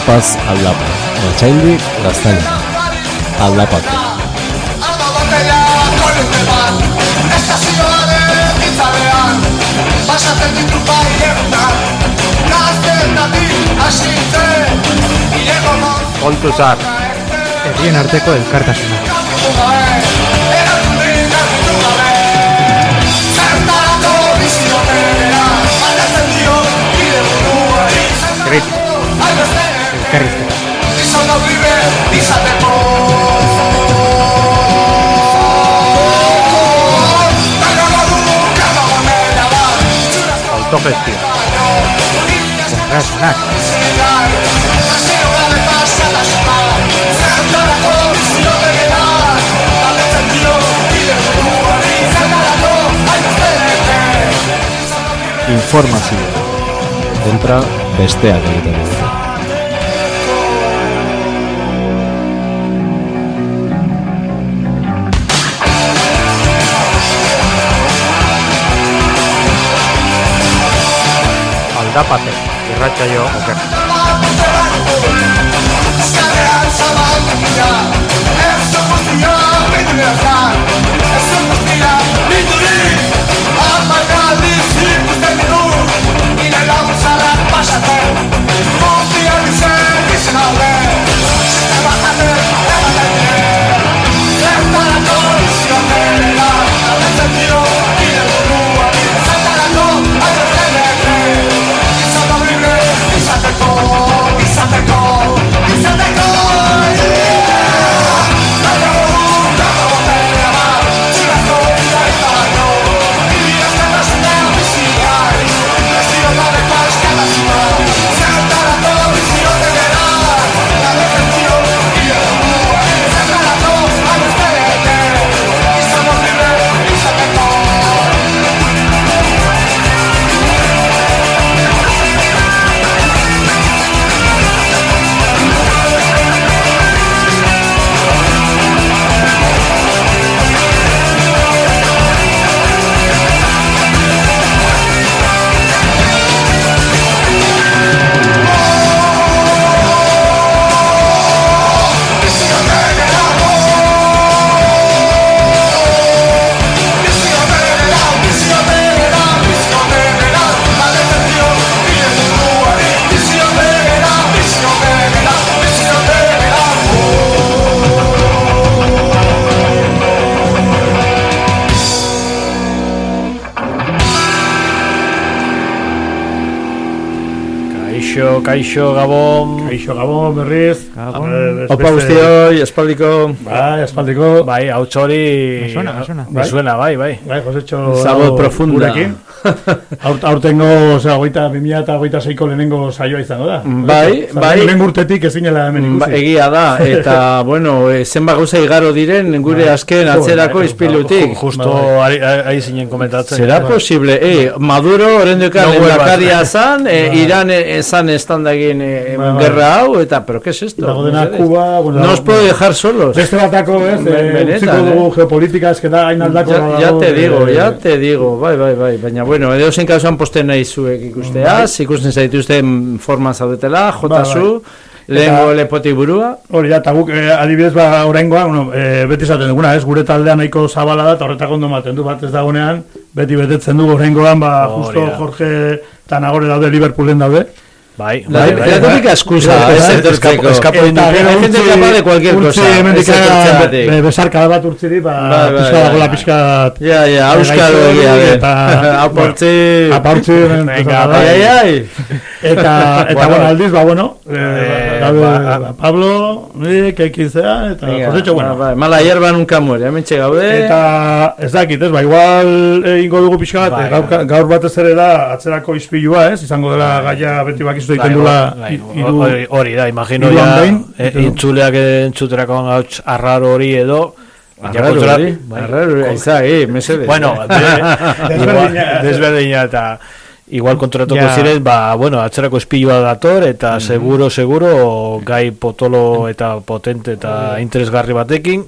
Aldapaz aldapa. Otsaindik gaztaina. Aldapatu. Aldo batela kolete bat Estazioaren itzalean Pasatzen ditu bai egunak Gaztetatik hasitzen Ilego non Kontu zar. Herrien arteko elkartasuna. Albeste Informazio. Kontra besteak egiten Aldapate. Irratxaio oker. Euskalean zabaldu dira Ez Kaixo, gabon. Kaixo Gabon berriz. Gabon. Eh, Opa beste- guztioi, espaldiko Bai, espaldiko. Bai, hau txori... Me suena, me suena. Me suena, bai, bai. Bai, Josetxo. Zabot profunda. gurekin. Aurt, aurtengo, osea, goita, 2000 eta goita zeiko lehenengo saioa izango da. Bai, Osea, bai. Lehen urtetik ezinela hemen Ba, ikusi. egia da, eta, bueno, e, zenba gauza igaro diren gure Bai. azken atzerako bai, izpilutik. Justo Bai. ari, ari zinen komentatzen. Será posible, eh, Maduro orendokan No lehendakaria zan, eh, Bai. Iran eh, esan estandagin eh, Bai, bai. gerra hau, eta, pero ¿qué es esto? Dago dena. Kuba, bueno, no os puedo dejar solos. Beste batako, ez, Ben- eh, benetan, utziko dugu eh. geopolitika, ez que da, hain aldako Ya, ya te digo, ya te digo, bai, bai, bai, baina, bueno, edo zen kasuan posten nahi zuek ikusteaz, ikusten zaituzten forma zaudetela, jota Bai, zu, bai. lehengo lepotik burua, Hori da, eta guk eh, adibidez ba oraingoa, bueno, eh, beti esaten duguna, ez, gure taldea nahiko zabala da, eta horretako ondo ematen du bat ez dagonean, beti betetzen du oraingoan, ba, justo da. Jorge eta Nagore daude Liverpoolen daude. Bai, la, bai, la, bai. la típica excusa, Bai, es bai, etortzeko. eskapo- eskapo- Eta Hay gero gente capaz de cualquier cosa, etortzeagatik. be- besarkada bat urtziri, ba, Bai, bai, pixka bai, dagoela bai. pixka... Ja, ja, auskalo Gaixo egia hori den. eta- Aportzi. Apartzi, Venga, Ai, ai, ai. Eta, eta Bueno, bueno, aldiz, ba, bueno, eh, eh, ba- ba, Pablo, nik, ekizea, eta Venga, Josetxo, bueno. ba, ba, mala hierba nunca muere, hementxe gaude. Eta ez dakit, ez, ba, igual egingo dugu pixka bat, Bai, eh, gaur, gaur batez ere da atzerako izpilua, ez, izango dela gaia beti bakizu egiten dula bai, i- hiru hori- da, imagino ja, behin, eh, eta- intzuleak entzuterako hauts arraro hori edo, Arraro hori, bai, arraro hori, mesedez. Bueno, de, Desberdina. eta igual kontratuko Ja. ziren, ba, bueno, atzerako espilua dator, eta seguro, seguro, gai potolo eta potente eta interesgarri batekin.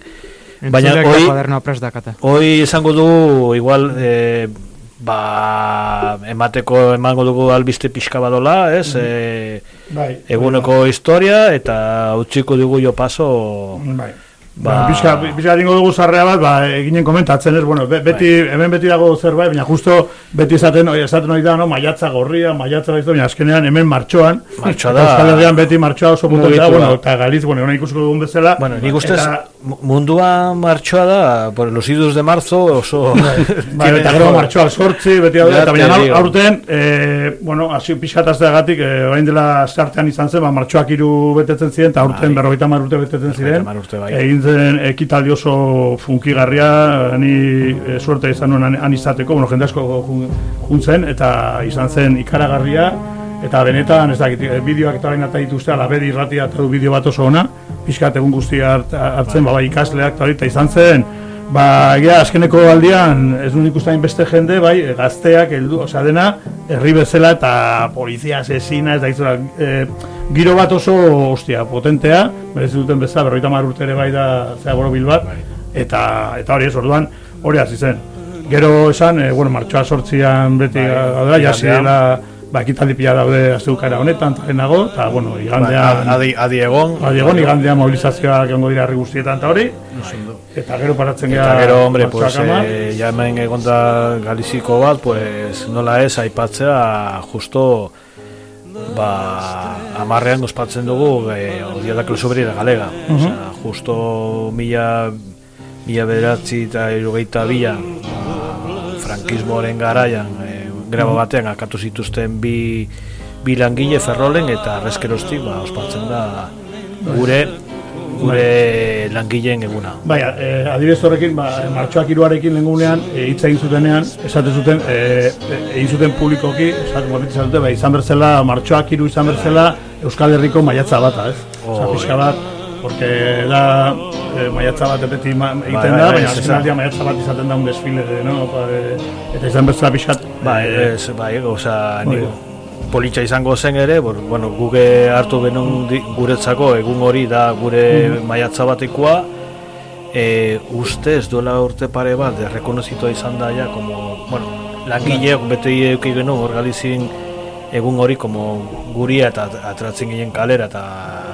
Baina hoi-. Hoi esango dugu, igual, e, ba, emateko emango dugu albiste pixka badola, ez? E, Bai. eguneko historia, eta utziko dugu jo paso... Bai. Ba- Ba, pixka, pixka dingo dugu zarrea bat, ba, eginen komentatzen ez, bueno, be- beti, hemen beti dago zerbait, baina justo beti esaten, oi, esaten hori da, no, maiatza gorria, maiatza gaitu, baina azkenean hemen martxoan, Martxoa eta da. Euskal Herrian beti martxoa oso potentea, da. bueno, eta Galiz, bueno, ona ikusiko dugun bezala. Bueno, nik ustez, Eta- mu- mundua martxoa da, por los idus de marzo, oso... Bai, eta gero martxoa sortzi, beti Ya eta baina aurten, e, bueno, hasi pixatazteagatik, e, orain dela sartean izan zen, ba, martxoak hiru betetzen ziren, eta aurten Bai. berrogeita mar urte betetzen ziren, hamar egin zen ekitaldi oso funkigarria, ni e, suerte izan nuen han, izateko, bueno, jende asko jun, jun zen, eta izan zen ikaragarria, eta benetan, ez dakit, e, bideoak eta ata dituzte, ala bedi irratia eta bideo bat oso ona, pixkat egun guztia hart- hartzen, ba, bai, ikasleak eta izan zen, Ba, egia, azkeneko aldian, ez duen ikusten beste jende, bai, gazteak, heldu, osea dena, herri bezala eta polizia asesina, ez da izura, e, giro bat oso, ostia, potentea, merezi duten bezala, berroita mar urte ere bai da, zea borobil bat, eta, eta hori ez, orduan, hori hasi zen. Gero esan, e, bueno, martxoa sortzian beti Bai, gaudela, jasi dela, ba, ekitaldi pila daude azukara honetan, eta lehenago, eta, bueno, igandean, Ba, adi, adi egon. Adi egon, igandean mobilizazioak egongo dira herri guztietan eta hori, eta gero paratzen Eta gara gero, hombre, pues, eh, ja hemen egon da galiziko bat, pues, nola ez, aipatzea, justo, ba, amarrean ospatzen dugu, eh, odia da klosoberira galega. Osea, justo mila, mila bederatzi eta irugeita bila, ba, frankismoaren garaian, eh, greba batean, akatu zituzten bi, bi langile ferrolen, eta arrezkeroztik, ba, ospatzen da, gure, gure langileen eguna. Bai, eh, adibidez horrekin, ba, martxoak iruarekin lengunean, e, hitz egin zutenean, esaten zuten, e, egin zuten publikoki, esaten esaten dute, ba, izan berzela, martxoak iru izan berzela, Euskal Herriko maiatza bata, ez? Osa, Oh, pixka bat, porque da, e, maiatza bat beti ma, egiten bai, da, bai, baina ez azken aldia maiatza bat izaten da un desfile, de, no? Pa, e, eta izan berzela pixkat, Bai, e, ez, bai, osea, Hori ni da. politxa izango zen ere, bor, bueno, guge hartu genuen guretzako egun hori da gure Mhm. maiatza batekoa, e, ustez duela urte pare bat, rekonozitua izan da ja, como, bueno, langileok bete euki genuen organizin egun hori como guria eta atratzen ginen kalera eta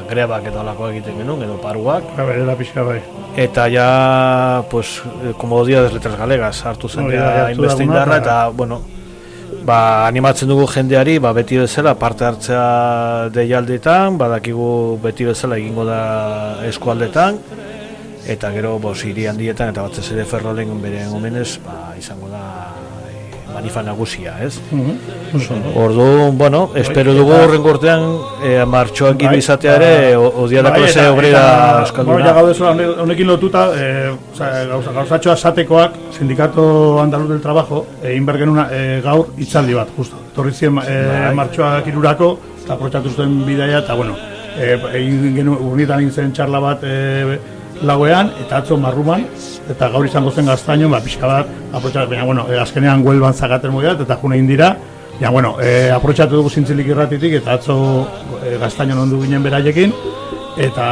grebak eta olako egiten genuen, edo paruak, ba, berela pixka bai. Eta ja, pues, eh, como dia de letras galegas, hartu zen ja inbeste indarra, eta- eta, bueno, ba, animatzen dugu jendeari, ba, beti bezala, parte hartzea deialdetan, badakigu beti bezala egingo da eskualdetan, eta gero, bos, hiri handietan, eta batzez ere ferrolen beren omenez, ba, izango da manifa nagusia, ez? Ordu, bueno, espero dugu eta- horrengo urtean e, martxoak Bai, hiru izatea ere, o- odia da Bai, eta- obrera eta, euskalduna. Bueno, ja gaude zuen, hone- honekin lotuta, eh, oza, gauza, gauzatxoa satekoak, sindikato andaluz del trabajo, egin behar genuen eh, gaur itzaldi bat, justo. Torri zien eh, Bai. martxoak irurako, eta aprotxatu zuen bidaia, eta bueno, eh, egin genuen, urnietan egin zen txarla bat eh, lauean, eta atzo marruman, eta gaur izango zen gaztaino, ba, pixka bat, aprotxatu, baina, bueno, eh, azkenean huelban zagaten moiat, eta june egin dira, Ja, bueno, eh, aprotxatu dugu zintzilik irratitik eta atzo eh, gaztainon ondu ginen beraiekin eta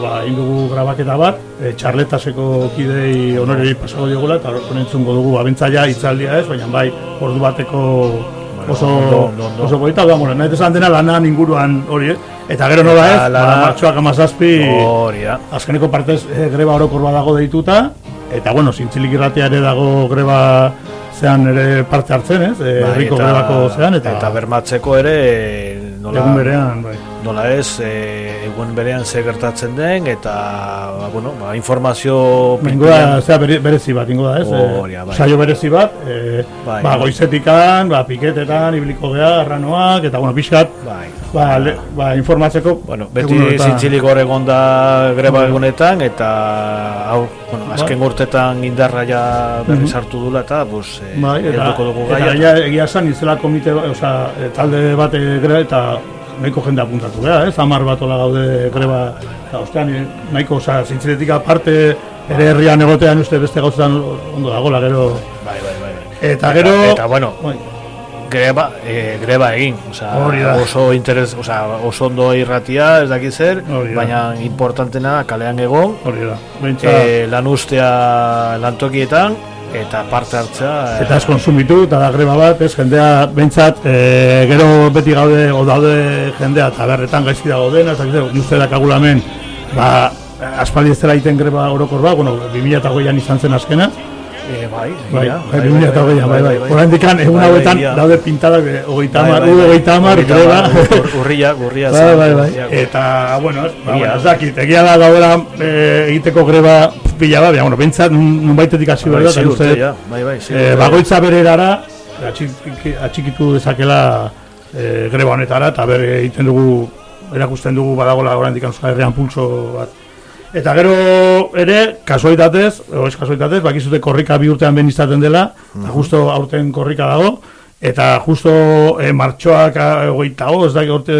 ba, egin dugu grabaketa bat, eh, txarletaseko kidei honoreri pasako diogula eta horren entzungo dugu abentzaia hitzaldia ez, baina bai ordu bateko oso, ondo, ondo, ondo. oso polita, da, bueno, nahi esan dena lanan inguruan hori, eh? eta gero nola ez, Eta ba, lana- martxoak amazazpi Hori da. azkeneko partez eh, greba orokor dago deituta, eta bueno, zintzilik irratia ere dago greba zean ere parte hartzen, ez? E, Bai, grebako zean, eta, eta bermatzeko ere nola, egun berean, bai. nola ez e, egun berean ze gertatzen den eta ba, bueno, ba, informazio Ingo da, zera bere, berezi bat, ingo da, ez? Eh, bai. saio berezi bat, e, Bai. ba, goizetikan, ba, piketetan, ibiliko gea, arranoak, eta, bueno, pixkat, bai. Ba, le, ba, informatzeko, Bueno, beti zintzilik hor egon da greba egunetan eta hau, bueno, azken urtetan indarra ja berriz hartu dula eta pues, eh, Bai, eta, dugu eta gaia. egia, esan izela komite, ba- e, talde bat e, greba eta nahiko jende apuntatu gara, ez? Amar bat ola gaude greba, eta ostean e, nahiko, osea, zintziletik aparte ere herrian egotean uste beste gauzetan ondo dagoela, gero, Bai, bai, bai. bai. eta gero... eta, bueno, bai, greba, e, greba egin, osea, oso interes, osea, oso ondo irratia, ez dakit zer, baina importantena kalean egon, Hori da. Bentsa, e, lan ustea lantokietan, eta parte hartzea... eta ez konsumitu, eta da greba bat, ez, jendea, bentsat, e, gero beti gaude, o daude jendea, taberretan gaizki dago dena, ez dakit, uste dakagula hemen, ba, aspaldi ez dela egiten greba orokor bat, bueno, 2008an izan zen azkena, E, bai, bai, bai, 2008an, bai, bai, orain dikan, egun Bai, hauetan, egia. daude pintadak, eh, hogeita Bai, hamar, bai, bai, bai. hogeita hamar, greba, ur- urria, urria. Bai, bai, bai. Eta, bueno, ez, ba, bueno, ez dakit, egia da gaudela e, egiteko greba pila bat, bueno, bentsat, nun baitetik hasi Bai, behar da, uste, bai, bai, zi e, urte. bagoitza bere erara, atxiki- atxikitu dezakela e, greba honetara, eta bere egiten dugu, erakusten dugu badagola oraindik Euskal Herrian pulso bat. Eta gero ere, kasualitatez, o ez kasualitatez, bakizute korrika bi urtean ben izaten dela, eta justo aurten korrika dago, eta justo e, martxoak a, hogeita ho, ez da, urte...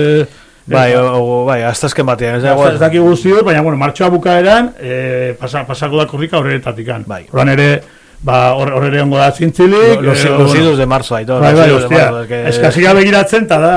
Bai, o, bai, hasta azken batean, ez Ez, dago... ez daki guztiot, baina bueno, martxoa bukaeran e, pasa, pasako da korrika horretatikan. Bai. Horan ere, ba, hor, hor ere ongo da zintzilik. Los, eh, los bueno, de marzo, Aitor. Bai, bai, hostia, marzo, que- eskazia begiratzen, eta da...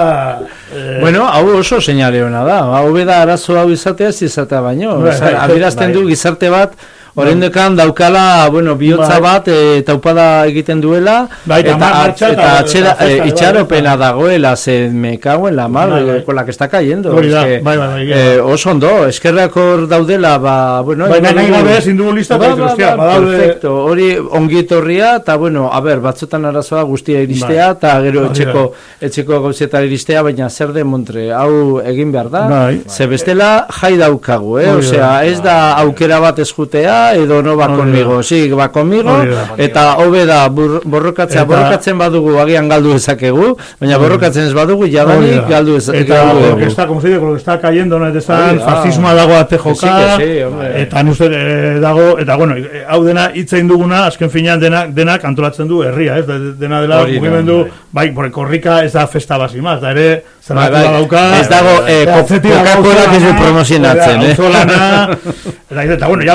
Eh, Bueno, hau oso seinale hona da. Hau da arazo hau izatea ez izatea baino. Bai, bai, Adierazten bai. du gizarte bat Oraindekan daukala, bueno, bihotza Bai. bat e, taupada egiten duela Bai, eta eta, mar- at- martxa eta eta- atxera, e, bai, itxaropena bai. dagoela, ze me cago en la mar Bai, bai. eh, con la que está cayendo. Hori da, que, bai, bai, bai, eh, oso ondo, eskerrak hor daudela, ba, bueno, Bai, nahi gabe ezin dugu lista, Ba, ba, ba, perfecto, hori ongi etorria, eta bueno, a ber, batzutan arazoa guztia iristea, eta gero etxeko, etxeko gauzetara iristea, baina zer de montre, hau egin behar da, Bai. ze bestela jai daukagu, eh? Osea, ez da aukera bat eskutea, edo no da. conmigo, sí, ba conmigo, eta hobe da borrokatzea, borrokatzen badugu agian galdu dezakegu, baina borrokatzen ez badugu jadanik da. galdu ez, Eta lo que está, como se lo que está cayendo, no? Es Hori esan, da. fascismoa dago ate joka, Que que eta ni uste eh, dago, eta bueno, eh, hau dena hitzein duguna, azken finean denak, denak antolatzen du herria, ez, De- dena dela mugimendu, bai, porque korrika ez da festa basi más, da ere, Bai, zerratua bai. dauka, Ez dago, eh, eta co- atzetik dago Coca-Colak ez du auzolana, promozionatzen, eh? eta, bueno, ja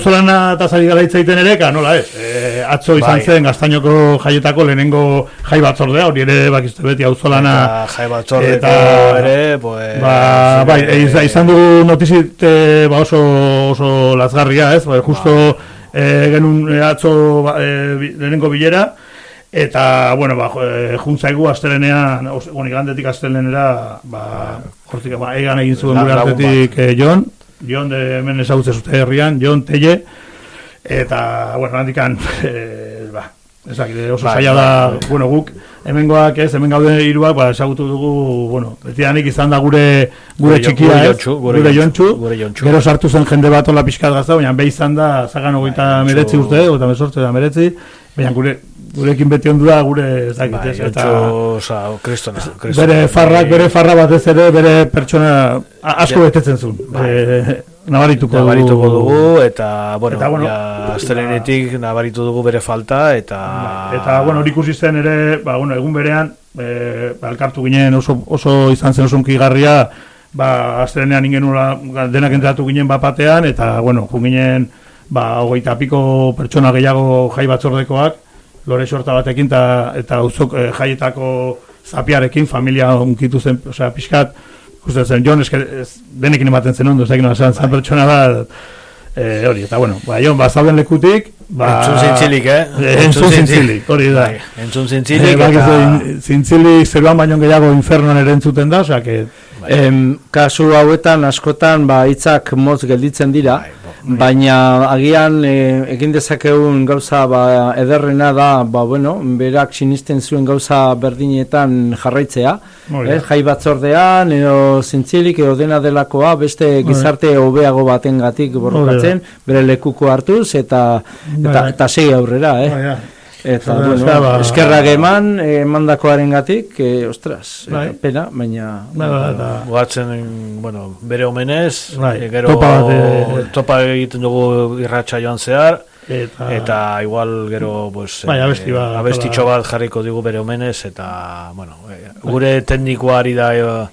auzolana, eta zari gara hitzaiten ere, ka nola ez, eh, atzo izan Bai. zen gaztainoko jaietako lehenengo jai batzordea, hori ere bakizte beti auzolana, Eta jai batzordeko eta- ere, pues... Ba, bai, eh, iz- izan dugu notizit eh, ba oso, oso lazgarria, ez? Ba, justo eh, genuen eh, atzo ba, bi- lehenengo bilera, eta, bueno, ba, eh, juntzaigu astelenean, bueno, igandetik astelenera, ba, hortik, ba, egan egin zuen gure artetik eh, Jon, Jon de hemen ezagutzen zute herrian, Jon Telle, eta, bueno, handikan, eh, ba, ezak, oso Bai, zaila da, bai, bai. bueno, guk, hemengoak ez, hemen gaude hiruak, ba, ezagutu dugu, bueno, betidanik izan da gure, gure Gure jo- txikia, gure jontxu, gure gure jontxu, gure jontxu. gero sartu zen jende bat hola pixkat gazta, baina be izan da, zagan hogeita Bai, meretzi jontxu- urte, hogeita mesortze da meretzi, baina gure, gurekin beti ondura gure, ez dakit, Bai, ez, eta... oza, kristona, kristona. Bere farrak, bere farra batez ere, bere pertsona asko betetzen zuen. E, nabarituko, Nabarituko dugu, eta, bueno, Eta, bueno, ja, astelenetik nabaritu dugu bere falta, eta... Eta, bueno, hori ikusi zen ere, ba, bueno, egun berean, e, ba, elkartu ginen oso, oso izan zen oso unkigarria, ba, astelenean ingen denak entratu ginen bapatean, eta, bueno, ju ginen, ba, hogeita piko pertsona gehiago jai batzordekoak, lore sorta batekin, eta, eta uzok e, jaietako zapiarekin, familia unkitu zen, osea, pixkat, ikusten zen, Jon, eske, ez, denekin ematen zen ondo, ez dakit nola zen, zen pertsona bat, e, hori, eta, bueno, ba, Jon, ba, zauden lekutik, ba, Entzun zintzilik, eh? Eh, entzun zintzilik, hori da. Bai, entzun Eh, zintzilik, bai, eta... ez, zintzili zeruan baino gehiago infernoan ere entzuten da, osea, que, Em, kasu hauetan askotan ba hitzak motz gelditzen dira, baina agian e, egin dezakegun gauza ba, ederrena da, ba, bueno, berak sinisten zuen gauza berdinetan jarraitzea, eh, jai batzordean, edo zintzilik, edo dena delakoa, beste gizarte hobeago batengatik borrokatzen, bere lekuko hartuz, eta, eta, Bai. eta segi aurrera, eh? bai, ja. Eta, Zer, bueno, zer, ba- eskerrak eman, eh, emandakoaren gatik, eh, ostras, eta Bai. pena, baina... Bai, bai, eta, Goatzen, bueno, bere omenez, Bai, e, gero topa eh, topa egiten dugu irratxa joan zehar, eta, eta igual gero pues, Bai, eh, abesti bat, abestitxo bat jarriko digu bere omenez, eta, bueno, eh, gure teknikoa ari da, eh,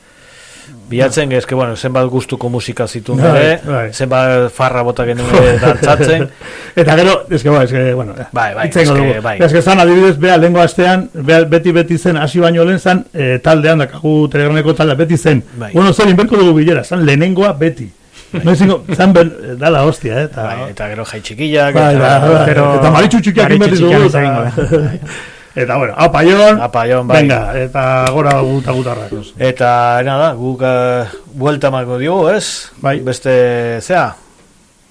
Bilatzen, eske, bueno, zenbat gustuko musika zituen Bai, ere, bai. zenbat farra bota genuen dantzatzen, Eta gero, eske, bai, eske, bueno, Bai, bai, eske, dugu. bai. Eske, zan, adibidez, bea, lengo astean, bea, beti beti zen, hasi baino lehen zan, e, taldean, dakagu telegrameko taldea, beti zen. Bai. Bueno, zen, inberko dugu bilera, zan, lehenengoa beti. No izango, zan, ben, dala hostia, eh, eta... bai, eta gero jai txikiak, Bai, eta, bai, bai, Pero- eta maritxu txikiak inbertiz dugu, eta... Bueno, apa, Jon, Apa, Jon, bai. venga, eta gora guta gutarrak. Eta, nada, guk uh, buelta marko diogu, ez? Bai. Beste, zea,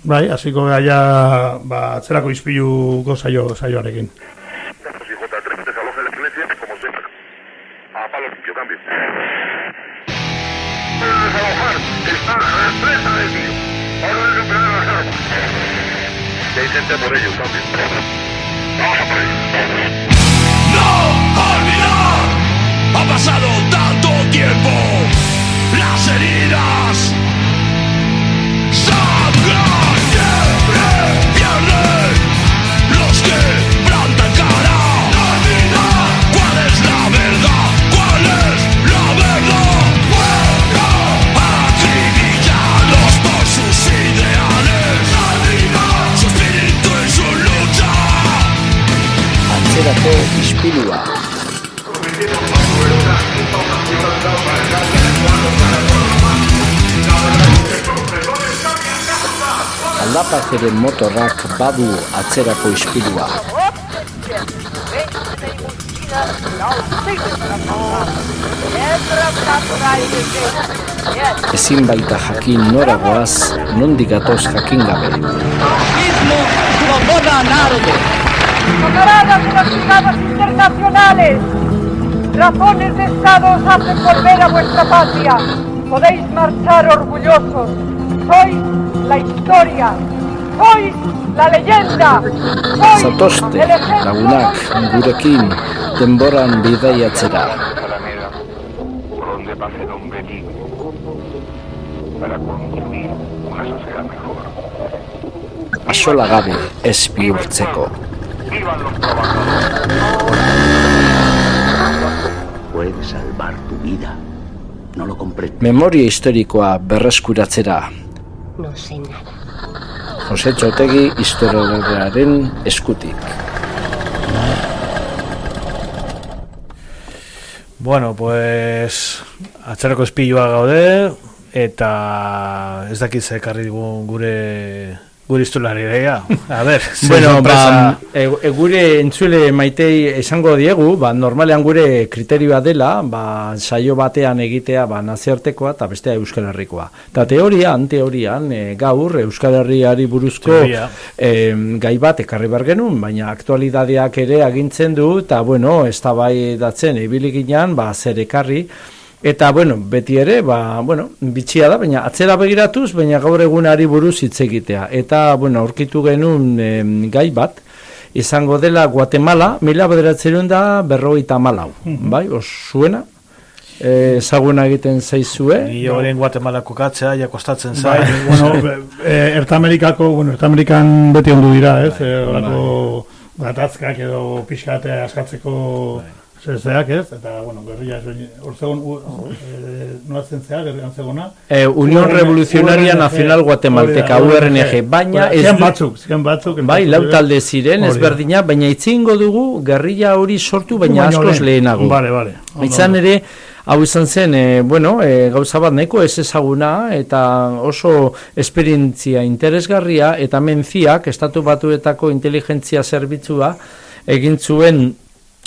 Bai, hasiko gaia, ba, atzerako izpiluko saio, saioarekin. Si J3 desaloja la iglesia, como siempre. A palo limpio, cambio. Desalojar. Está represa del tío. Orden de operar las armas. Y hay gente por ellos, cambio. Vamos a por ellos. Olvidar, ha pasado tanto tiempo, las heridas Atzerako ispilua. Aldapakeren motorrak badu atzerako ispilua. Ezin baita jakin nora goaz, nondik gatoz jakin gabe. Camaradas practicadas internacionales, razones de Estado os hacen volver a vuestra patria. Podéis marchar orgullosos. Sois la historia. Sois la leyenda. Sois el ejemplo lagunak, gurekin, denboran bidaiatzera. Por hombre libre, para construir una sociedad mejor. Asola gabe ez bihurtzeko. ¡Vivan los trabajadores! Puede salvar tu vida. No lo comprendo. Memoria historikoa berreskuratzera. No sé nada. Jose Txotegi historiografiaren eskutik. Bueno, pues atzerako espilua gaude eta ez dakit ze ekarri digun gure daia. A ber, Bueno, ba, e, e, gure entzule maitei esango diegu, ba, normalean gure kriterioa dela, ba, saio batean egitea ba, nazioartekoa eta bestea Euskal Herrikoa. Eta teorian, teorian, e, gaur Euskal Herriari buruzko e, gai bat ekarri behar genuen, baina aktualidadeak ere agintzen du, eta bueno, ez datzen ibili ginen, ba, zer ekarri, Eta, bueno, beti ere, ba, bueno, bitxia da, baina atzera begiratuz, baina gaur egunari buruz hitz egitea. Eta, bueno, aurkitu genuen em, gai bat, izango dela Guatemala, mila bederatzerun da berrogeita malau, bai, os zuena, e, ezaguna egiten zaizue, Ni horien Guatemalako katzea, ja kostatzen Bai, zai. bueno, e, Ertamerikako, bueno, Ertamerikan beti ondu dira, ez? E, Horako gatazkak edo pixkate askatzeko zezeak, ez? Eta, bueno, gerrilla, orzegon, e, noatzen zea, gerrian zegona. e, Unión Revolucionaria Nacional Guatemalteca, URNG, baina ez du- batzuk, zian batzuk. Bai, lau talde ziren, ezberdina, baina itzingo dugu gerrilla hori sortu, baina askoz lehen. lehenago. Bale, bale. Izan ere, hau izan zen, e, bueno, e, gauza bat nahiko ez ezaguna, eta oso esperientzia interesgarria, eta menziak, estatu batuetako inteligentzia zerbitzua, egin zuen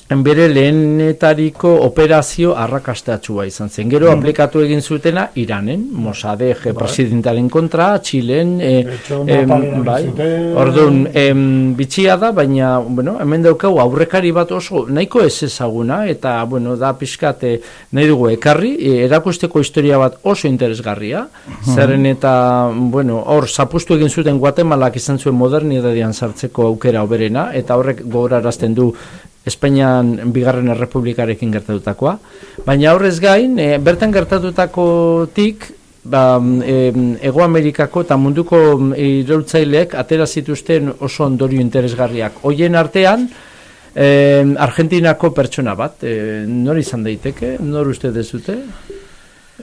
bere lehenetariko operazio arrakastatsua izan zen. Gero aplikatu egin zutena Iranen, Mossadegh presidentaren kontra, Txilen, e, em, erabili bai, orduan, em, bitxia da, baina, bueno, hemen daukagu aurrekari bat oso nahiko ez ezaguna, eta, bueno, da pixkate nahi dugu ekarri, e, erakusteko historia bat oso interesgarria, zerren eta, bueno, hor, zapustu egin zuten Guatemalak izan zuen modernidadean sartzeko aukera oberena, eta horrek gogorarazten du Espainian bigarren errepublikarekin gertatutakoa, baina horrez gain, e, bertan gertatutakotik, ba, em, Ego Amerikako eta munduko iraultzaileek atera zituzten oso ondorio interesgarriak. Hoien artean, em, Argentinako pertsona bat, e, nor izan daiteke, nor uste dezute?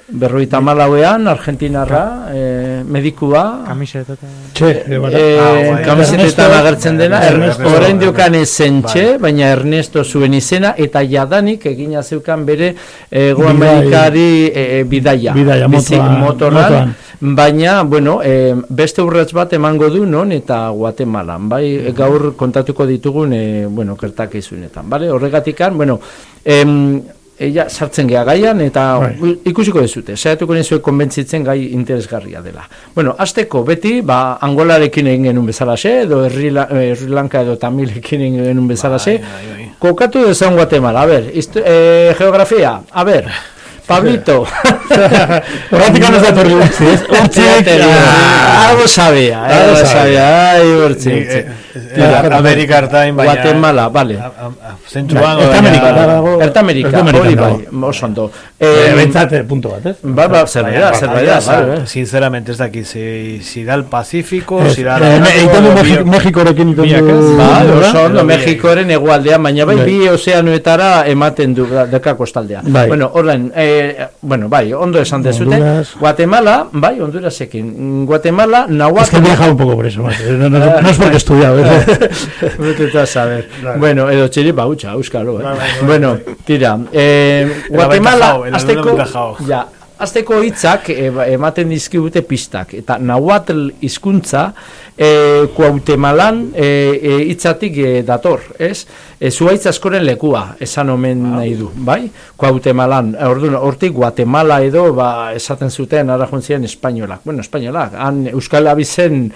Berroita malauean, argentinarra, e, medikua, Kamiseta eta... Txe, e, bara. e, Ah, bai. kamisetetan Ernesto- agertzen dena, Ernesto- orain diokan ezen Bai. txe, baina Ernesto zuen izena, eta jadanik egina zeukan bere ego Bidai- amerikari e, e, bidaia. Bidaia, Bizi- motoan- motorran, motoan. baina, bueno, e, beste urratz bat emango du non eta Guatemalan, bai, gaur kontatuko ditugun, e, bueno, kertakizunetan, bale, horregatikan, bueno, em, Ella sartzen gea gaian eta Bai. ikusiko dezute, saiatuko nizue konbentzitzen gai interesgarria dela. Bueno, azteko beti, ba, angolarekin egin genuen bezalaxe, edo Herri eh, Lanka edo Tamilekin egin genuen bezalaxe, Bai, bai, bai. kokatu dezan Guatemala, a ber, histo- eh, geografia, a ber, Pablito. Horratik ez da torri utzi, ez? Utzik, ah, Algo sabía, Algo sabía, ai, urtzi, Eh, eh, Amerikar time, baina... Guatemala, a- Zentruan, baina- Amerika dago. Erta Amerika, Erta Amerikan hori bai, oso ondo. Eh, Eh, Bentsat, eh, punto bat, ez? Ba, ba, zerbait da, Baina, zerbait baina, da, bai, bai. Sinceramente, ez dakit, si, si da el Pacífico, si da... eh, egiten du Mexi- Mexikorekin egiten Biak, du... Ba, Nola? oso ondo, Edo biek. Mexikoren hegoaldean, baina bai, Bai. bi ozeanoetara ematen du, da- daka kostaldea. Bai. Bueno, horren, eh, bueno, bai, ondo esan dezute. Guatemala, bai, Hondurasekin. Guatemala, Es que he Nahuatl... viajado un poco por eso, no es porque he estudiado, ¿eh? Vete a saber. Bueno, edo txiri bautxa, euskalo, eh. Bai, bai, bai, Bueno, tira, eh, Guatemala, azteko, ja, azteko hitzak eh, ba- ematen dizkigute pistak, eta Nahuatl hizkuntza eh, Guatemalan eh, eh, hitzatik eh, dator, ez? E, zuaitz askoren lekua, esan omen nahi du, bai? Guatemalan, eh, orduan, hortik Guatemala edo, ba, esaten zuten, ara jontzien espainolak. Bueno, espainolak, han Euskal Abizen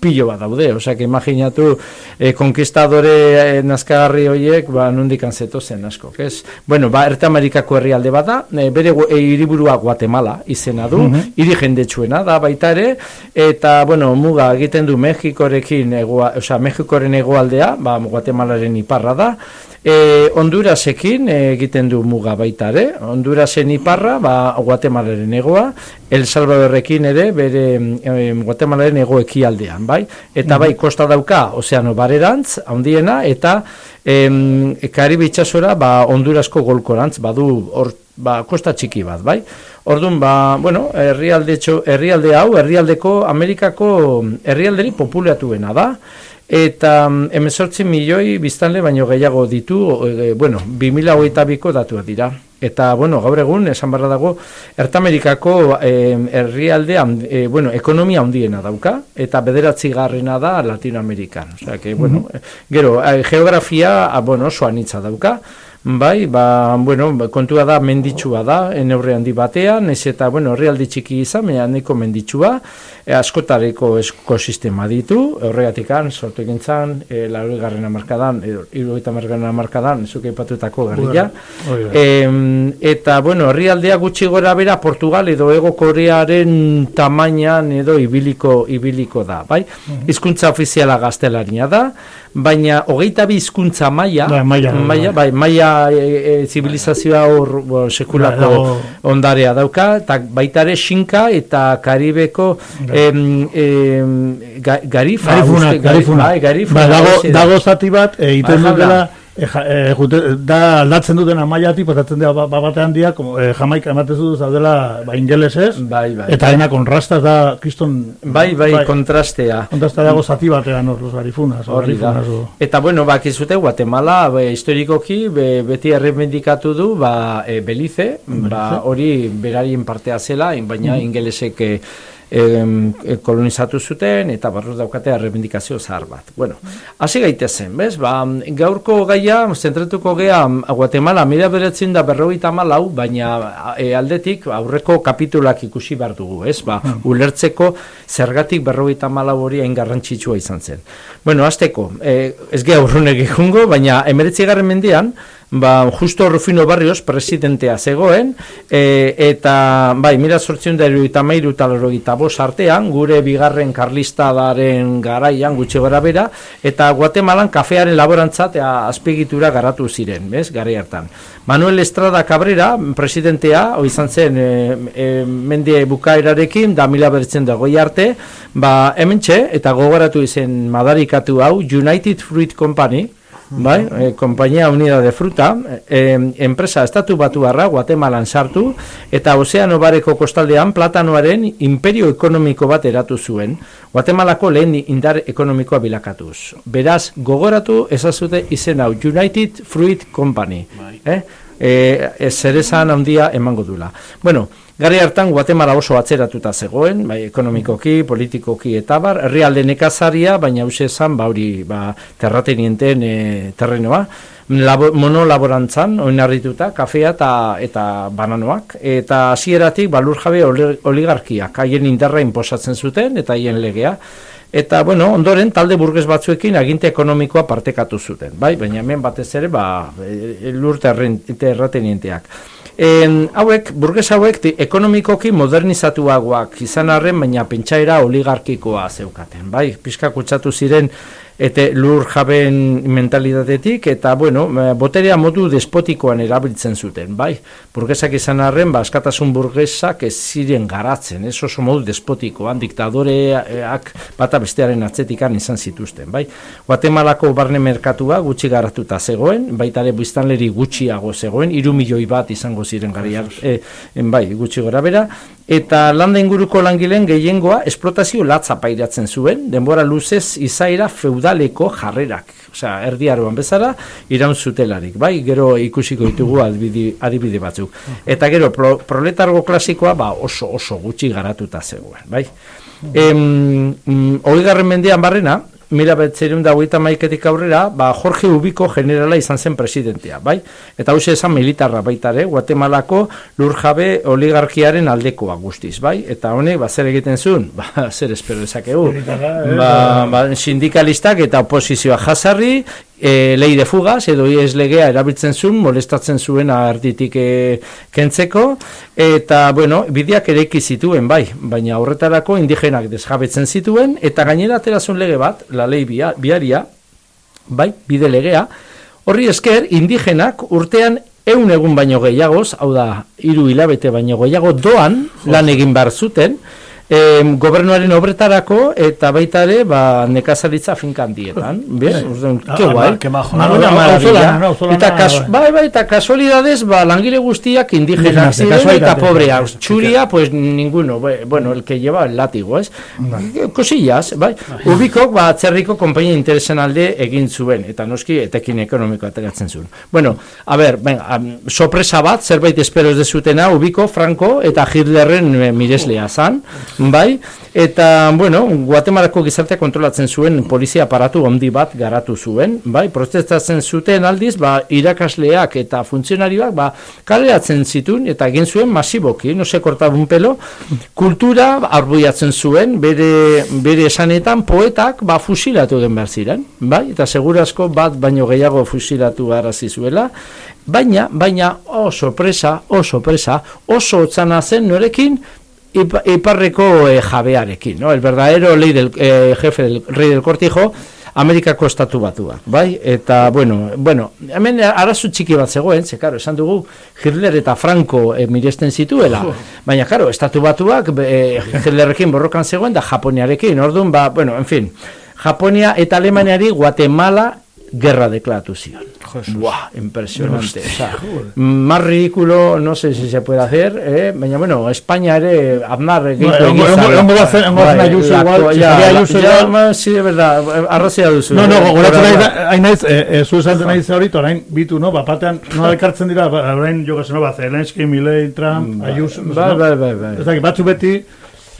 pilo bat daude, que imaginatu eh, konkistadore eh, nazkagarri horiek, ba, nondik anzetozen asko, ez? Bueno, ba, Erta Amerikako herrialde bada, eh, bere eh, hiriburua Guatemala izena du, hiri jendetsuena da baita ere, eta, bueno, muga egiten du Mexikorekin, egua, osea, Mexikoren hegoaldea, ba, Guatemalaren iparra da, E, Hondurasekin egiten du muga baita ere, Hondurasen iparra, ba, Guatemalaren egoa, El Salvadorrekin ere, bere eh, Guatemalaren ego ekialdean, bai? Eta bai, kosta dauka, ozeano barerantz, handiena, eta em, Karibe itxasora, ba, Hondurasko golkorantz, badu, hor, ba, kosta txiki bat, bai? Orduan, ba, bueno, herrialde, herrialde hau, herrialdeko, Amerikako herrialderi populatuena da, eta mm, emezortzi milioi biztanle baino gehiago ditu, e, bueno, 2008ko datuak dira. Eta, bueno, gaur egun, esan barra dago, Ertamerikako herrialde, hand- eh, bueno, ekonomia handiena dauka, eta bederatzi garrena da Latinoamerikan. Osea, que, bueno, eh, gero, eh, geografia, ah, bueno, oso anitza dauka, Bai, ba, bueno, ba, kontua da menditsua da, neurri handi batean, ez eta, bueno, herrialde txiki izan, baina nahiko menditsua, e, askotareko ekosistema ditu, horregatikan, sortu egin zan, e, garrena markadan, edo, irugaita markadan markadan, zuke ipatutako garrila. Em, eta, bueno, herrialdea gutxi gora bera Portugal edo Ego Korearen tamainan edo ibiliko, ibiliko da, bai? Hizkuntza ofiziala gaztelania da, baina hogeita bi hizkuntza maila, Bai, maila, maila, bai, maila e, e, zibilizazioa hor bo, sekulako Bai, dago- ondarea dauka, eta baita ere Xinka eta Karibeko em, em, ga, Garifa, Garifuna, uste, garifuna. bai, garifuna, Ba, dago, da. dago zati bat, egiten Bai, dutela, e, ja, e, jute, da aldatzen duten amaiatik, pasatzen dira ba, ba- batean dia, como, e, jamaika ematen zu zaudela ba, ingelesez, Bai, bai. eta dena konrastaz da, kriston... Bai, bai, kontrastea. Kontrasta dago zati batean hor, los garifunas, Hori da. Eta bueno, bakizute Guatemala be, historikoki be, beti erremendikatu du ba, e, Belize, ba, hori berarien partea zela, in- baina ingelesek e, e, kolonizatu zuten eta barruz daukate erremendikazio zahar bat. Bueno, hasi gaitezen, bez? Ba, gaurko gaia, zentratuko gea Guatemala, mila beretzen da berrogeita malau, baina e, aldetik aurreko kapitulak ikusi behar dugu, ez? Ba, ulertzeko zergatik berrogeita malau hori hain garrantzitsua izan zen. Bueno, azteko, e, ez geha urrunek ikungo, baina emeretzi garren mendean, ba, justo Rufino Barrios presidentea zegoen, e, eta, bai, mira sortzion da eruita mairu eta bos artean, gure bigarren karlistadaren garaian gutxi gara bera, eta Guatemalan kafearen laborantza eta azpigitura garatu ziren, bez, garai hartan. Manuel Estrada Cabrera, presidentea, hoi izan zen, e, e, mende bukaerarekin, da mila bertzen dagoi arte, ba, hemen eta gogoratu izen madarikatu hau, United Fruit Company, bai, e, Kompainia Unida de Fruta, e, enpresa estatu batu barra, Guatemalan sartu, eta Ozeano Bareko kostaldean platanoaren imperio ekonomiko bat eratu zuen, Guatemalako lehen indar ekonomikoa bilakatuz. Beraz, gogoratu ezazute izen hau United Fruit Company. Eh? E, zerezan handia emango dula. Bueno, Gari hartan Guatemala oso atzeratuta zegoen, bai, ekonomikoki, politikoki eta bar, herrialde nekazaria, baina hause esan, ba, hori, ba, terratenienten e, terrenoa, labo, monolaborantzan, oinarrituta, kafea eta, eta bananoak, eta hasieratik balur jabe oligarkiak, haien indarra inposatzen zuten, eta haien legea, Eta, bueno, ondoren, talde burgez batzuekin aginte ekonomikoa partekatu zuten, bai? Baina hemen batez ere, ba, e, lurte En, hauek, burgez hauek, ekonomikoki modernizatuagoak izan arren, baina pentsaera oligarkikoa zeukaten, bai? Piska kutsatu ziren, eta lur jaben mentalidadetik, eta, bueno, eh, boterea modu despotikoan erabiltzen zuten, bai? Burgesak izan arren, ba, askatasun burgesak ez ziren garatzen, ez oso modu despotikoan, diktadoreak bata bestearen atzetikan izan zituzten, bai? Guatemalako barne merkatua gutxi garatuta zegoen, baitare biztanleri gutxiago zegoen, iru milioi bat izango ziren gari, e, bai, gutxi gora bera, eta landa inguruko langileen gehiengoa esplotazio latza pairatzen zuen, denbora luzez izaira feudal udaleko jarrerak, osea, erdiaroan bezala, iraun zutelarik, bai, gero ikusiko ditugu adibide, adibide batzuk. Eta gero, pro, proletargo klasikoa, ba, oso, oso gutxi garatuta zegoen, bai. Em, mm, mendean barrena, mila betzerun da hogeita maiketik aurrera, ba, Jorge Ubiko generala izan zen presidentea, bai? Eta hau esan militarra baitare, Guatemalako lurjabe oligarkiaren aldekoa guztiz, bai? Eta honek, ba, zer egiten zuen? Ba, zer espero ezakegu? Eh, ba, ba, sindikalistak eta oposizioa jasarri, e, lei de fugas edo ies legea erabiltzen zuen, molestatzen zuen arditik e, kentzeko, eta, bueno, bideak ere zituen, bai, baina horretarako indigenak desjabetzen zituen, eta gainera aterazun lege bat, la lei bia, biaria, bai, bide legea, horri esker, indigenak urtean eun egun baino gehiagoz, hau da, hiru hilabete baino gehiago, doan lan egin bar zuten, eh, gobernuaren obretarako eta baita ere ba nekazaritza finkan dietan, ¿ves? Qué guay. Eta kas, bai. bai eta casualidades ba langile guztiak indigenak ziren eta pobrea, churia pues ninguno, bueno, el que lleva el látigo, ¿es? Cosillas, bai. Ubiko ba atzerriko konpainia interesen alde egin zuen eta noski etekin ekonomiko ateratzen zuen. Bueno, a ver, venga, sorpresa bat zerbait espero ez dezutena Ubiko Franco eta Hitlerren eh, mireslea zan bai, eta, bueno, Guatemalako gizartea kontrolatzen zuen polizia aparatu handi bat garatu zuen, bai, protestatzen zuten aldiz, ba, irakasleak eta funtzionarioak, ba, kaleratzen zituen, eta egin zuen masiboki, no se kortabun pelo, kultura arbuiatzen zuen, bere, bere esanetan poetak, ba, fusilatu den behar ziren, bai, eta segurazko bat baino gehiago fusilatu arazi zuela, baina, baina, oh, sorpresa, oh, sorpresa, oso otzana zen norekin, iparreko e, jabearekin, no? El verdadero ley del eh, jefe del rey del cortijo, Amerikako estatu batua, bai? Eta, bueno, bueno, hemen arazu txiki bat zegoen, ze, karo, esan dugu Hitler eta Franco e, miresten zituela, baina, karo, estatu batuak e, Hitlerrekin borrokan zegoen, da Japoniarekin, orduan, ba, bueno, en fin, Japonia eta Alemaniari Guatemala guerra deklaratu zion. Buah, impresionante. Más ridículo, no sé si se puede hacer, eh? baina, bueno, España ere, Aznar, egin Hongo da zen, hongo da zen, ayuso igual, ayuso igual. Sí, de verdad, arrazia duzu. No, no, goratzen nahi, hain naiz, zu esan nahi hori, orain, bitu, no, bapatean, no elkartzen dira, orain, jo gazen, no, ba, Zelenski, Milei, Trump, ayuso, ba, ba, ba, ba. Ez dakit, batzu beti,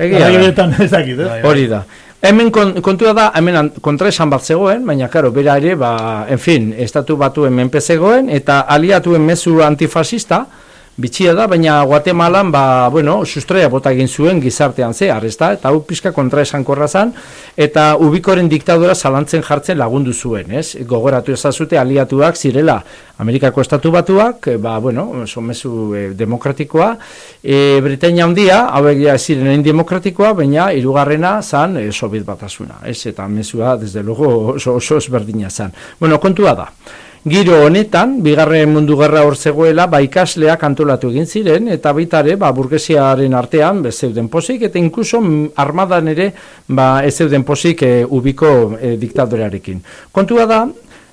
Egia, ez dakit, eh? Hori da. Hemen kontua da, hemen kontra esan bat zegoen, baina, karo, bera ere, ba, en fin, estatu batu hemen zegoen, eta aliatuen mezu antifasista, bitxia da, baina Guatemalan, ba, bueno, sustraia bota egin zuen gizartean ze, arresta, eta hau pixka kontra esan korrazan, eta ubikoren diktadura zalantzen jartzen lagundu zuen, ez? Gogoratu ezazute aliatuak zirela Amerikako estatu batuak, ba, bueno, somezu e, demokratikoa, e, Britania handia, hauek ja ziren demokratikoa, baina irugarrena zan e, Soviet batasuna, ez? Eta mesua, desde luego, oso, oso esberdina zan. Bueno, kontua da. Giro honetan, bigarren mundu gerra hor zegoela, ba ikasleak antolatu egin ziren, eta baitare, ba, burgesiaren artean, be, zeuden posik, eta inkuso armadan ere, ba, ez zeuden posik e, ubiko e, diktadorearekin. Kontua da,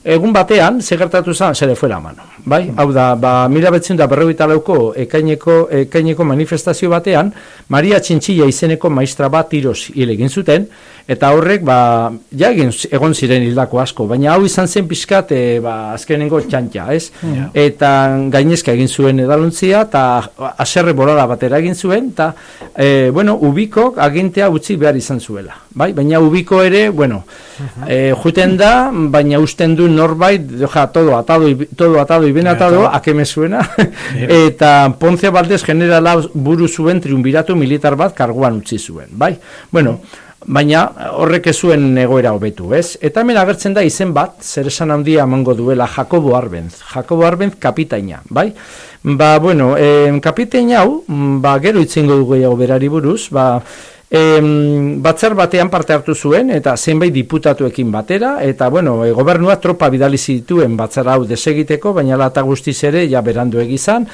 egun batean, segertatu zen, se le fue la mano. Bai? Hau da, ba, mila betzen da berrogeita lauko ekaineko, ekaineko manifestazio batean, Maria Txintxilla izeneko maistra bat tiroz hil egin zuten, eta horrek, ba, ja egin, egon ziren hildako asko, baina hau izan zen pixkat, e, ba, azkenengo txantxa, ez? Eta gainezka egin zuen edaluntzia, eta aserre bolada batera egin zuen, eta, e, bueno, ubikok agintea utzi behar izan zuela. Bai? Baina ubiko ere, bueno, e, juten da, baina usten du norbait, ja, todo atado, y- todo atado y bien atado, a que me suena, eta Ponce Valdez generala buru zuen triunbiratu militar bat karguan utzi zuen, bai? Bueno, baina horrek ez zuen egoera hobetu, ez? Eta hemen agertzen da izen bat, zer esan handia emango duela Jakobo Arbenz. Jakobo Arbenz kapitaina, bai? Ba, bueno, eh, kapitaina hau, mm, ba, gero itzengo dugu gehiago berari buruz, ba, Em, batzar batean parte hartu zuen eta zenbait diputatuekin batera eta bueno, e, gobernua tropa bidali zituen batzar hau desegiteko, baina lata guztiz ere ja berandu egizan,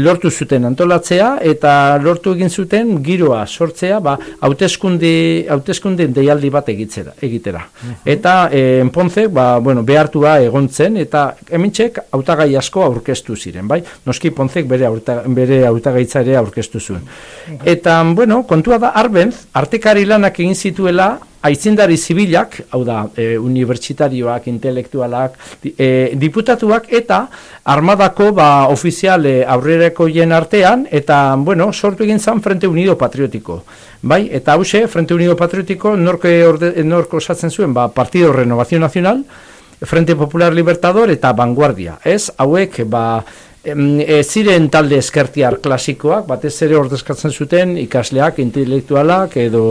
lortu zuten antolatzea eta lortu egin zuten giroa sortzea, ba hauteskunde hauteskunde deialdi bat egitzera, egitera. Eta e, Ponce, ba bueno, behartua egontzen eta hementxek hautagai asko aurkeztu ziren, bai? Noski Poncek bere hauta, bere hautagaitza ere aurkeztu zuen. Eta bueno, kontua da Artekari lanak egin zituela aitzindari zibilak, hau da, e, unibertsitarioak, intelektualak, di- e, diputatuak eta armadako ba, ofiziale aurrerekoien artean, eta, bueno, sortu egin zan Frente Unido Patriotiko. Bai, eta hause, Frente Unido Patriotiko, norke, orde, norko osatzen zuen, ba, Partido Renovación Nacional, Frente Popular Libertador eta Vanguardia. Ez, hauek, ba, e, ziren talde eskertiar klasikoak, batez ere ordezkatzen zuten ikasleak, intelektualak edo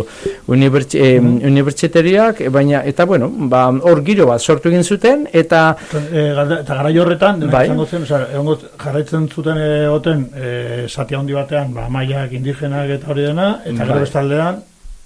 unibertsi, em, unibertsiteriak, e, baina, eta bueno, ba, hor giro bat sortu egin zuten, eta E, eta gara horretan, Bai. zen, osea, egongo jarraitzen zuten e, oten, e, zati handi batean, ba, maiak indigenak eta hori dena, eta Bai. gero bestaldean,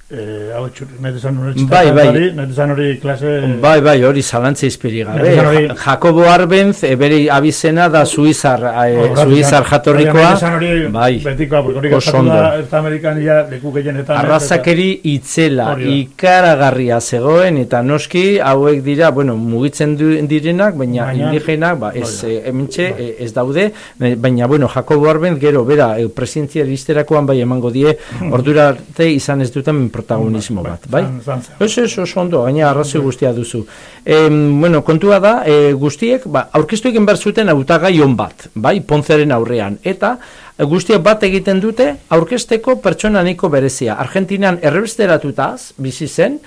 e, hau txur, netezan Bai, bai. hori, netezan hori klase... Bai, bai, hori zalantza izpiri gabe. Hori- Ja- Jakobo Arbenz, e, bere abizena da Suizar, e, Suizar jatorrikoa. netezan hori Bai, betikoa, hori gertatu da, eta Amerikan ja leku gehienetan. ez, eta- Arrazakeri itzela, Hori ikaragarria zegoen, eta noski hauek dira, bueno, mugitzen du- direnak, baina, Baina- indigenak, ba, ez, Hori eh, hementxe, eh, ez daude, eh, baina, bueno, Jakobo Arbenz, gero, bera, eh, presidentzia listerakoan bai emango die, ordura arte izan ez duten protagonismo bat, bai? Zan- zan zen. Ez, ez, oso ondo, gaina arrazoi guztia duzu. Em, bueno, kontua da, e, guztiek, ba, aurkeztu egin behar zuten hautagai on bat, bai, ponzeren aurrean, eta e, guztiek bat egiten dute aurkezteko pertsona nahiko berezia. Argentinan errebesteratuta bizi zen,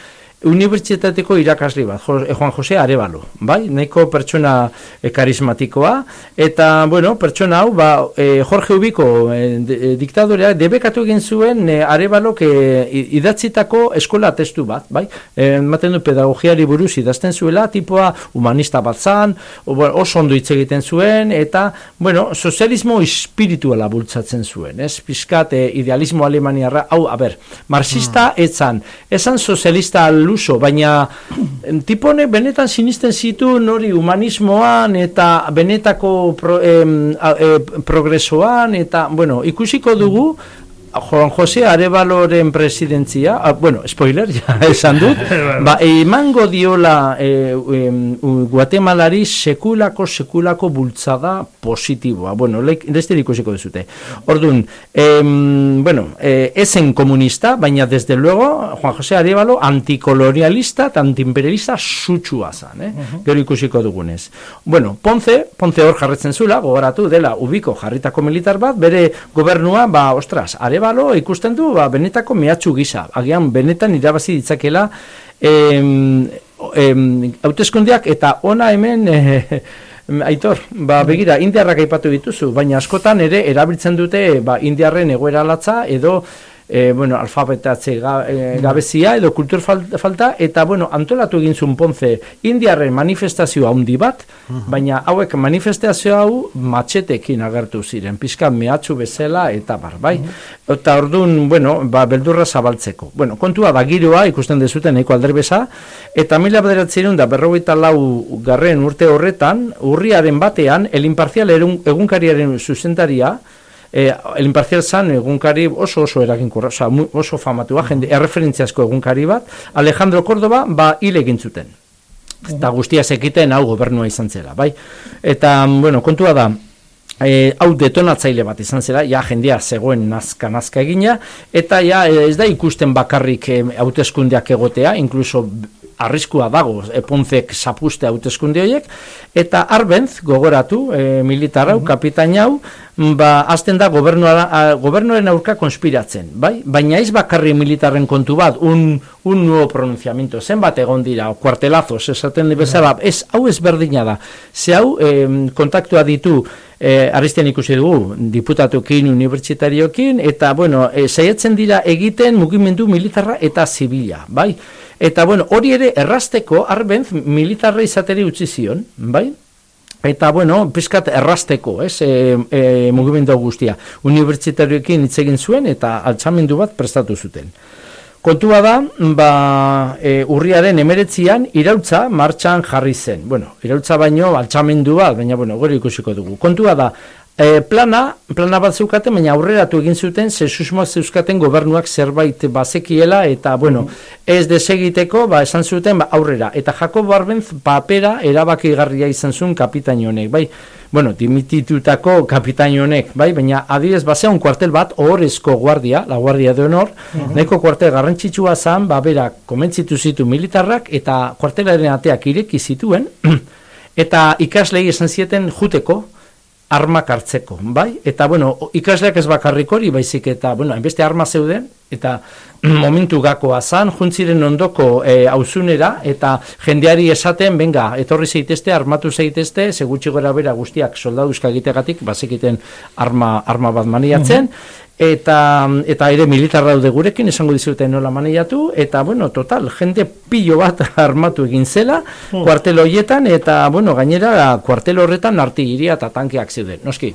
unibertsitateko irakasli bat, Jo- eh, Juan Jose Arevalo, bai, nahiko pertsona eh, karismatikoa, eta, bueno, pertsona hau, ba, eh, Jorge Ubiko de- eh, diktadorea debekatu egin zuen Arevalok eh, i- idatzitako eskola testu bat, bai, ematen du pedagogiari buruz idazten zuela, tipoa humanista bat zan, oso ondo hitz egiten zuen, eta, bueno, sozialismo espirituala bultzatzen zuen, ez, pixkat eh, idealismo alemaniarra, hau, a ber, marxista etzan, esan sozialista luso, baina em, tipo honek benetan sinisten zitu nori humanismoan eta benetako pro, em, a- e, progresoan eta, bueno, ikusiko dugu Juan Jose Arebaloren presidentzia, ah, bueno, spoiler, ja esan dut, ba, emango diola e, em, u- Guatemalari sekulako, sekulako bultzada positiboa. Bueno, leik, desde ikusiko duzute. Orduan, em, bueno, e, esen komunista, baina desde luego, Juan Jose Arevalo antikolonialista eta antiimperialista sutsua zan, eh? Gero ikusiko dugunez. Bueno, Ponce, Ponce hor jarretzen zula, gogoratu dela ubiko jarritako militar bat, bere gobernua, ba, ostras, Arevalo ikusten du, ba, benetako mehatxu gisa. Agian, benetan irabazi ditzakela em, em, hauteskundeak eta ona hemen eh, Aitor, ba, begira, indiarrak aipatu dituzu, baina askotan ere erabiltzen dute ba, indiarren egoera latza edo e, bueno, alfabetatze ga, e, gabezia edo kultur fal- falta eta bueno, antolatu egin zuen Ponce indiarren manifestazio handi bat, baina hauek manifestazio hau matxetekin agertu ziren, pizka mehatxu bezala eta bar, bai? Eta ordun, bueno, ba, beldurra zabaltzeko. Bueno, kontua da giroa ikusten dezuten nahiko alderbesa, eta mila bederatzerun da berrogeita lau garren urte horretan, urriaren batean, el imparzial erun- egunkariaren zuzendaria, eh, el imparzial zan egunkari oso oso eraginkorra, mu- oso famatua, jende, erreferentziazko egunkari bat, Alejandro Córdoba, ba, hile egin zuten. eta guztia sekiten hau gobernua izan zela, bai? Eta, bueno, kontua da, e, hau detonatzaile bat izan zela, ja jendea zegoen nazka nazka egina, eta ja ez da ikusten bakarrik e, hauteskundeak egotea, incluso arriskua dago eponzek zapuste hauteskunde horiek, eta arbenz gogoratu e, militar hau, kapitain hau, ba, azten da gobernuara, a, gobernuaren aurka konspiratzen, bai? Baina ez bakarri militarren kontu bat, un, un nuevo pronunciamiento, zenbat egon dira, o kuartelazos, esaten bezala, ez, hau ez berdina da, ze hau eh, kontaktua ditu, eh, Aristian ikusi dugu, diputatukin, unibertsitariokin, eta, bueno, eh, saiatzen dira egiten mugimendu militarra eta zibila, bai? Eta, bueno, hori ere errasteko, arbenz, militarra izateri utzi zion, bai? Eta, bueno, pizkat errasteko, ez, e, e, mugimendu guztia. Unibertsitarioekin hitz egin zuen eta altxamendu bat prestatu zuten. Kontua da, ba, e, urriaren emeretzian irautza martxan jarri zen. Bueno, irautza baino altxamendu bat, baina, bueno, gori ikusiko dugu. Kontua da, E, plana, plana bat zeukaten, baina aurreratu egin zuten, ze susmoak zeuskaten gobernuak zerbait bazekiela, eta, bueno, ez desegiteko, ba, esan zuten, ba, aurrera. Eta Jakob Barbenz papera erabakigarria izan zuen kapitain honek, bai? Bueno, dimititutako kapitain honek, bai? Baina, adibidez, basea un kuartel bat, ohorezko guardia, la guardia de honor, nahiko kuartel garrantzitsua zan, ba, bera, komentzitu zitu militarrak, eta kuartelaren ateak ireki zituen, eta ikaslei esan zieten juteko, armak hartzeko, bai? Eta, bueno, ikasleak ez bakarrik hori, baizik eta, bueno, hainbeste arma zeuden, eta momentu gakoa zan, juntziren ondoko e, auzunera, eta jendeari esaten, benga, etorri zeitezte, armatu zeitezte, segutxi gora bera guztiak soldaduzka egitegatik, bazekiten arma, arma bat maniatzen, eta eta ere militar daude gurekin esango dizute nola maneiatu eta bueno total jende pillo bat armatu egin zela mm. kuartel hoietan eta bueno gainera kuartel horretan artilleria eta tankeak zeuden noski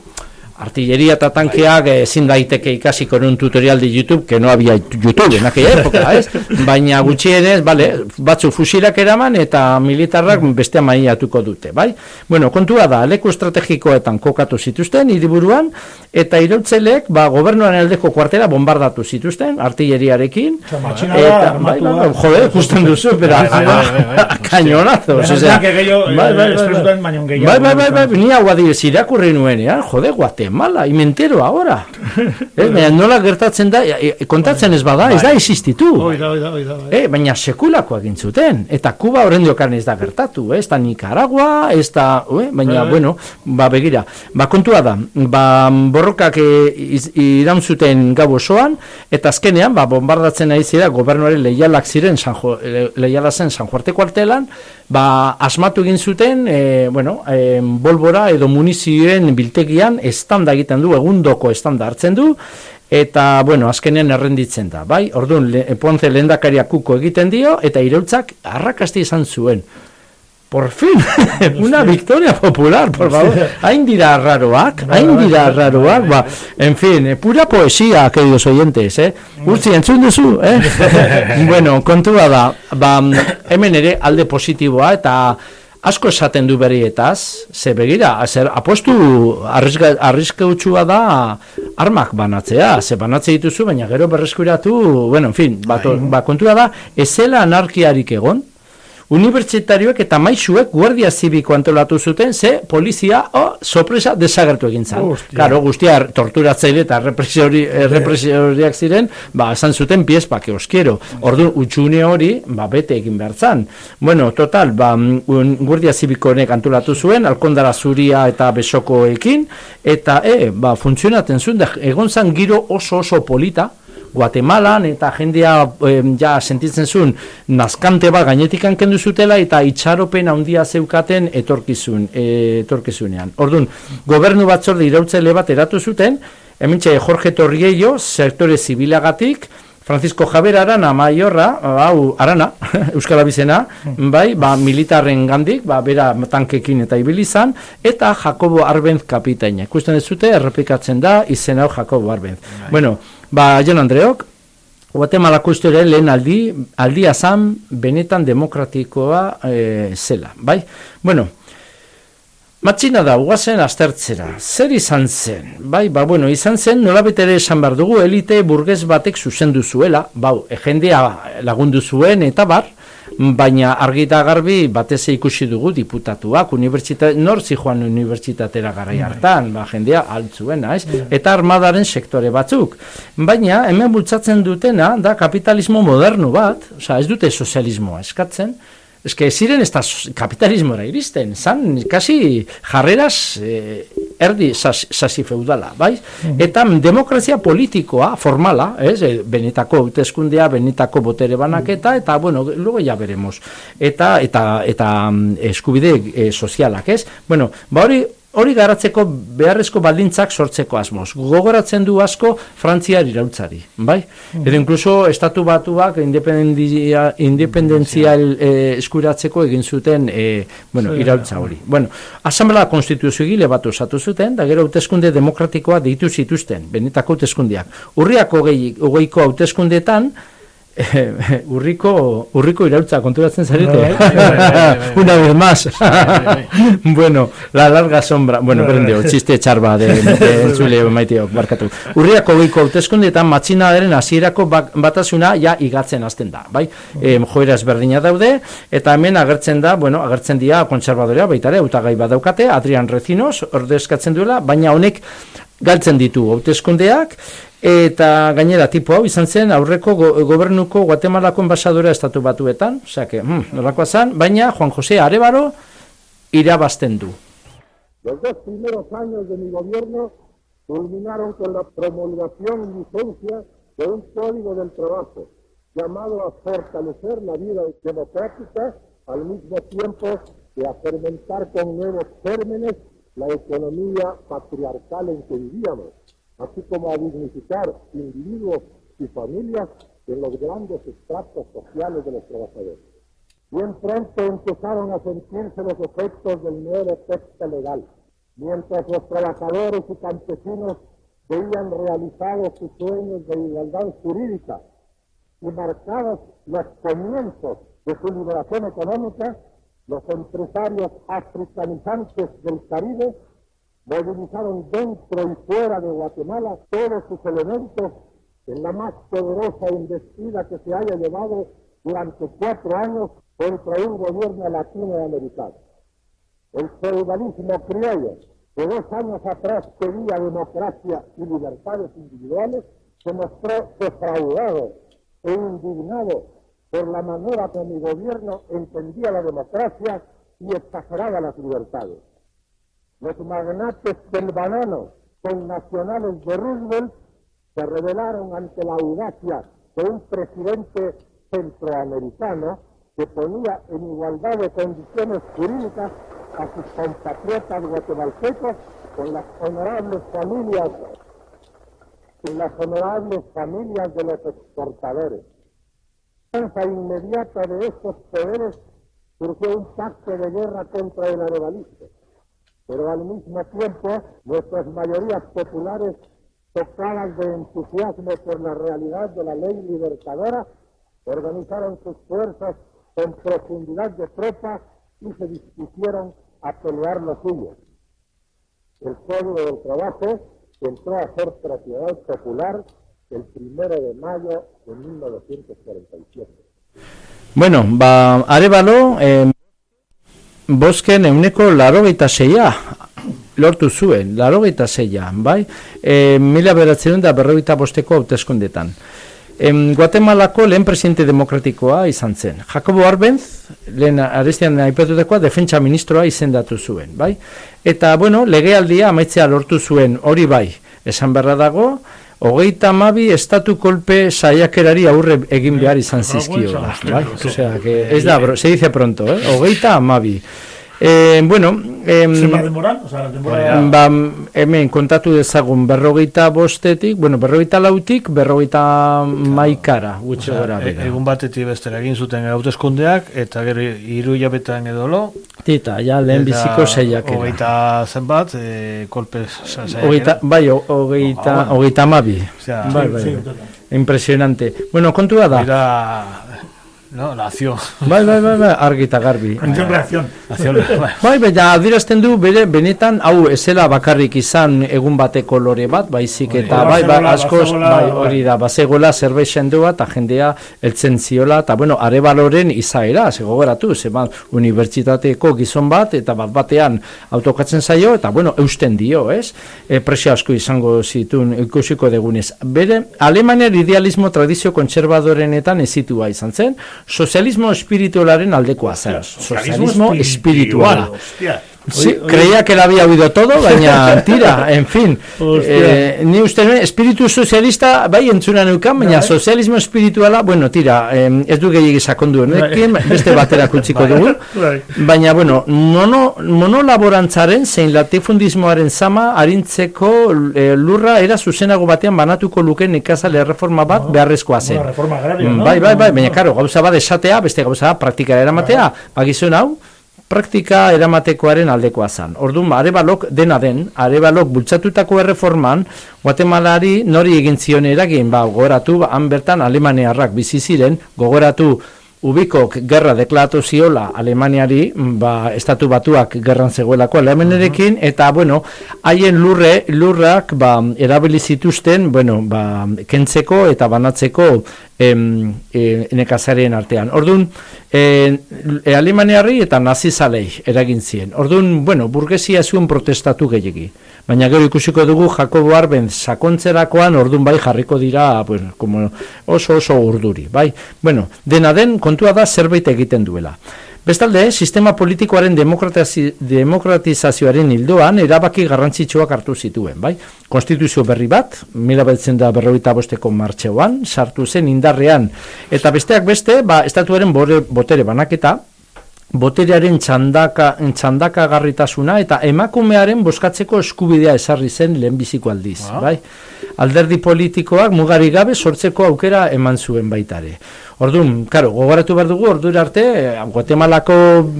artilleria eta tankeak ezin daiteke ikasi con un tutorial de YouTube que no había YouTube en aquella época, ¿es? Baina gutxienez, vale, batzu fusilak eraman eta militarrak beste amaiatuko dute, bai? Bueno, kontua da, leku estrategikoetan kokatu zituzten hiriburuan eta irautzelek, ba, gobernuaren aldeko kuartela bombardatu zituzten artilleriarekin. Eta, bai, bai, jode, ikusten duzu, pero cañonazo, o sea, bai, bai, bai, bai, bai, ni hau adibidez irakurri nuenean, jode, Guatemala, y me entero ahora. eh, baina nola gertatzen da, e, kontatzen ez bada, ez da existitu. Oida, oida, oida. Eh, baina sekulako egin zuten. Eta Kuba horrendiokan ez da gertatu, eh? ez da Nicaragua, ez da, eh? baina, Bai. bueno, ba, begira. Ba, kontua da, ba, borrokak e, iz- iraun zuten gau osoan, eta azkenean, ba, bombardatzen ari zira, gobernuaren leialak ziren, San Jo- le- leiala zen San Juarte kuartelan, ba, asmatu egin zuten, e, bueno, e, bolbora edo munizioen biltegian estanda egiten du, egundoko estanda hartzen du, eta, bueno, azkenean errenditzen da, bai? Orduan, le, Ponce lehendakaria kuko egiten dio, eta irautzak arrakasti izan zuen. Por fin, una victoria popular, por favor. Hain dira raroak, hain dira raroak, ba, en fin, eh, pura poesía, queridos oyentes, eh? Urtzi, entzun duzu, eh? bueno, kontua da, ba, hemen ere alde positiboa, eta asko esaten du berrietaz, ze begira, zer, apostu arriska, arriskeutsua da armak banatzea, ze banatze dituzu, baina gero berreskuratu, bueno, en fin, ba, to- ba, kontua da, ezela anarkiarik egon, Unibertsitarioek eta maixuek guardia zibiko antolatu zuten, ze polizia oh, sorpresa desagertu egin zan. Claro, guztia retorturatzaile eta represiori, eh, represioriak ziren, ba, esan zuten piezpa, que os quiero. Ordu, utxune hori, ba, bete egin behar zan. Bueno, total, ba, un, guardia zibiko honek antolatu zuen, alkondara zuria eta besokoekin, eta, e, ba, funtzionaten zuen, da, egon zan giro oso oso polita, Guatemalan eta jendea eh, ja sentitzen zuen nazkante bat gainetik kendu zutela eta itxaropen handia zeukaten etorkizun eh, etorkizunean. Ordun gobernu batzorde irautzaile bat eratu zuten, hementxe Jorge Torriello, sektore zibilagatik, Francisco Javier Arana Maiorra, hau Arana, Euskal Abizena, bai, ba, militarren gandik, ba, bera tankekin eta ibilizan, eta Jacobo Arbenz kapitaina. Ikusten ez zute, errepikatzen da, izen hau Jacobo Arbenz. Bueno, ba, Jon Andreok, Guatemalako historia lehen aldi, aldia zan benetan demokratikoa e, zela, bai? Bueno, Matxina da, guazen aztertzera. Zer izan zen? Bai, ba, bueno, izan zen, nolabete ere esan behar dugu, elite burgez batek zuzendu zuela, bau, jendea lagundu zuen, eta bar, baina argita garbi batez ikusi dugu diputatuak, unibertsitate, nor joan unibertsitatera garai hartan, ba, jendea altzuena, ez? Eta armadaren sektore batzuk. Baina, hemen bultzatzen dutena, da kapitalismo modernu bat, osea, ez dute sozialismoa eskatzen, eske ziren ez da kapitalismora iristen, zan, kasi jarreraz eh, erdi sas- sasi feudala, bai? Eta demokrazia politikoa, formala, ez? Eh, benetako hauteskundea, benetako botere banaketa, eta, bueno, luego ya veremos. Eta, eta, eta mm, eskubide eh, sozialak, ez? Bueno, ba hori, hori garatzeko beharrezko baldintzak sortzeko asmoz. Gogoratzen du asko Frantziar irautzari, bai? Edo inkluso estatu batuak independentzia, independentzial eh, eskuratzeko egin zuten eh, bueno, irautza hori. Bueno, asamblea konstituziogile bat osatu zuten, da gero hauteskunde demokratikoa deitu zituzten, benetako hauteskundeak. Urriak hogei, hogeiko hauteskundeetan, urriko, urriko irautza konturatzen zarete. Bai, bai, bai. Una vez más. bueno, la larga sombra. Bueno, berendeo, txiste txarba de, de entzule maiteo, barkatu. Urriako goiko hauteskundeetan matxinadaren hasierako batasuna ja igatzen hasten da, bai? E, joera ezberdina daude, eta hemen agertzen da, bueno, agertzen dira kontserbadorea, baita ere, hautagai badaukate, Adrian Recinos, ordezkatzen duela, baina honek galtzen ditu hauteskundeak, eta gainera tipo hau izan zen aurreko go, gobernuko Guatemalako enbasadora estatu batuetan, osea que, hmm, nolakoa zen, baina Juan José Arevalo irabazten du. Los dos primeros años de mi gobierno culminaron con la promulgación y vigencia de un código del trabajo llamado a fortalecer la vida democrática al mismo tiempo que a fermentar con nuevos términos la economía patriarcal en que vivíamos, así como a dignificar individuos y familias en los grandes estratos sociales de los trabajadores. Bien pronto empezaron a sentirse los efectos del nuevo texto legal, mientras los trabajadores y campesinos veían realizados sus sueños de igualdad jurídica y marcados los comienzos de su liberación económica, los empresarios africanizantes del Caribe movilizaron dentro y fuera de Guatemala todos sus elementos en la más poderosa investida que se haya llevado durante cuatro años contra un gobierno latinoamericano. El feudalismo criollo, que dos años atrás pedía democracia y libertades individuales, se mostró defraudado e indignado por la manera que mi gobierno entendía la democracia y exageraba las libertades. Los magnates del banano, con nacionales de Roosevelt, se rebelaron ante la audacia de un presidente centroamericano que ponía en igualdad de condiciones jurídicas a sus compatriotas guatemaltecos con las honorables familias con las honorables familias de los exportadores. Defensa inmediata de estos poderes surgió un pacto de guerra contra el animalismo, pero al mismo tiempo nuestras mayorías populares tocadas de entusiasmo por la realidad de la ley libertadora, organizaron sus fuerzas con profundidad de tropa y se dispusieron a pelear lo suyo. El Código del Trabajo entró a ser propiedad popular el primero de mayo de 1947. Bueno, ba, Arevalo, eh, bosken euneko larogeita zeia, lortu zuen, larogeita zeia, bai? E, mila beratzen da berrogeita bosteko hauteskundetan. Em, Guatemalako lehen presidente demokratikoa izan zen. Jacobo Arbenz, lehen arestian aipatutakoa, defentsa ministroa izendatu zuen, bai? Eta, bueno, legealdia amaitzea lortu zuen hori bai, esan berra dago, hogeita amabi estatu kolpe saiakerari aurre egin behar izan zizkiola, bai? Osea, que ez da, se dice pronto, eh? Hogeita amabi. Eh, bueno, em, Zenbat denboran? Osea, denbora... ba, hemen kontatu dezagun berrogeita bostetik, bueno, berrogeita lautik, berrogeita maikara, gutxi gora E- egun batetik bestera egin zuten hauteskundeak eta gero hiru hilabetean edo lo Tita, ja, lehen eta biziko zeiakera. hogeita zenbat e, kolpe. Hogeita, bai, hogeita, Ah, bueno. hogeita amabi. Osea, Bai, bai, bai. Impresionante. Bueno, kontua da. Dira No, la acción. Bai, bai, bai, bai, argi eta garbi. Acción, reacción. Acción, bai. Bai, baina adierazten du bere benetan hau esela bakarrik izan egun bateko lore bat, baizik eta bai, bai, Bazegoela, askoz, bai, bai. hori da, bazegoela zerbait sendoa eta jendea eltzen ziola, eta bueno, arebaloren izaera, zegogoratu, zeban unibertsitateko gizon bat, eta bat batean autokatzen zaio, eta bueno, eusten dio, ez? E, presio asko izango zitun ikusiko degunez. Bere, Alemaniar idealismo tradizio kontserbadorenetan ezitua izan zen, sozialismo espiritualaren aldekoa zen. Sozialismo espirituala. Hostia. Sí, creía que lo había oído todo, baina tira, en fin. Eh, ni uste nuen, espiritu sozialista, bai entzuna neukan, baina sozialismo espirituala, bueno, tira, eh, ez du gehiagik sakondu honekin, beste batera kutsiko dugu. Bai. Baina, bueno, mono, monolaborantzaren zein latifundismoaren zama harintzeko eh, lurra era zuzenago batean banatuko luke nekazale erreforma bat beharrezkoa zen. Una reforma agraria, Mm, no? Bai, bai, bai, baina, karo, gauza bat esatea, beste gauza bat praktika eramatea, bagizun hau, praktika eramatekoaren aldekoa zan. Orduan, ba, arebalok dena den, arebalok bultzatutako erreforman, Guatemalari nori egin zion eragin, ba, gogoratu, ba, han bertan Alemaniarrak bizi ziren, gogoratu Ubikok gerra deklaratu ziola Alemaniari, ba, estatu batuak gerran zegoelako Alemanerekin, eta, bueno, haien lurre, lurrak, ba, erabili zituzten, bueno, ba, kentzeko eta banatzeko em, e, nekazarien artean. Orduan, e, e, Alemaniarri eta nazizalei eragin zien. Orduan, bueno, burgesia zuen protestatu gehiagi. Baina gero ikusiko dugu Jakobo Arben sakontzerakoan orduan bai jarriko dira bueno, como oso oso urduri, bai? Bueno, dena den kontua da zerbait egiten duela. Bestalde, sistema politikoaren demokratizazioaren hildoan erabaki garrantzitsuak hartu zituen, bai? Konstituzio berri bat, mila betzen da berroita bosteko martxeoan, sartu zen indarrean, eta besteak beste, ba, estatuaren bore, botere banaketa, boterearen txandaka, txandakagarritasuna eta emakumearen boskatzeko eskubidea esarri zen lehenbiziko aldiz, bai? Alderdi politikoak mugari gabe sortzeko aukera eman zuen baitare. Orduan, karo, gogoratu behar dugu, ordura arte, Guatemalako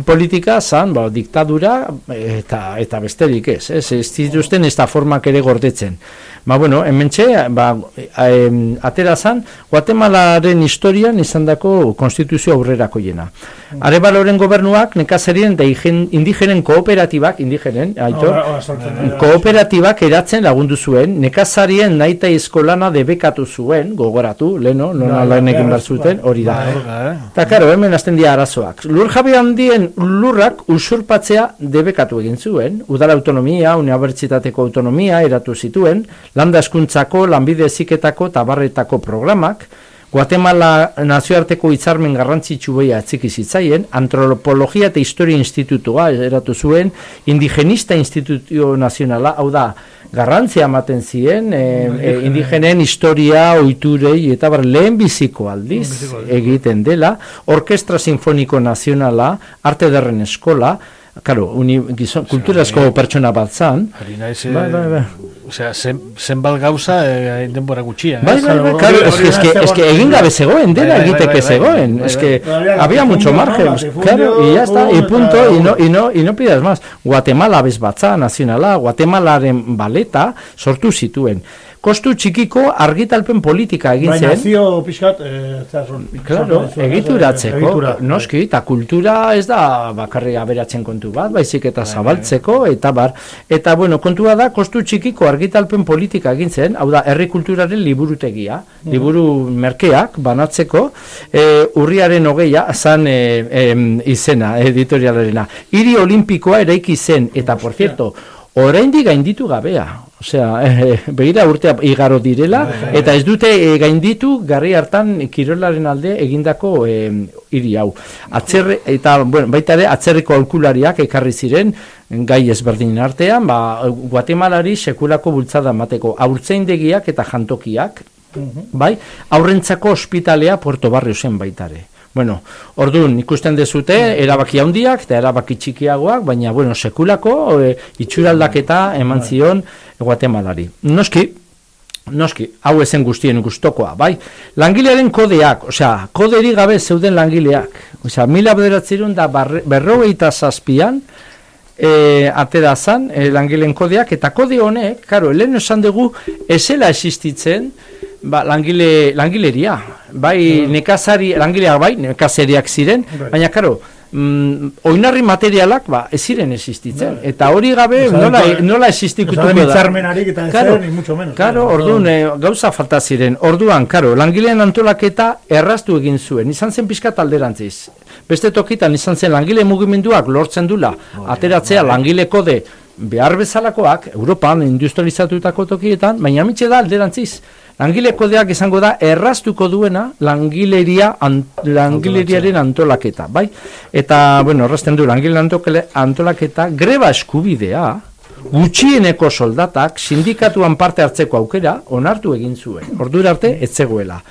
politika zan, ba, diktadura eta eta besterik ez, ez, ez dituzten ez da formak ere gordetzen. Ba, bueno, hementxe, ba, em, atera zan, Guatemalaren historian izandako konstituzio aurrerako jena. Arebaloren gobernuak nekazarien eta igen- indigenen kooperatibak, indigenen, aitor, Ora- ora kooperatibak eratzen lagundu zuen, nekazarien naita eskolana debekatu zuen, gogoratu, leno, nona Bai, lan egin bai, behar zuten, hori da. Eh? Eta, karo, hemen hasten dira arazoak. Lur jabe handien lurrak usurpatzea debekatu egin zuen, udala autonomia, unibertsitateko autonomia eratu zituen, landa eskuntzako, lanbide eziketako, tabarretako programak, Guatemala nazioarteko hitzarmen garrantzitsu behia atziki zitzaien, antropologia eta historia institutua eratu zuen, indigenista instituzio nazionala, hau da, garrantzia ematen ziren, e, e, indigenen historia, oiturei, eta bar, lehen biziko aldiz. egiten dela, Orkestra Sinfoniko Nazionala, Arte Derren Eskola, Karo, uni, gizon, kulturazko pertsona bat zan. Ari naiz, eh, Bai, bai, bai. Osea, zen, zenbal gauza eh, denbora gutxia. Bai, bai, bai, claro, es que, es que, es que egin gabe zegoen, dena Bai, bai, egiteke bai, bai, zegoen, bai, es bai. que había mucho margen, claro, y ya está, y punto, y no, y no, y no pidas más. Guatemala bezbatza nazionala, Guatemalaren baleta sortu zituen. Kostu txikiko argitalpen politika egin zen. nazio pixkat, eh, zera, son- Claro, egituratzeko, egitura, noski, eta kultura ez da bakarri aberatzen kontu bat, baizik eta zabaltzeko, eta bar. Eta, bueno, kontua da, kostu txikiko argitalpen politika egin zen, hau da, herri kulturaren liburutegia, liburu merkeak banatzeko, e, urriaren hogeia, zan e, em, izena, editorialarena. Hiri olimpikoa eraiki zen, eta, por cierto, oraindik gainditu gabea. Osea, eh, begira urtea igaro direla, eta ez dute eh, gainditu garri hartan kirolaren alde egindako eh, hiri hau. Atzerre, eta bueno, baita ere atzerriko aulkulariak ekarri ziren gai ezberdinen artean, ba, Guatemalari sekulako bultzada emateko aurtzaindegiak eta jantokiak, bai, aurrentzako ospitalea Puerto Barrio zen baitare. Bueno, orduan ikusten dezute erabaki handiak eta erabaki txikiagoak, baina bueno, sekulako e, itxuraldaketa eman zion Guatemalari. Noski, noski, hau ezen guztien gustokoa, bai? Langilearen kodeak, osea, koderi gabe zeuden langileak. Osea, mila bederatzerun da berrogeita zazpian, e, atera zan e, langileen kodeak, eta kode honek, karo, lehen esan dugu, esela existitzen, ba, langile, langileria, bai nekazari, langileak bai, nekazariak ziren, Bai. baina karo, mm, oinarri materialak ba, ez ziren existitzen. Eta hori gabe Ez da nola, nola existikutuko da hitzarmenarik eta zen, ni mucho menos. Karo, orduan, eh, gauza falta ziren. Orduan, karo, langileen antolaketa erraztu egin zuen. Izan zen pixka alderantziz. Beste tokitan izan zen langile mugimenduak lortzen dula ateratzea langile kode behar bezalakoak, Europan industrializatutako tokietan, baina amitxe da alderantziz. Langile kodeak izango da erraztuko duena langileria an, langileriaren antolaketa, bai? Eta, bueno, errazten du langile antolaketa greba eskubidea, gutxieneko soldatak sindikatuan parte hartzeko aukera onartu egin zuen. Ordura arte ez zegoela.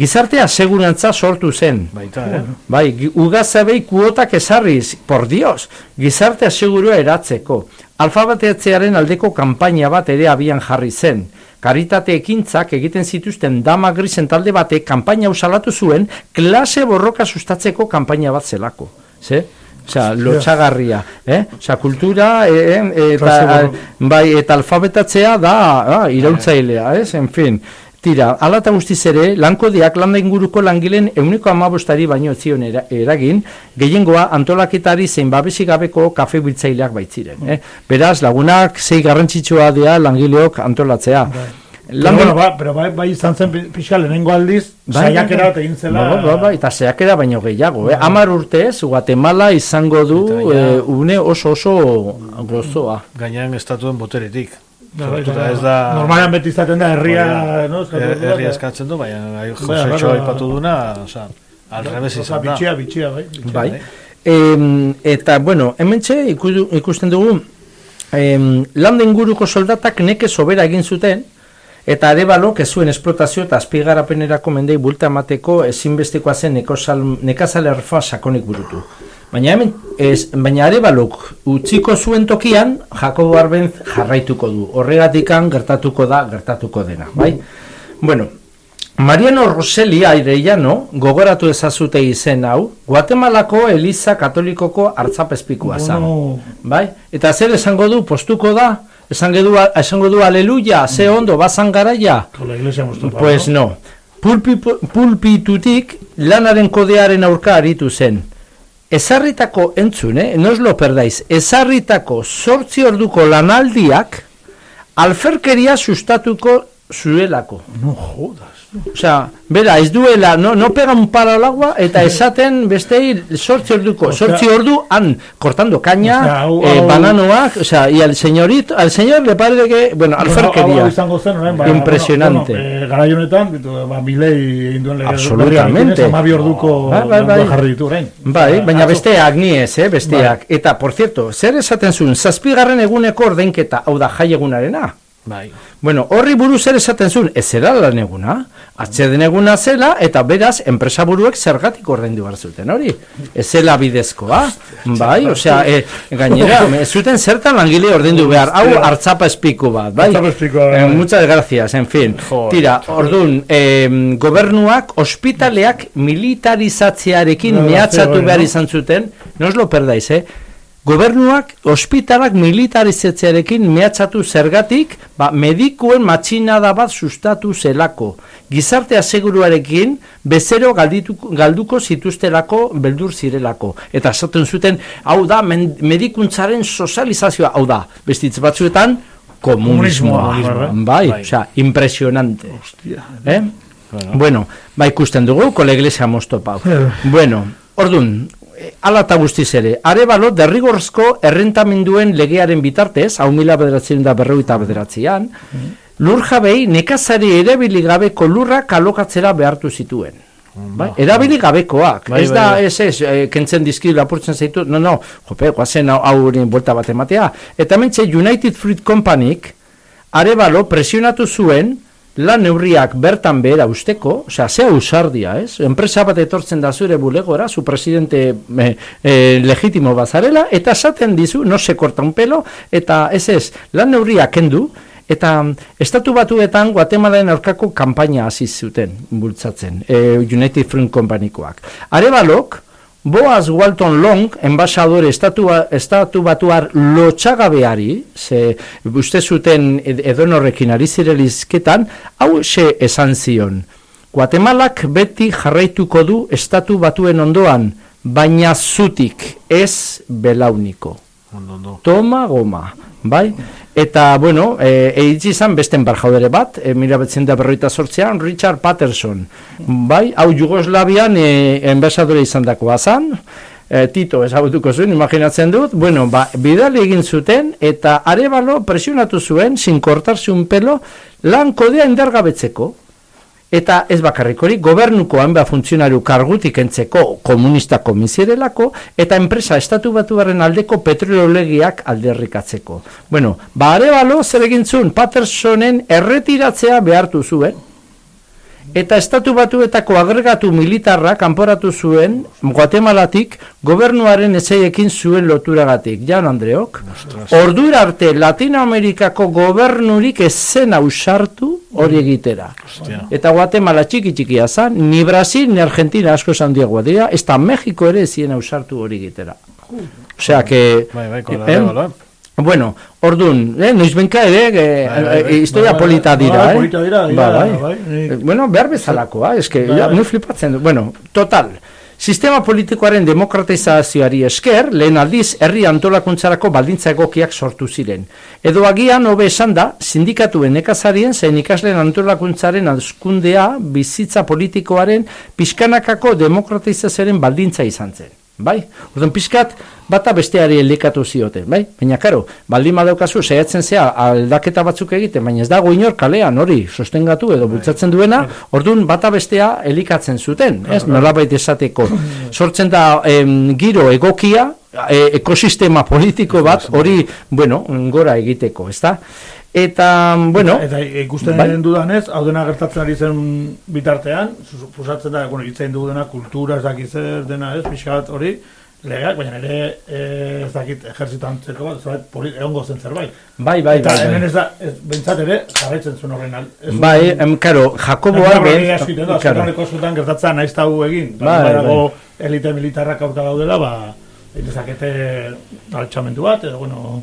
Gizartea segurantza sortu zen. Baita, eh? Bai, ugazabei kuotak ezarriz, por dios, gizarte asegurua eratzeko. Alfabeteatzearen aldeko kanpaina bat ere abian jarri zen. Karitate ekintzak egiten zituzten dama grisen talde batek kanpaina usalatu zuen klase borroka sustatzeko kanpaina bat zelako. Ze? Osea, lotxagarria, eh? Osea, kultura, eh, Klase eta, bai, eta alfabetatzea da, ah, irautzailea, ez? En fin, tira, ala eta guztiz ere, lankodeak landa inguruko langileen euniko amabostari baino zion era- eragin, gehiengoa antolaketari zein babesi gabeko kafe biltzaileak baitziren. Eh? Beraz, lagunak zei garrantzitsua dira langileok antolatzea. Pero, Lan bueno, ba, pero bai, bai izan zen pi- pixka lehenengo aldiz, saiakera bat egin zela. Ba, ba, ba, eta saiakera baino gehiago, eh? Amar urtez, Guatemala izango du Eta ja- eh, une oso oso gozoa. Gainean estatuen boteretik. Ba, bai, Sortuta eta ez da... Normalean beti izaten da herria, da. no? Herria eskatzen du, baina Bai, bai, bai. aipatu duna, oza, al revés Osa, izan da. bitxia, bitxia, bai. bitxia. Bai. Em, eta, bueno, hemen ikusten dugu, em, landa inguruko soldatak neke sobera egin zuten, eta arebalok ez zuen esplotazio eta azpigarapenerako mendei bulta emateko ezinbestekoa zen nekazal, nekazal erfa sakonik burutu. Baina hemen, ez, baina arebalok utziko zuen tokian, Jakobo Arbenz jarraituko du. Horregatikan gertatuko da, gertatuko dena, bai? Bueno, Mariano Roseli Airellano, gogoratu ezazute izen hau, Guatemalako Eliza Katolikoko hartzapezpikua zan. Bueno. Bai? Eta zer esango du, postuko da? Esango du, esango du aleluya, ze ondo, bazan garaia? Con la iglesia topado, Pues no. Pulpi, pulpitutik lanaren kodearen aurka aritu zen. Ezarritako entzun, eh? No es lo perdaiz. Ezarritako sortzi orduko lanaldiak alferkeria sustatuko zuelako. No jodas. Osea, bera, ez duela, no, no pega un palo al agua, eta esaten bestei sortzi orduko, sortzi ordu han, cortando caña, Osea, hau- eh, hau- bananoak, o sea, y al señorito, al señor le parece que, bueno, alferkeria. Izango zen, orain, ba, Impresionante. Bueno, bueno, eh, garai honetan, bitu, ba, Milei egin duen lege Absolutamente. Amabi orduko Bai, bai, bai. langoa jarri ditu orain. Bai, Osea, baina besteak ni ez, eh, besteak. Eta, por cierto, zer esaten zuen, zazpigarren eguneko ordainketa, hau da jai egunarena. Bai. Bueno, horri buruz zer esaten zuen, ez zera lan eguna, atxeden eguna zela, eta beraz, enpresaburuek zergatik ordaindu behar zuten, hori? Ez zela bidezkoa, bai, osea, e, gainera, ez zuten zertan langile ordaindu behar, hau hartzapa espiku bat, bai? Espikoa, bai. Eh, muchas gracias, en fin. Joder. Tira, ordun, eh, gobernuak ospitaleak militarizatzearekin zegoen, behar no? izan zuten, no os lo perdaiz, eh? Gobernuak ospitalak militarizatzearekin mehatxatu zergatik, ba, medikuen matxinada bat sustatu zelako. Gizarte aseguruarekin bezero galditu, galduko zituztelako beldur zirelako. Eta esaten zuten, hau da, men, medikuntzaren sozializazioa, hau da, bestitz batzuetan, komunismoa. Komunismoa, Bai, bai. osea, impresionante. Hostia. Eh? Bueno, ba ikusten dugu, kole iglesia moztopau. Eh. bueno, ordun, ala eta guztiz ere, arebalo derrigorrezko errentamenduen legearen bitartez, hau mila bederatzen da berroita bederatzean, lur jabei nekazari erabili gabeko lurrak alokatzera behartu zituen. Bai, erabili gabekoak, Bai, ez bai, da, bai. ez ez, eh, kentzen dizki lapurtzen zaitu, no, no, jope, guazen hau, buelta bat ematea. Eta mentxe United Fruit Companyk, arebalo presionatu zuen, lan neurriak bertan behera usteko, osea, zea usardia, ez? Enpresa bat etortzen da zure bulegora, zu presidente eh, eh, legitimo bazarela, eta esaten dizu, no se corta un pelo, eta ez ez, lan neurriak kendu, eta mm, estatu batuetan Guatemalaren aurkako kanpaina hasi zuten bultzatzen, eh, United Front Companykoak. Arebalok, Boaz Walton Long, enbasadore estatu, estatu batuar lotxagabeari, ze uste zuten ed- edonorrekin ari zirelizketan, hau se esan zion. Guatemalak beti jarraituko du estatu batuen ondoan, baina zutik ez belauniko. Ondo, ondo. Toma goma, bai? Eta, bueno, e, eitzi izan besten barjaudere bat, e, mila betzen da berroita sortzean, Richard Patterson, bai? Hau Jugoslavian e, enbasadore izan dakoa zan, e, Tito ezagutuko zuen, imaginatzen dut, bueno, ba, bidali egin zuten, eta arebalo presionatu zuen, sin kortarse un pelo, lan kodea indargabetzeko, Eta ez bakarrik hori, gobernuko hanba funtzionariu kargutik entzeko komunista komisierelako, eta enpresa estatu batuaren aldeko petrolegiak alderrikatzeko. Bueno, ba arebalo zer egin zuen Pattersonen erretiratzea behartu zuen, eta estatu batuetako agregatu militarra kanporatu zuen Guatemalatik gobernuaren etxeiekin zuen loturagatik. Jan Andreok, ordura arte Latinoamerikako gobernurik ez zen ausartu hori egitera. Hostia. Eta Guatemala txiki txikia zan, ni Brasil ni Argentina asko esan diagoa dira, ez da Mexiko ere zien ausartu hori egitera. Osea, que... Bai, bai, eh, eh? Bueno, ordun, eh, noiz benka ere, eh, Bai, bai, historia Bai, bai, polita dira, bai, eh? polita dira, Ba, dira, bai. bai, Eh, Bueno, behar bezalakoa, eske, Bai, ja, bai. muy flipatzen du. Bueno, total, sistema politikoaren demokratizazioari esker, lehen aldiz, herri antolakuntzarako baldintza egokiak sortu ziren. Edo agian, hobe esan da, sindikatuen nekazarien zein ikasleen antolakuntzaren azkundea bizitza politikoaren pixkanakako demokratizazioaren baldintza izan zen. Bai? Orduan pixkat bata besteari elikatu zioten, bai? Baina karo, baldin badaukazu saiatzen zea aldaketa batzuk egiten, baina ez dago inor kalean hori sostengatu edo bultzatzen duena, orduan bata bestea elikatzen zuten, ez? Nolabait esateko. Sortzen da em, giro egokia, e, ekosistema politiko bat hori, bueno, gora egiteko, ezta? Eta, bueno, Eta ikusten bai. dudanez, hau dena gertatzen ari zen bitartean, suposatzen da, bueno, hitzein dugu dena, kultura, ez dakit zer dena, ez, pixka bat hori, legeak, baina ere, eh, ez dakit, ejerzitan zerko bat, zerbait, poli- egongo zen zerbait. bai, bai, Eta bai, hemen bai. ez da, ez, bentsat ere, jarraitzen zuen horren al. Bai, zuen- em, karo, Jakobo Eta Arben, hori asko egiten da, karo. gertatzen naiz ta hau egin. Bai, Bai, badago elite militarrak aurka daudela, ba, egin dezakete altxamendu bat, edo, bueno,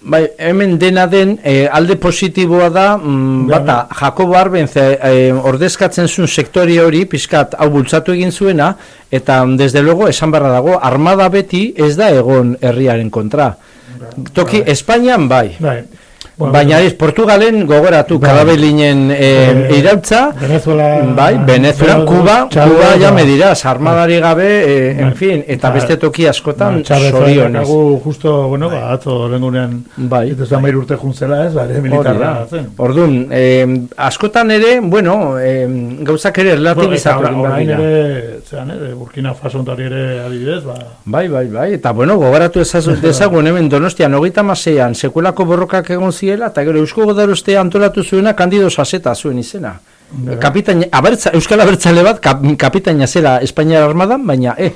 Bai, hemen dena den eh, alde positiboa da mm, Bai, bata Jakobo Arben ze, eh, ordezkatzen zuen sektore hori pixkat hau bultzatu egin zuena eta mm, desde luego esan barra dago armada beti ez da egon herriaren kontra. Toki Espainian bai. bai. Bueno, Baina ez, Portugalen gogoratu Bai. kadabelinen e, Eh, irautza, Venezuela... bai, Venezuela, Chávez, Kuba, Chávez, Kuba ja ba, mediraz, armadari gabe, e, en Bai. fin, eta Ba, beste toki askotan ba, sorionez. daukagu justo, bueno, ba, atzo lengunean, Bai. eta zamairu urte juntzela ez, ba, ere militarra. Orduan, eh, askotan ere, bueno, eh, gauzak ere Bueno, relativizatu behar orain ere, zean, eh, Burkina Faso ontari ere adibidez, ba, Bai, bai, bai, eta bueno, gogoratu dezagun hemen donostian, hogeita maseian, sekuelako borrokak egon ziela, eta gero Eusko Godaroste antolatu zuena Kandido Saseta zuen izena. Kapitain, abertza, Euskal Abertzale bat, kap, kapitaina zela Espainiar Armadan, baina, eh,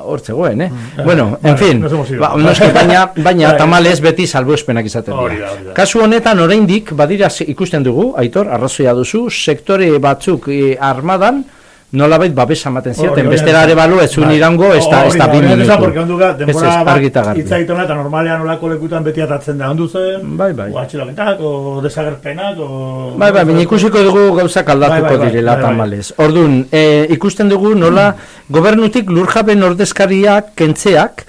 hor zegoen, eh? bueno, en fin, ba, noski, baina, baina Bai. tamalez beti salbuespenak izaten dira. Kasu honetan oraindik badira ikusten dugu, Aitor, arrazoia duzu, sektore batzuk eh, armadan, nolabait babesa ematen hori, bestera hori. ere balu ez zuen Bai. irango, ez da, ez da bi hori minutu. esan, porque onduka, Ez, ez, denbora bat argi eta normalean olako lekutan beti atatzen da, ondu zen, Bai, bai. o atxiloketak, o desagerpenak, o... Bai, bai, baina ikusiko dugu gauzak aldatuko Bai, bai, bai, direla tamalez. Orduan, e, ikusten dugu nola gobernutik lurjaben ordezkariak kentzeak,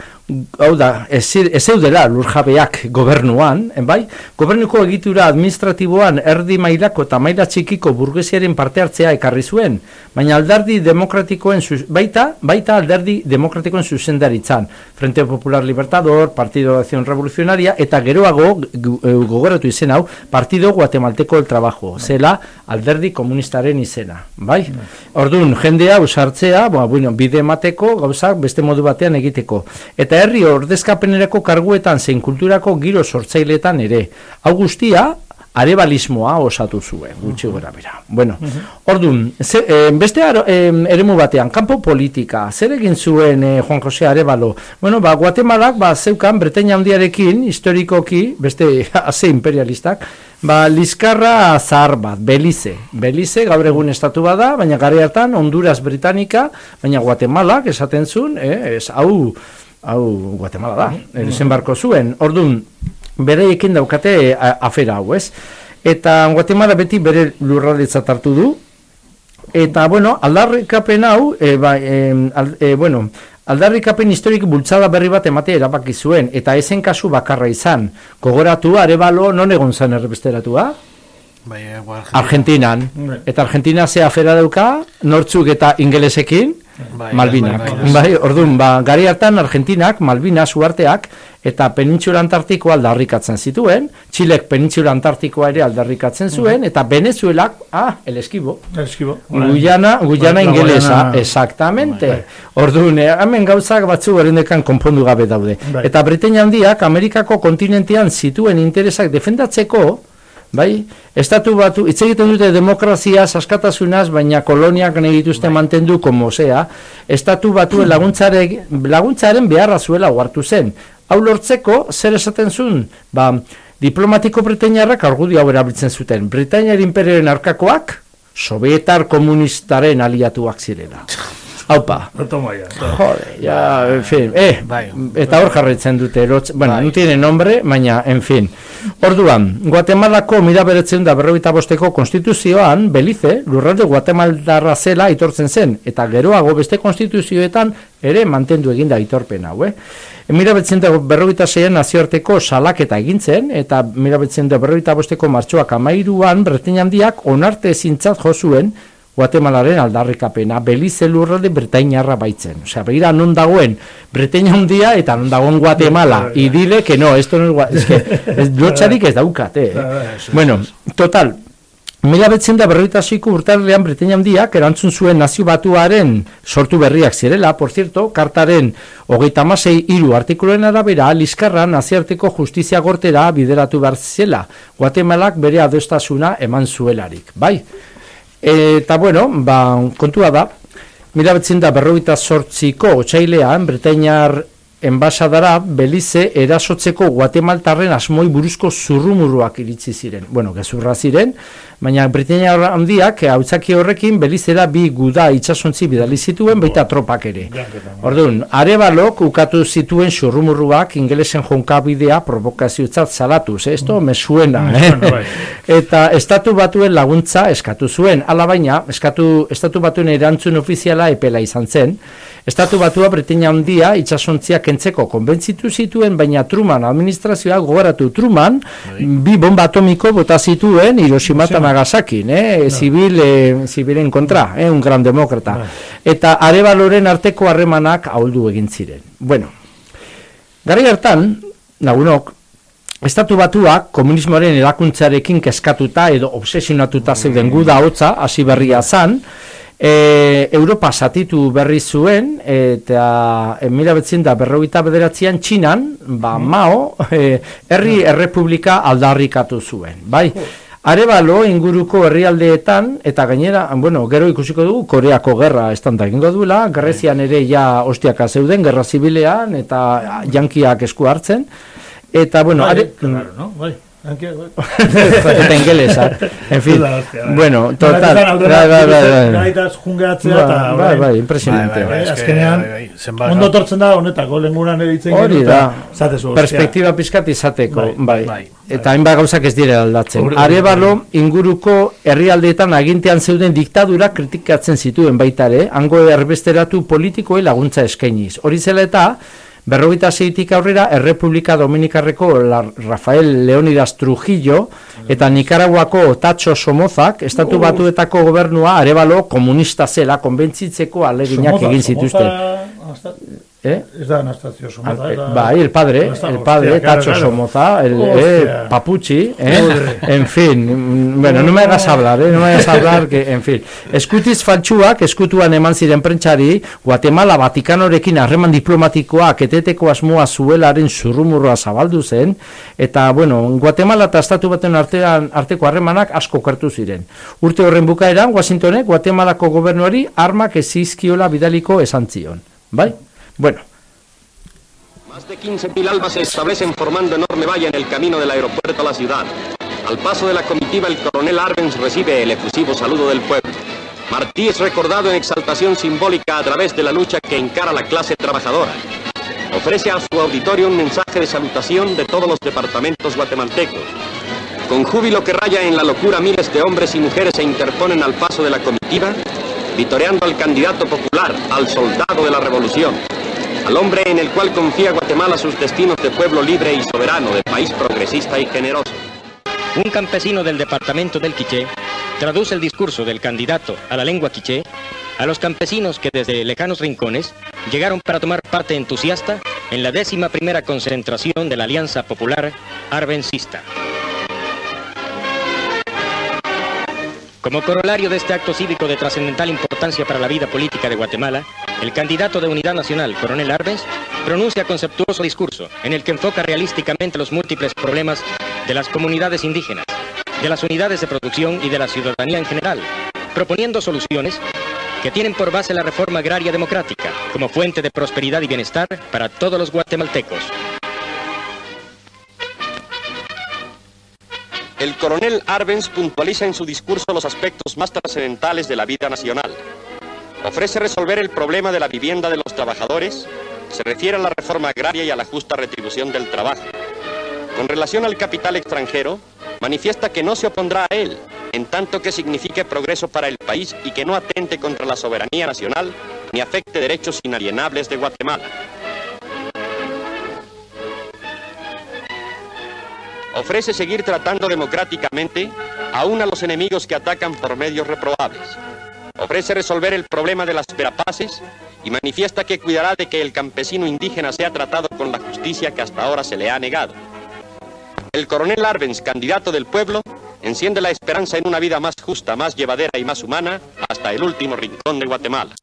hau da, ez, zeudela lurjabeak gobernuan, en bai, gobernuko egitura administratiboan erdi mailako eta maila txikiko burgesiaren parte hartzea ekarri zuen, baina alderdi demokratikoen, baita, baita alderdi demokratikoen zuzendaritzan, Frente Popular Libertador, Partido de Acción Revolucionaria, eta geroago, eh, gogoratu izen hau, Partido Guatemalteco del Trabajo, zela alderdi komunistaren izena, bai? Orduan, jendea usartzea, ba, bueno, bide emateko, gauzak beste modu batean egiteko. Eta herri ordezkapenerako karguetan zein kulturako giro sortzailetan ere. Hau guztia, arebalismoa osatu zuen, gutxi gora bera. Bueno, orduan, ze, eh, beste aro, eh, eremu batean, kanpo politika, zer egin zuen eh, Juan José Arebalo? Bueno, ba, Guatemalak, ba, zeukan, Bretaña handiarekin, historikoki, beste ase imperialistak, Ba, Liskarra zahar bat, Belize. Belize gaur egun estatu bada, baina gari hartan Honduras Britanika, baina Guatemala, esaten zuen, eh, ez, hau, hau Guatemala da, mm barko zuen. Ordun bereekin daukate afera hau, ez? Eta Guatemala beti bere lurraldetzat hartu du, Eta, bueno, aldarrikapen hau, e, ba, e, al, e, bueno, aldarrikapen historik bultzada berri bat emate erabaki zuen, eta esen kasu bakarra izan. Gogoratu, arebalo, non egon zen errebesteratua? Bai, eh, Argentinan. Bai. Eta Argentina ze afera dauka, nortzuk eta ingelesekin, Bai, Malbinak. bai, Bai, bai, bai. orduan, ba, gari hartan Argentinak, Malbinas uarteak, eta Penintzula Antartikoa aldarrikatzen zituen, Txilek Penintzula Antartikoa ere aldarrikatzen zuen, eta Venezuelak, ah, el eskibo, Eskibo. Guyana, Guyana Bai, ingelesa, exactamente. Orduan, eh, hemen gauzak batzu berendekan konpondu gabe daude. Bai. Eta Britainia handiak Amerikako kontinentean zituen interesak defendatzeko, bai, estatu batu, hitz egiten dute demokrazia, askatasunaz, baina koloniak nahi dituzte mantendu, como sea, estatu batuen laguntzaren, laguntzaren beharra zuela ohartu zen. Hau lortzeko, zer esaten zuen, ba, diplomatiko britainiarrak argudi hau erabiltzen zuten. Britainiar imperioen arkakoak, Sovietar komunistaren aliatuak zirela. Haupa. Toma ya. Jode, ja, en fin, eh, Bai. eta hor jarraitzen dute, erotz, bueno, Bai. no tiene nombre, baina, en fin. Orduan, Guatemalako mila beretzen da berrogeita bosteko konstituzioan, Belize, lurralde Guatemaldarra zela aitortzen zen, eta geroago beste konstituzioetan ere mantendu eginda aitorpen hau, eh? Mila betzen da berrogeita zeian nazioarteko salaketa egintzen, eta mila betzen da berrogeita bosteko martxoak amairuan, Bretaña handiak onarte ezintzat jo zuen, Guatemalaren aldarrikapena, Belize lurralde Bretainarra baitzen. Osea, begira non dagoen Bretaña handia eta non dagoen Guatemala. Y dile que no, esto no es, gua- es que lotxarik ez daukate. Eh? Bueno, total, Mila betzen da berroita ziko urtarlean Bretaña handiak erantzun zuen nazio batuaren sortu berriak zirela, por cierto, kartaren hogeita masei iru artikuloen arabera, Liskarra naziarteko justizia gortera bideratu behar zela, Guatemalak bere adostasuna eman zuelarik, bai? Eta bueno, ba, kontua da, mila betzen da berroita sortziko otxailean, Bretañar enbasadara Belize erasotzeko Guatemaltarren asmoi buruzko zurrumurruak iritsi ziren. Bueno, gezurra ziren, baina Britainia handiak hautzaki horrekin Belizera bi guda itsasontzi bidali zituen baita tropak ere. Orduan, Arebalok ukatu zituen zurrumurruak ingelesen jonkabidea provokaziotzat salatuz, eh? esto me suena, eh? suena, bai. Eta estatu batuen laguntza eskatu zuen, ala baina, eskatu, estatu batuen erantzun ofiziala epela izan zen, estatu batua Bretaña handia itsasontziak kentzeko konbentzitu zituen, baina Truman administrazioa gogoratu Truman, bi bomba atomiko bota zituen Hiroshima eta Nagasakin, eh? zibil, eh, zibilen kontra, eh? un gran demokrata. Eta arebaloren arteko harremanak ahuldu egin ziren. Bueno, Gari hartan, lagunok, Estatu batuak komunismoaren erakuntzarekin keskatuta edo obsesionatuta zeuden guda hotza, hasi berria zan, e, Europa satitu berri zuen, eta e, mila betzien da berrogeita bederatzean Txinan, ba, Mao, e, herri errepublika aldarrikatu zuen, bai? Arebalo inguruko herrialdeetan eta gainera, bueno, gero ikusiko dugu Koreako gerra estanda egingo duela, Grezian ere ja ostiaka zeuden gerra zibilean eta jankiak esku hartzen. Eta bueno, Bai, are, claro, no? Bai. Eta ingelesak. En fin, bueno, total. Bai, bai, bai, bai. gaitaz jungeatzea Bai, eta bai, bai, impresionante. Azkenean, ondo tortzen da honetako lenguran eritzen Hori da, zatezu, perspektiba pizkat izateko, Bai, eta hainbat gauzak ez dire aldatzen. Arebalo inguruko herrialdeetan agintean zeuden diktadura kritikatzen zituen baita ere, hango erbesteratu politikoei laguntza eskainiz. Hori zela eta, berrogeita zeitik aurrera, Errepublika Dominikarreko Rafael Leonidas Trujillo eta Nikaraguako Tacho Somozak, estatu batuetako gobernua Arebalo komunista zela konbentzitzeko aleginak egin zituzten. Eh? Ez da Anastasio Somoza. Al- da- Bai, el padre, Hostia, el padre, claro, Tacho claro. Somoza, el eh, Hostia. Papuchi, eh? En fin, bueno, no me hagas hablar, eh? no me hagas hablar, que, en fin. Eskutiz faltsuak, eskutuan eman ziren prentsari, Guatemala Vatikanorekin harreman diplomatikoak eteteko asmoa zuelaren zurrumurroa zabaldu zen, eta, bueno, Guatemala eta estatu baten artean, arteko harremanak asko kertu ziren. Urte horren bukaeran, Washingtonek Guatemalako gobernuari armak ezizkiola bidaliko esan zion. Bai? Bueno, Más de 15.000 albas se establecen formando enorme valla en el camino del aeropuerto a la ciudad. Al paso de la comitiva, el coronel Arbenz recibe el efusivo saludo del pueblo. Martí es recordado en exaltación simbólica a través de la lucha que encara la clase trabajadora. Ofrece a su auditorio un mensaje de salutación de todos los departamentos guatemaltecos. Con júbilo que raya en la locura, miles de hombres y mujeres se interponen al paso de la comitiva, vitoreando al candidato popular, al soldado de la revolución, al hombre en el cual confía Guatemala sus destinos de pueblo libre y soberano, de país progresista y generoso. Un campesino del departamento del Quiché traduce el discurso del candidato a la lengua quiché a los campesinos que desde lejanos rincones llegaron para tomar parte entusiasta en la décima primera concentración de la Alianza Popular Arbencista. Como corolario de este acto cívico de trascendental importancia para la vida política de Guatemala, el candidato de Unidad Nacional, Coronel Arbenz, pronuncia conceptuoso discurso en el que enfoca realísticamente los múltiples problemas de las comunidades indígenas, de las unidades de producción y de la ciudadanía en general, proponiendo soluciones que tienen por base la reforma agraria democrática como fuente de prosperidad y bienestar para todos los guatemaltecos. El coronel Arbenz puntualiza en su discurso los aspectos más trascendentales de la vida nacional. Ofrece resolver el problema de la vivienda de los trabajadores, se refiere a la reforma agraria y a la justa retribución del trabajo. Con relación al capital extranjero, manifiesta que no se opondrá a él, en tanto que signifique progreso para el país y que no atente contra la soberanía nacional ni afecte derechos inalienables de Guatemala. Ofrece seguir tratando democráticamente aún a los enemigos que atacan por medios reprobables. Ofrece resolver el problema de las verapaces y manifiesta que cuidará de que el campesino indígena sea tratado con la justicia que hasta ahora se le ha negado. El coronel Arbenz, candidato del pueblo, enciende la esperanza en una vida más justa, más llevadera y más humana hasta el último rincón de Guatemala.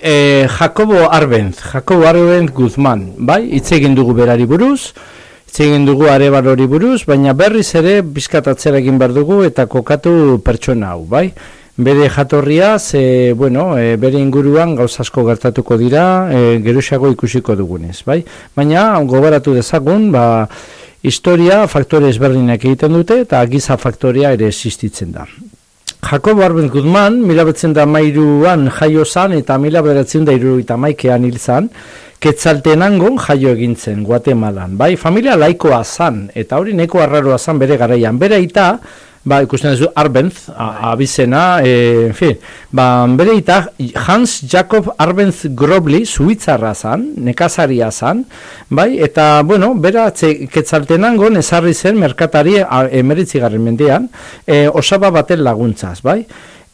Eh, Jacobo Arbenz, Jacobo Arbenz Guzmán, bai, hitz egin dugu berari hitz egin dugu arebalori buruz, baina berriz ere bizkatatzera egin behar dugu eta kokatu pertsona hau, bai? Bere jatorria, ze, bueno, e, bere inguruan gauzasko gertatuko dira, e, geruxago ikusiko dugunez, bai? Baina, gogoratu dezagun, ba, historia faktore ezberdinak egiten dute eta giza faktoria ere existitzen da. Jakobo Arbenz Guzman, mila betzen da mairuan jaio zan eta mila betzen da iru eta maikean hil zan, ketzaltenangon jaio egintzen, Guatemalan. Bai, familia laikoa zan, eta hori neko arraroa zan bere garaian. Bere ita, ba, ikusten duzu Arbenz, a- abizena, e, en fin, ba, bere ita Hans Jakob Arbenz Grobli, suitzarra zan, nekazaria zan, bai, eta, bueno, bera, txe, ketzaltenangon ezarri zen merkatari emeritzigarren mendean, e, osaba baten laguntzaz, bai,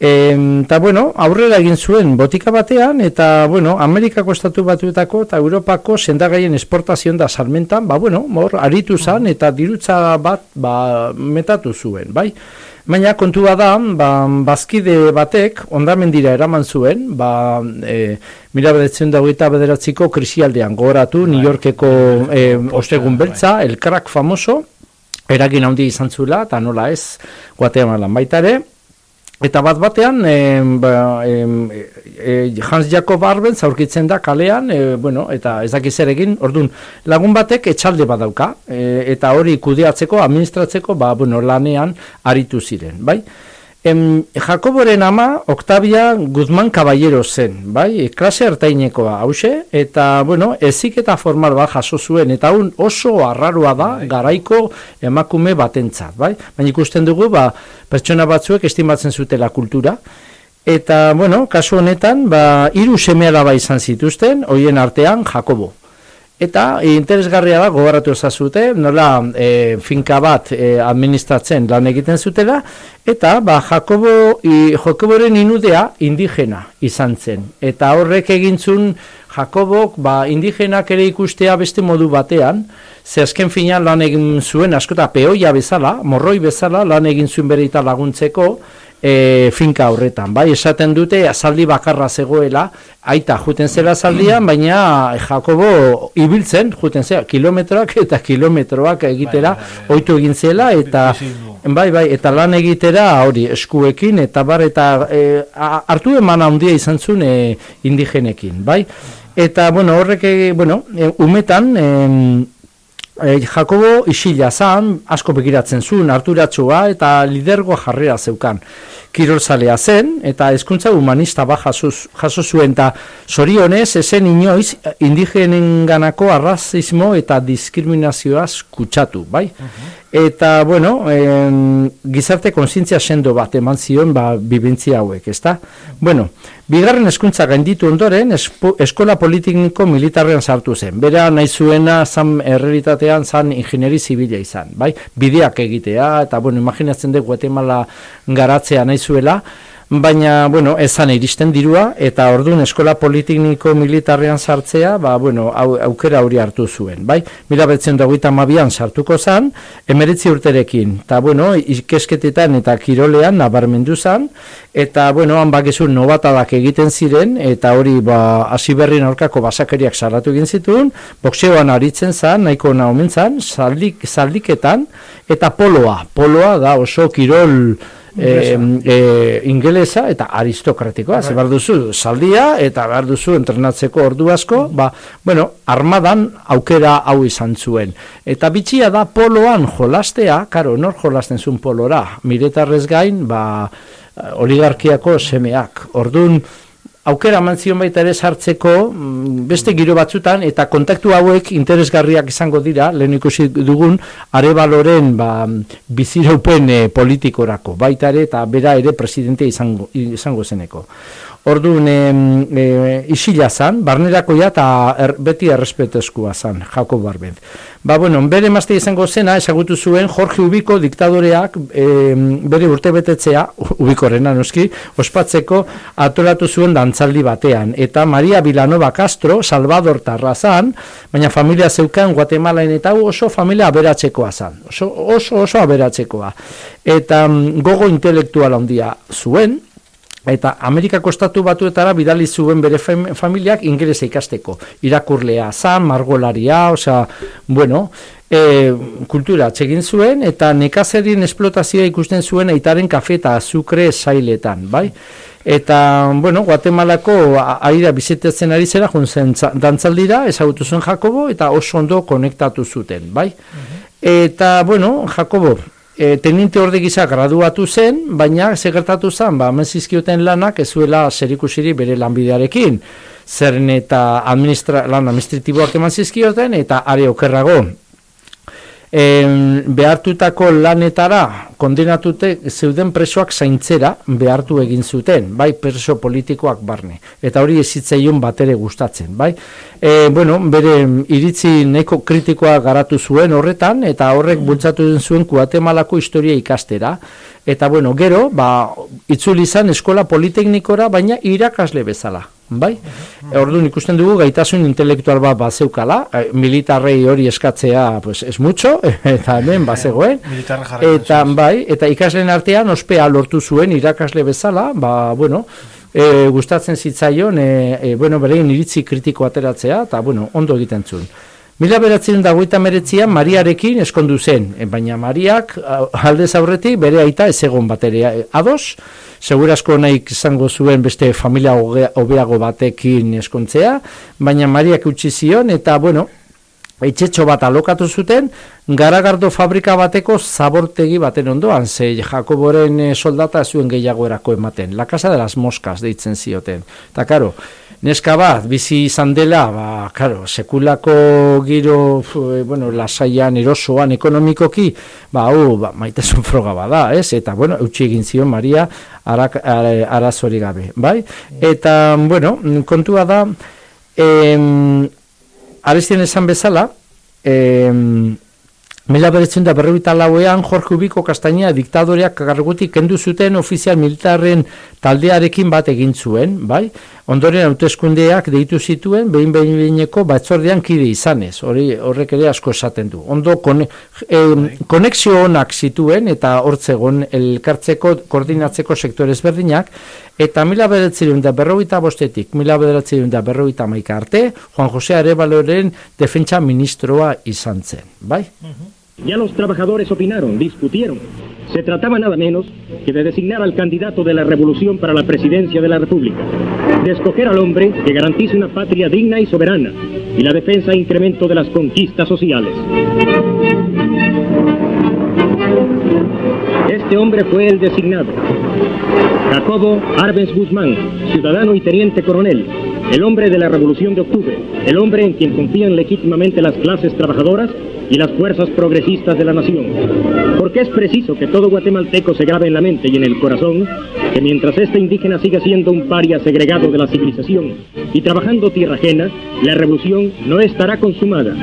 Eta, bueno, aurrera egin zuen botika batean, eta, bueno, Amerikako estatu batuetako eta Europako sendagaien esportazion da salmentan, ba, bueno, mor, aritu zan, eta dirutza bat, ba, metatu zuen, bai? Baina kontua da, ba, bazkide batek ondamendira eraman zuen, ba, e, mila bedetzen dagoita bederatziko krisialdean gogoratu, New Yorkeko e, ostegun beltza, el crack famoso, eragin handi izan zuela, eta nola ez, Guatemalan baita ere, Eta bat batean, e, ba, em, e, e, Hans Jakob Arbenz aurkitzen da kalean, e, bueno, eta ez dakiz ere egin, orduan, lagun batek etxalde badauka, e, eta hori kudeatzeko, administratzeko, ba, bueno, lanean aritu ziren, bai? Em, Jakoboren ama, Octavia Guzman Caballero zen, bai? Klase hartainekoa hause, eta, bueno, ezik eta formal bat jaso zuen, eta un oso arraroa da, garaiko emakume batentzat, bai? Baina ikusten dugu, ba, pertsona batzuek estimatzen zutela kultura, eta, bueno, kasu honetan, ba, hiru seme alaba izan zituzten, hoien artean Jakobo. Eta e, interesgarria da gogoratu ezazute, nola e, finka bat e, administratzen lan egiten zutela, eta ba, Jakobo, i, Jakoboren inudea indigena izan zen. Eta horrek egintzun Jakobok ba, indigenak ere ikustea beste modu batean, ze azken finan lan egin zuen askota peoia bezala, morroi bezala lan egin zuen bere laguntzeko, e, finka horretan, bai, esaten dute azaldi bakarra zegoela, aita juten zela azaldian, baina Jakobo ibiltzen, juten zela, kilometroak eta kilometroak egitera, oitu egin zela, eta bai, bai, eta lan egitera hori eskuekin, eta bar, eta e, hartu eman handia izan zuen e, indigenekin, bai, eta, bueno, horrek, bueno, umetan, em, E, Jakobo isila zan, asko begiratzen zuen, harturatsua eta lidergoa jarrera zeukan. Kirolzalea zen, eta hezkuntza humanista ba jaso, jaso zuen, eta zorionez, esen inoiz indigenen ganako arrazismo eta diskriminazioaz kutsatu, bai? Eta, bueno, em, gizarte konsientzia sendo bat eman zion, ba, bibentzia hauek, ezta? Bueno, bigarren hezkuntza gainditu ondoren, eskola politikniko militarrean sartu zen. Bera nahi zuena zan errealitatean zan ingenieri zibila izan, bai? Bideak egitea, eta, bueno, imaginatzen dugu Guatemala garatzea nahi zuela, baina, bueno, ezan iristen dirua, eta orduan eskola politikniko militarrean sartzea, ba, bueno, au, aukera hori hartu zuen, bai? Mila betzen dagoita mabian sartuko zan, emeritzi urterekin, eta, bueno, ikesketetan eta kirolean nabarmendu zan, eta, bueno, han bakizun nobatadak egiten ziren, eta hori, ba, hasi berrien aurkako basakeriak salatu egin zituen, boxeoan aritzen zan, nahiko nahomen zan, zaldik, zaldiketan, eta poloa, poloa da oso kirol, e, e, ingelesa eta aristokratikoa, ze behar duzu saldia eta behar duzu entrenatzeko ordu asko, ba, bueno, armadan aukera hau izan zuen. Eta bitxia da poloan jolastea, karo, nor jolasten zuen polora, miretarrez gain, ba, oligarkiako semeak. Ordun aukera mantzion baita ere sartzeko mm, beste giro batzutan eta kontaktu hauek interesgarriak izango dira. Lehen ikusi dugun arebaloren ba, biziraupen e, politikorako. Baita ere eta bera ere presidente izango, izango zeneko Orduan, e, e, isila zan, barnerako ja eta er, beti errespetezkoa zan, Jakob Barbent. Ba, bueno, bere mazte izango zena, esagutu zuen, Jorge Ubiko diktadoreak e, bere urte betetzea, Ubikorena noski, ospatzeko atolatu zuen dantzaldi batean. Eta Maria Vilanova Castro, Salvador Tarrazan, baina familia zeukan Guatemalaen eta oso familia aberatzekoa zan. Oso, oso, oso aberatzekoa. Eta mm, gogo intelektuala handia zuen, eta Amerikako estatu batuetara bidali zuen bere familiak ingelesa ikasteko. Irakurlea zan, margolaria, osea, bueno, e, kultura txegin zuen, eta nekazerien esplotazioa ikusten zuen aitaren kafe eta azukre zailetan, bai? Eta, bueno, Guatemalako aira bizitetzen ari zera, juntzen dantzaldira, ezagutu zuen Jakobo, eta oso ondo konektatu zuten, bai? Eta, bueno, Jakobo, e, teniente orde gisa graduatu zen, baina segertatu zen, ba, menzizkioten lanak ez zuela zerikusiri bere lanbidearekin. Zeren eta administra, lan administratiboak eman zizkioten, eta are okerrago, en, behartutako lanetara kondenatute zeuden presoak zaintzera behartu egin zuten, bai preso politikoak barne. Eta hori ezitzaion batere gustatzen, bai. E, bueno, bere iritzi neko kritikoa garatu zuen horretan, eta horrek bultzatu zuen Guatemalako historia ikastera. Eta bueno, gero, ba, itzuli izan eskola politeknikora, baina irakasle bezala bai? E, orduan ikusten dugu gaitasun intelektual bat bazeukala, e, militarrei hori eskatzea pues, es mucho, eta hemen bazegoen, eta bai, eta ikasleen artean ospea lortu zuen irakasle bezala, ba, bueno, e, gustatzen zitzaion, e, e, bueno, berein iritzi kritiko ateratzea, eta, bueno, ondo egiten zuen. Mila beratzen dagoita meretzian Mariarekin eskondu zen, e, baina Mariak aldez aurretik bere aita ez egon bateria ados, segurasko nahi izango zuen beste familia hobeago batekin eskontzea, baina Mariak utzi zion eta bueno, etxetxo bat alokatu zuten, garagardo fabrika bateko zabortegi baten ondoan, ze Jakoboren eh, soldata zuen gehiago erako ematen, la casa de las moscas deitzen zioten. Eta karo, neska bat, bizi izan dela, ba, karo, sekulako giro, e, bueno, lasaian, erosoan, ekonomikoki, ba, hau, ba, maitesun froga bada, ez? Eta, bueno, eutxi egin zion Maria arak, arazori gabe, bai? Eta, bueno, kontua da, em, arestien esan bezala, em, Mila beretzen da berroita lauean, Jorge Ubiko Kastainia diktadoreak gargutik kendu zuten ofizial militarren taldearekin bat egin zuen, bai? Ondoren hauteskundeak deitu zituen, behin behin behineko batzordean kide izanez, hori horrek ere asko esaten du. Ondo kone, konexio honak zituen eta hortzegon elkartzeko koordinatzeko sektore ezberdinak, eta mila beretzen da berroita bostetik, mila beretzen da berroita maika arte, Juan Jose Arebaloren defentsa ministroa izan zen, bai? Ya los trabajadores opinaron, discutieron. Se trataba nada menos que de designar al candidato de la revolución para la presidencia de la República, de escoger al hombre que garantice una patria digna y soberana y la defensa e incremento de las conquistas sociales. Este hombre fue el designado, Jacobo Arbenz Guzmán, ciudadano y teniente coronel, el hombre de la Revolución de Octubre, el hombre en quien confían legítimamente las clases trabajadoras y las fuerzas progresistas de la nación. Porque es preciso que todo guatemalteco se grabe en la mente y en el corazón que mientras este indígena siga siendo un paria segregado de la civilización y trabajando tierra ajena, la revolución no estará consumada.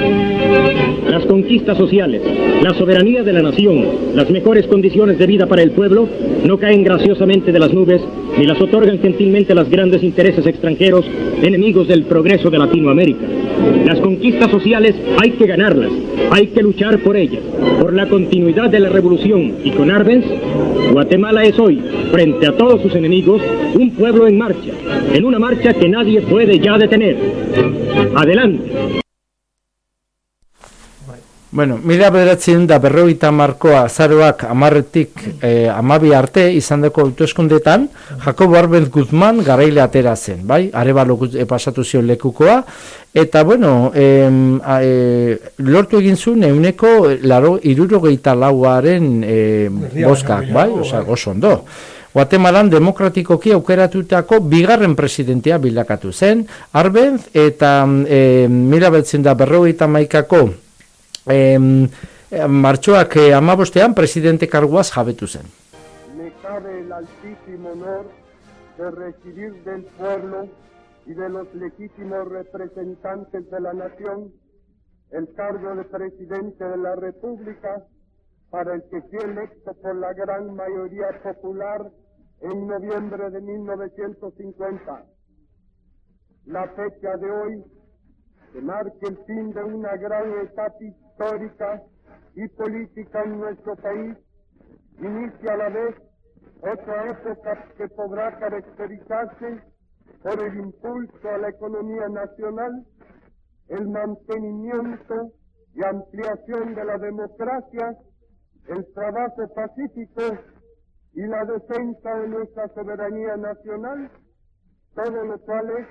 Las conquistas sociales, la soberanía de la nación, las mejores condiciones de vida para el pueblo no caen graciosamente de las nubes ni las otorgan gentilmente las grandes intereses extranjeros, enemigos del progreso de Latinoamérica. Las conquistas sociales hay que ganarlas, hay que luchar por ellas, por la continuidad de la revolución y con Arbenz, Guatemala es hoy, frente a todos sus enemigos, un pueblo en marcha, en una marcha que nadie puede ya detener. Adelante. Bueno, mila bederatzen da berrogeita markoa azaroak amarretik eh, amabi arte izandeko autoeskundetan Jakobo Arbent Guzman garaile atera zen, bai? Arebalo e, pasatu zion lekukoa eta bueno, em, a, e, lortu egin zuen euneko laro irurogeita lauaren e, boskak, bai? Osa, oso ondo. Guatemalan demokratikoki aukeratutako bigarren presidentea bilakatu zen, Arbent eta e, mila bederatzen da berrogeita maikako eh, martxoak eh, amabostean presidente karguaz jabetu zen. Me cabe el altísimo honor de recibir del pueblo y de los legítimos representantes de la nación el cargo de presidente de la República para el que fui electo por la gran mayoría popular en noviembre de 1950. La fecha de hoy que marque el fin de una gran etapa histórica y política en nuestro país, inicia a la vez otra época que podrá caracterizarse por el impulso a la economía nacional, el mantenimiento y ampliación de la democracia, el trabajo pacífico y la defensa de nuestra soberanía nacional, todo lo cual es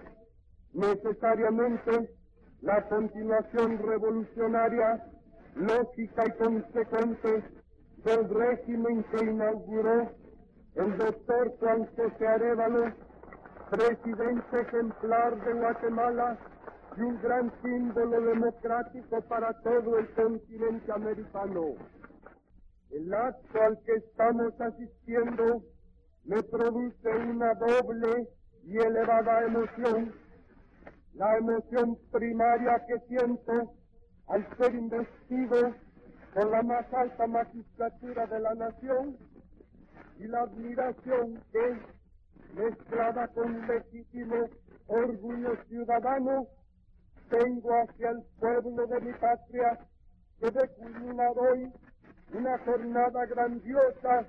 necesariamente la continuación revolucionaria, lógica y consecuente del régimen que inauguró el doctor Juan José Arevalo, presidente ejemplar de Guatemala y un gran símbolo democrático para todo el continente americano. El acto al que estamos asistiendo me produce una doble y elevada emoción la emoción primaria que siento al ser investido por la más alta magistratura de la nación y la admiración que, mezclada con legítimo orgullo ciudadano, tengo hacia el pueblo de mi patria que de culminar hoy una jornada grandiosa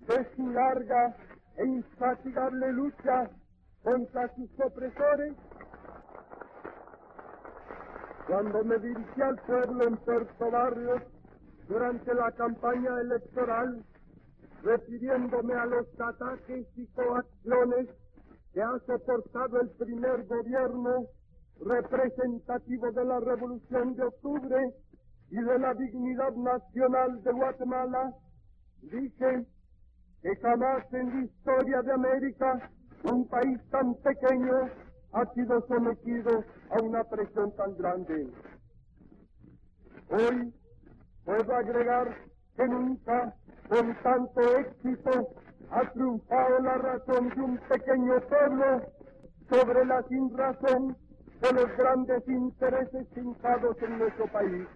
de su larga e infatigable lucha contra sus opresores cuando me dirigí al pueblo en Puerto Barrios durante la campaña electoral, refiriéndome a los ataques y coacciones que ha soportado el primer gobierno representativo de la Revolución de Octubre y de la dignidad nacional de Guatemala, dije que jamás en la historia de América un país tan pequeño ha sido sometido a una presión tan grande. Hoy puedo agregar que nunca con tanto éxito ha triunfado la razón de un pequeño pueblo sobre la sin razón de los grandes intereses fincados en nuestro país.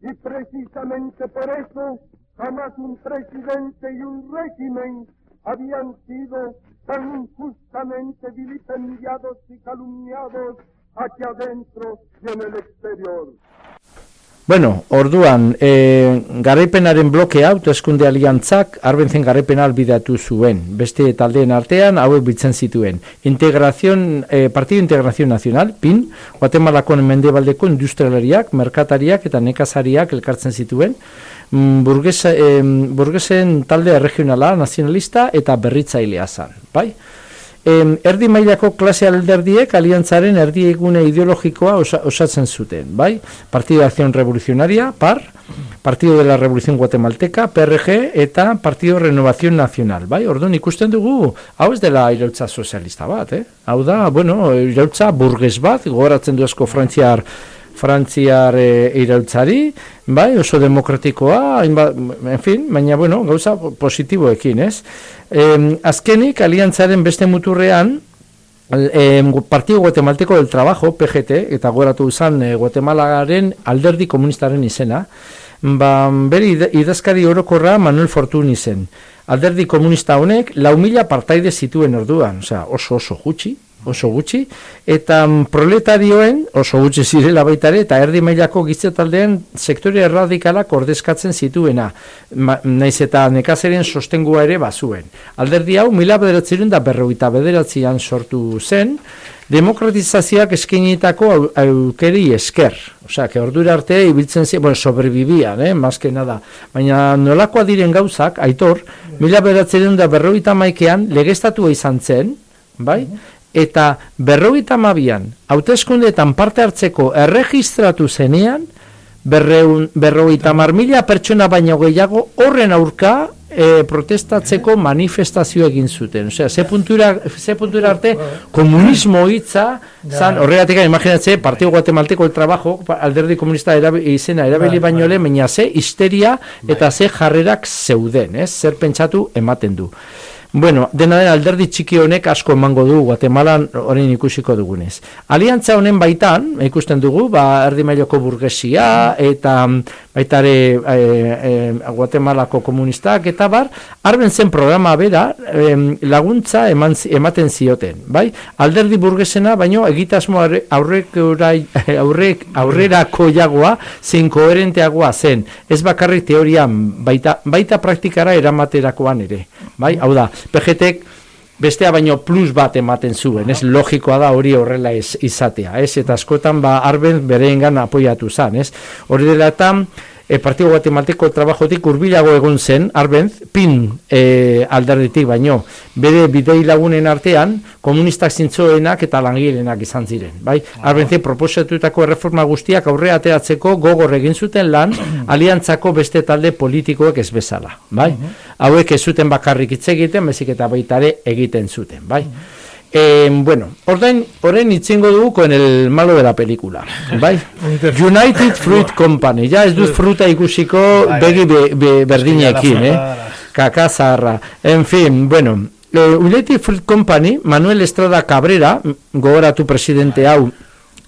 Y precisamente por eso jamás un presidente y un régimen habían sido tan injustamente vilipendiados y calumniados aquí adentro y en el exterior. Bueno, orduan, e, garaipenaren blokea, autoeskunde aliantzak, arbentzen garaipena albidatu zuen. Beste taldeen artean, hauek bitzen zituen. Integrazion, e, Partido Integración Nacional, PIN, Guatemalako mendebaldeko industrialariak, merkatariak eta nekazariak elkartzen zituen. Mm, burgesa, e, burgesen talde regionala, nazionalista eta berritzailea zan. Bai? Em, erdi mailako klase alderdiek aliantzaren erdi egune ideologikoa osa, osatzen zuten, bai? Partido de Acción Revolucionaria, PAR, Partido de la Revolución Guatemalteca, PRG, eta Partido Renovación Nacional, bai? Orduan ikusten dugu, hau ez dela irautza sozialista bat, eh? Hau da, bueno, irautza burges bat, gogoratzen du asko frantziar frantziar e, irautzari, bai, oso demokratikoa, hainbat, en fin, baina, bueno, gauza positiboekin, ez? E, azkenik, aliantzaren beste muturrean, eh, Partido Guatemalteko del Trabajo, PGT, eta goratu izan eh, Guatemalaren alderdi komunistaren izena, ba, beri id- idazkari orokorra Manuel Fortun izen. Alderdi komunista honek, lau mila partaide zituen orduan, osea, oso oso gutxi, oso gutxi, eta mm, proletarioen oso gutxi zirela baita ere, eta erdi mailako giztetaldeen sektore erradikalak ordezkatzen zituena, naiz eta nekazeren sostengua ere bazuen. Alderdi hau, mila bederatzerun da berrogeita bederatzean sortu zen, demokratizazioak eskainitako au- aukeri esker. Osea, que ordura arte ibiltzen zi, bueno, sobrevivian, eh, más que nada. Baina nolakoa diren gauzak, aitor, mila bederatzerun da berrogeita maikean legestatua izan zen, bai? Eta berrogeita mabian, hauteskundeetan parte hartzeko erregistratu zenean, berreun, berrogeita mar mila pertsona baino gehiago horren aurka e, protestatzeko manifestazio egin zuten. Osea, ze puntura, ze puntura arte komunismo hitza zan, horregatik imaginatze, Partido Guatemalteko el trabajo, alderdi komunista erabi, izena erabili baino lehen, baina ze histeria eta ze jarrerak zeuden, ez? Zer pentsatu ematen du. Bueno, dena den alderdi txiki honek asko emango du Guatemalan orain ikusiko dugunez. Aliantza honen baitan, ikusten dugu, ba, erdi mailoko burgesia eta mm, baita ere e, e, Guatemalako komunistak eta bar, arben zen programa bera em, laguntza eman, ematen zioten, bai? Alderdi burgesena, baino egitasmo aurre- aurrek aurrek aurrerako jagoa zein koherenteagoa zen. Ez bakarrik teorian, baita, baita praktikara eramaterakoan ere. Bai, hau da, PGTek bestea baino plus bat ematen zuen, ez logikoa da hori horrela ez, izatea, ez eta askotan ba arben bereengan apoiatu zan, ez? Hori dela eta e, Partido Guatemalteko trabajotik urbilago egon zen, Arbenz, pin e, alderditik baino, bere bidei lagunen artean, komunistak zintzoenak eta langilenak izan ziren, bai? Arbenzik proposatutako erreforma guztiak aurre ateratzeko gogor egin zuten lan, aliantzako beste talde politikoek ez bezala, bai? Hauek ez zuten bakarrik hitz egiten, bezik eta baita ere egiten zuten, bai? Eh, bueno, orden, orain itzingo dugu con el malo de la película, bai? United Fruit Company, ja ez dut fruta ikusiko begi be, be, berdinekin, eh? Kaka zaharra. En fin, bueno, eh, United Fruit Company, Manuel Estrada Cabrera, gogoratu presidente hau,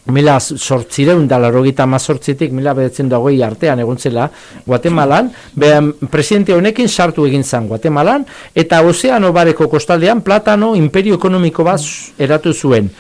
mila sortzireun da larogita mazortzitik mila bedetzen dagoi artean egon zela Guatemalan, be, presidente honekin sartu egin zan Guatemalan, eta ozeano bareko kostaldean platano imperio ekonomiko bat eratu zuen.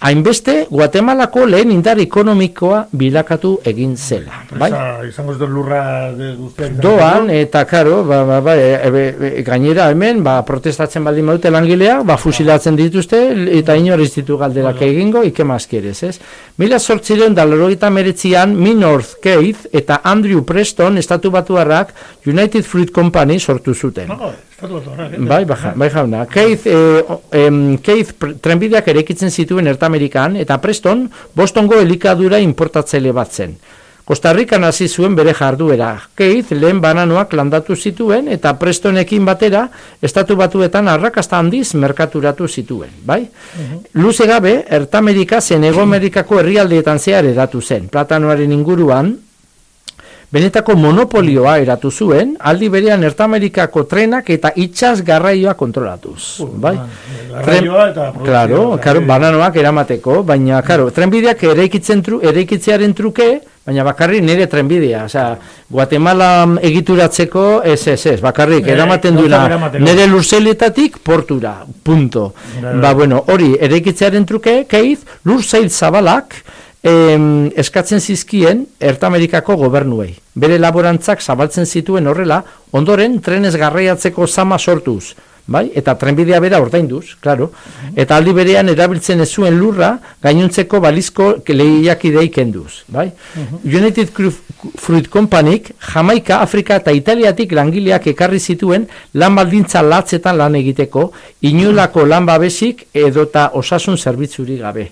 Hainbeste, Guatemalako lehen indar ekonomikoa bilakatu egin zela. Bai? Esa, izango ez lurra de guztiak. Doan, eta karo, ba, ba, ba, e, e, e, gainera hemen, ba, protestatzen baldin badute langilea, ba, fusilatzen dituzte, eta inor ez ditu galderak egingo, ike mazkierez, ez? Mila sortziren da lorogita meretzian, Minorth Keith eta Andrew Preston, estatu batuarrak, United Fruit Company sortu zuten. Eh? Bai, baja, bai jauna. Keith, eh, em, Keith trenbideak erekitzen zituen Ertamerikan, eta Preston, Bostongo elikadura importatzaile bat zen. Costa Rican hasi zuen bere jarduera. Keith lehen bananoak landatu zituen eta Prestonekin batera estatu batuetan arrakasta handiz merkaturatu zituen, bai? Luze gabe, Ertamerika zen Ego Amerikako herrialdeetan zehar eratu zen. Platanoaren inguruan, benetako monopolioa eratu zuen, aldi berean Ertamerikako trenak eta itsas garraioa kontrolatuz, bai? Garraioa eta Claro, eta claro, bananoak eramateko, baina claro, trenbideak eraikitzen tru, eraikitzearen truke, baina bakarrik nire trenbidea, osea, Guatemala egituratzeko ez ez ez, bakarrik Eh, eramaten duena nire lurzeletatik portura, punto. Ba bueno, hori eraikitzearen truke, keiz, lur zail zabalak em, eskatzen zizkien Ertamerikako gobernuei. Bere laborantzak zabaltzen zituen horrela, ondoren trenez garraiatzeko zama sortuz. bai? Eta trenbidea bera ordainduz, claro. Eta aldi berean erabiltzen ez zuen lurra gainuntzeko balizko lehiakidei kenduz, bai? United Cru- Fruit Companyk Jamaika, Afrika eta Italiatik langileak ekarri zituen lan baldintza latzetan lan egiteko, inolako lan babesik edota osasun zerbitzuri gabe.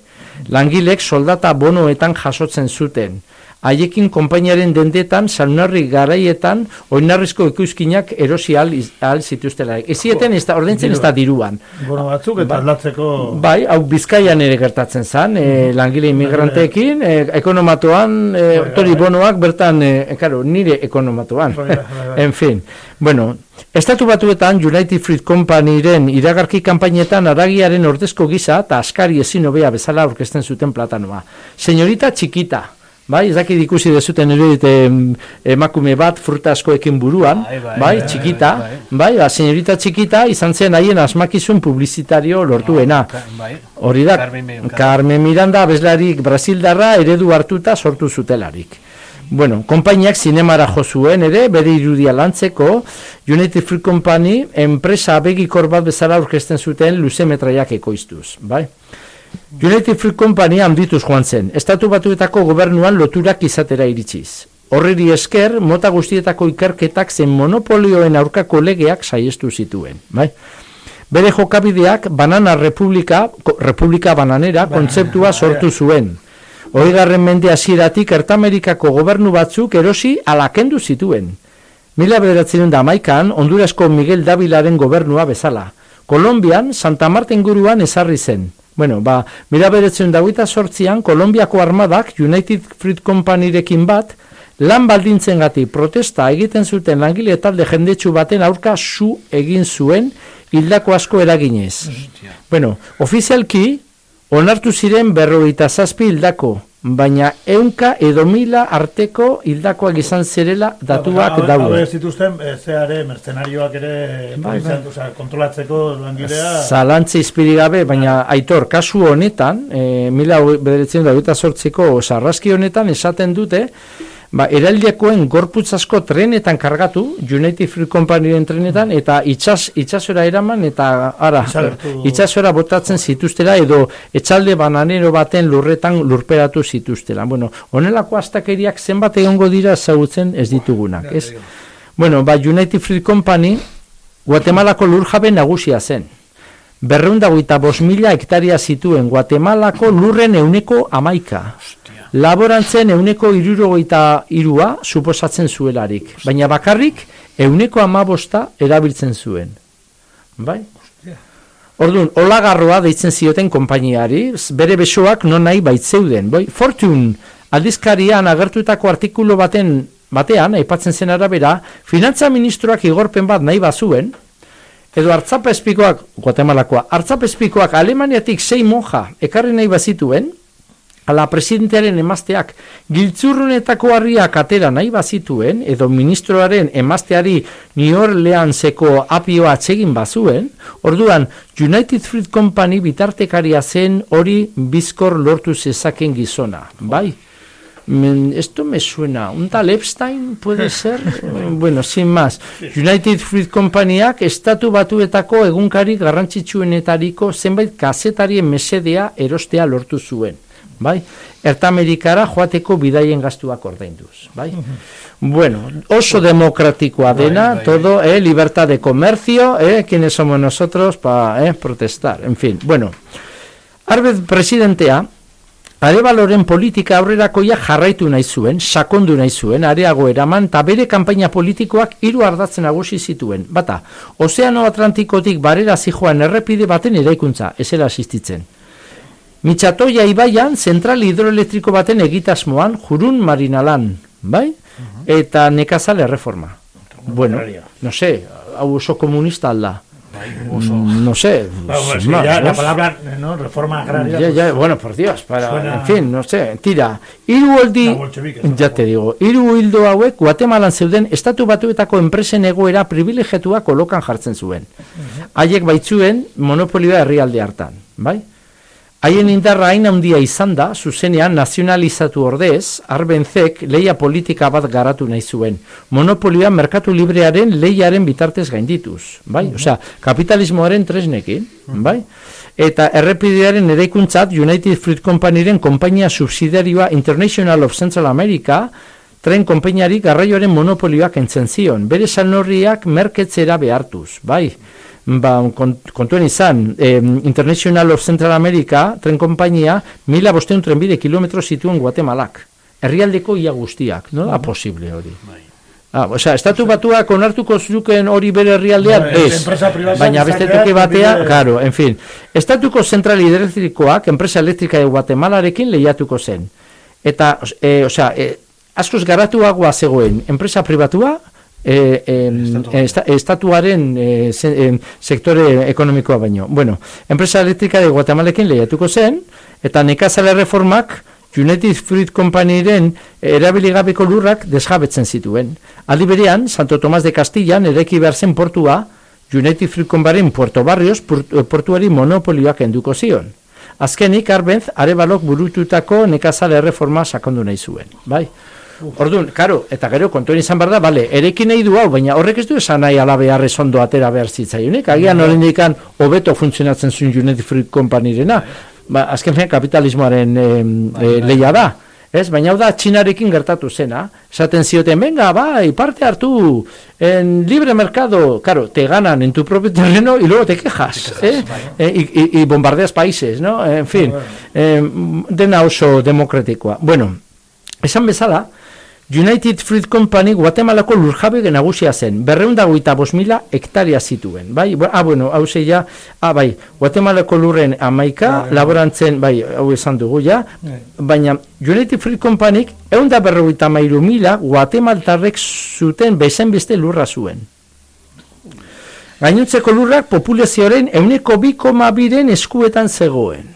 Langilek soldata bonoetan jasotzen zuten. Haiekin konpainiaren dendetan, salunarri garaietan, oinarrizko ikuskinak erosi al, al zituztela. Ezieten ez da, ordaintzen ez da diruan. Bono batzuk eta aldatzeko... Bai, hau bizkaian ere gertatzen zan, e, langile immigranteekin, e, ekonomatoan, e, tori bonoak bertan, e, karo, nire ekonomatoan. En fin, bueno, Estatu batuetan United Fruit Companyren iragarki kanpainetan aragiaren ordezko gisa eta askari ezin hobea bezala aurkezten zuten platanoa. Señorita txikita, bai, ez dakit ikusi dezuten erudite emakume bat fruta askoekin buruan, Bai, bai, bai, txikita, bai, bai, ba, señorita txikita izan zen haien asmakizun publizitario lortuena. Bai. Hori da, Carmen Mi- Carmen Miranda abeslarik Brasildarra eredu hartuta sortu zutelarik. Bueno, konpainiak zinemara jo zuen ere, bere irudia lantzeko, United Fruit Company enpresa abegikor bat bezala aurkezten zuten luze metraiak ekoiztuz, bai? United Fruit Company handituz joan zen, estatu batuetako gobernuan loturak izatera iritsiz. Horreri esker, mota guztietako ikerketak zen monopolioen aurkako legeak saiestu zituen, bai? Bere jokabideak banana republika, republika bananera kontzeptua sortu zuen. Oigarren mende hasieratik Ertamerikako gobernu batzuk erosi alakendu zituen. Mila bederatzen da amaikan, Hondurasko Miguel Davilaren gobernua bezala. Kolombian, Santa Marta inguruan ezarri zen. Bueno, ba, mila bederatzen da sortzian, Kolombiako armadak United Fruit Companyrekin bat, lan baldintzen protesta egiten zuten langile talde jendetsu baten aurka su egin zuen hildako asko eraginez. Bueno, ofizialki, onartu ziren berrogeita zazpi hildako, baina eunka edo mila arteko hildakoak izan zirela datuak Hau- daude. hauek zituzten, e, zeare, mercenarioak ere Bai, polizian, bai. osea, kontrolatzeko langilea... Zalantza izpiri gabe, baina aitor, kasu honetan, e, mila bederatzen da sortziko sarraski honetan esaten dute, ba, eraldiakoen gorputz asko trenetan kargatu, United Fruit Companyren trenetan, eta itxas, itxasora eraman, eta ara, Desagertu. itxasora botatzen zituztela, edo etxalde bananero baten lurretan lurperatu zituztela. Bueno, honelako astakeriak zenbat egongo dira ezagutzen ez ditugunak, ez? Bueno, ba, United Fruit Company, Guatemalako lurjabe nagusia zen. Berreundagoita bos mila hektaria zituen Guatemalako lurren euneko amaika. Laborantzen euneko irurogeita irua suposatzen zuelarik. Baina bakarrik euneko amabosta erabiltzen zuen. Bai? Orduan, olagarroa deitzen zioten konpainiari, bere besoak non nahi baitzeuden. Bai? Fortune aldizkarian agertutako artikulu baten batean, aipatzen zen arabera, finantza ministroak igorpen bat nahi bazuen, edo hartzapezpikoak, Guatemalakoa, hartzapezpikoak Alemaniatik sei monja ekarri nahi bazituen, ala presidentearen emazteak giltzurrunetako harriak atera nahi bazituen, edo ministroaren emazteari New Orleanseko apioa atsegin bazuen, orduan United Fruit Company bitartekaria zen hori bizkor lortu zezaken gizona, bai? Men, esto me suena, un tal Epstein puede ser, bueno, sin más. United Fruit Companyak estatu batuetako egunkari garrantzitsuenetariko zenbait kazetarien mesedea erostea lortu zuen, bai? Ertamerikara joateko bidaien gastuak ordainduz, bai? Bueno, oso demokratikoa dena, bai, bai. todo, eh, libertad de comercio, eh, quienes somos nosotros para eh, protestar, en fin, bueno. Arbez presidentea, Arebaloren politika aurrerakoia jarraitu nahi zuen, sakondu nahi zuen, areago eraman, eta bere kanpaina politikoak hiru ardatzen nagusi zituen. Bata, Ozeano Atlantikotik barera zijoan errepide baten eraikuntza, ezela asistitzen. Mitxatoia ibaian, zentral hidroelektriko baten egitasmoan, jurun marinalan, bai? Eta nekazale reforma. Bueno, no sé, hau oso komunista alda. Mm, No sé, Bueno, pues, más, ya la palabra, ¿no? Reforma agraria. Ya, ya, bueno, por Dios, para, Suena- en fin, no sé, tira. Hiru oldi, ya te digo, hiru hildo hauek Guatemalan zeuden estatu batuetako enpresen egoera privilegiatua kolokan jartzen zuen. Haiek baitzuen monopolioa herrialde hartan, bai? Haien indarra hain handia izan da, zuzenean nazionalizatu ordez, arbenzek leia politika bat garatu nahi zuen. Monopolioa merkatu librearen leiaren bitartez gaindituz, bai? Osea, kapitalismoaren tresnekin, bai? Eta errepidearen eraikuntzat United Fruit Companyren konpainia subsidiarioa International of Central America tren konpainiari garraioaren monopolioak entzen zion. Bere salnorriak merketzera behartuz, bai? Ba, kont- kontuen izan, eh, International of Central America, tren konpainia, mila bosteun trenbide kilometro zituen Guatemalak. Herrialdeko ia guztiak, nola posible hori? Ah, osea, estatu batuak onartuko zuken hori bere herrialdean, Bueno, ez, enpresa pribatuak baina beste toki batea, claro, en fin, estatuko zentral hidrelektrikoak, enpresa elektrika de Guatemalarekin lehiatuko zen. Eta, os- eh, osea, eh, askoz garatuagoa zegoen, enpresa pribatua, eh, em, esta- estatuaren eh, se- sektore ekonomikoa baino. Bueno, enpresa elektrika de Guatemalarekin lehiatuko zen, eta nekazale reformak United Fruit Companyren erabiligabeko lurrak desjabetzen zituen. Aldi berean, Santo Tomas de Castillan ereki behar zen portua, United Fruit Companyren Puerto Barrios port- portuari monopolioak enduko zion. Azkenik, Arbenz, arebalok burututako nekazale erreforma sakondu nahi zuen. Bai? Orduan, karo, eta gero kontuen izan behar da, bale, erekin nahi du hau, baina horrek ez du esan nahi ala beharrez ondo atera behar zitzaionik, agian horren dikan hobeto funtzionatzen zuen United Fruit Companyrena, ba, azken finean kapitalismoaren em, eh, leia da, ez? Baina hau da txinarekin gertatu zena, esaten zioten, venga, bai, parte hartu, en libre mercado, claro, te ganan en tu propio terreno y luego te quejas, ¿eh? Eh, y, y- y bombardeas países, ¿no? En fin, eh, dena oso demokratikoa. Bueno, esan bezala, United Fruit Company Guatemalako lurjabe nagusia zen, berreundagoita bos mila hektaria zituen, bai? Bu- Ah, bueno, hau ja, ah, bai, Guatemalako lurren amaika, laborantzen, bai, hau esan dugu ja, baina United Fruit Company eunda berrogeita mairu mila Guatemaltarrek zuten bezen beste lurra zuen. Gainontzeko lurrak populazioaren euneko bi koma biren eskuetan zegoen.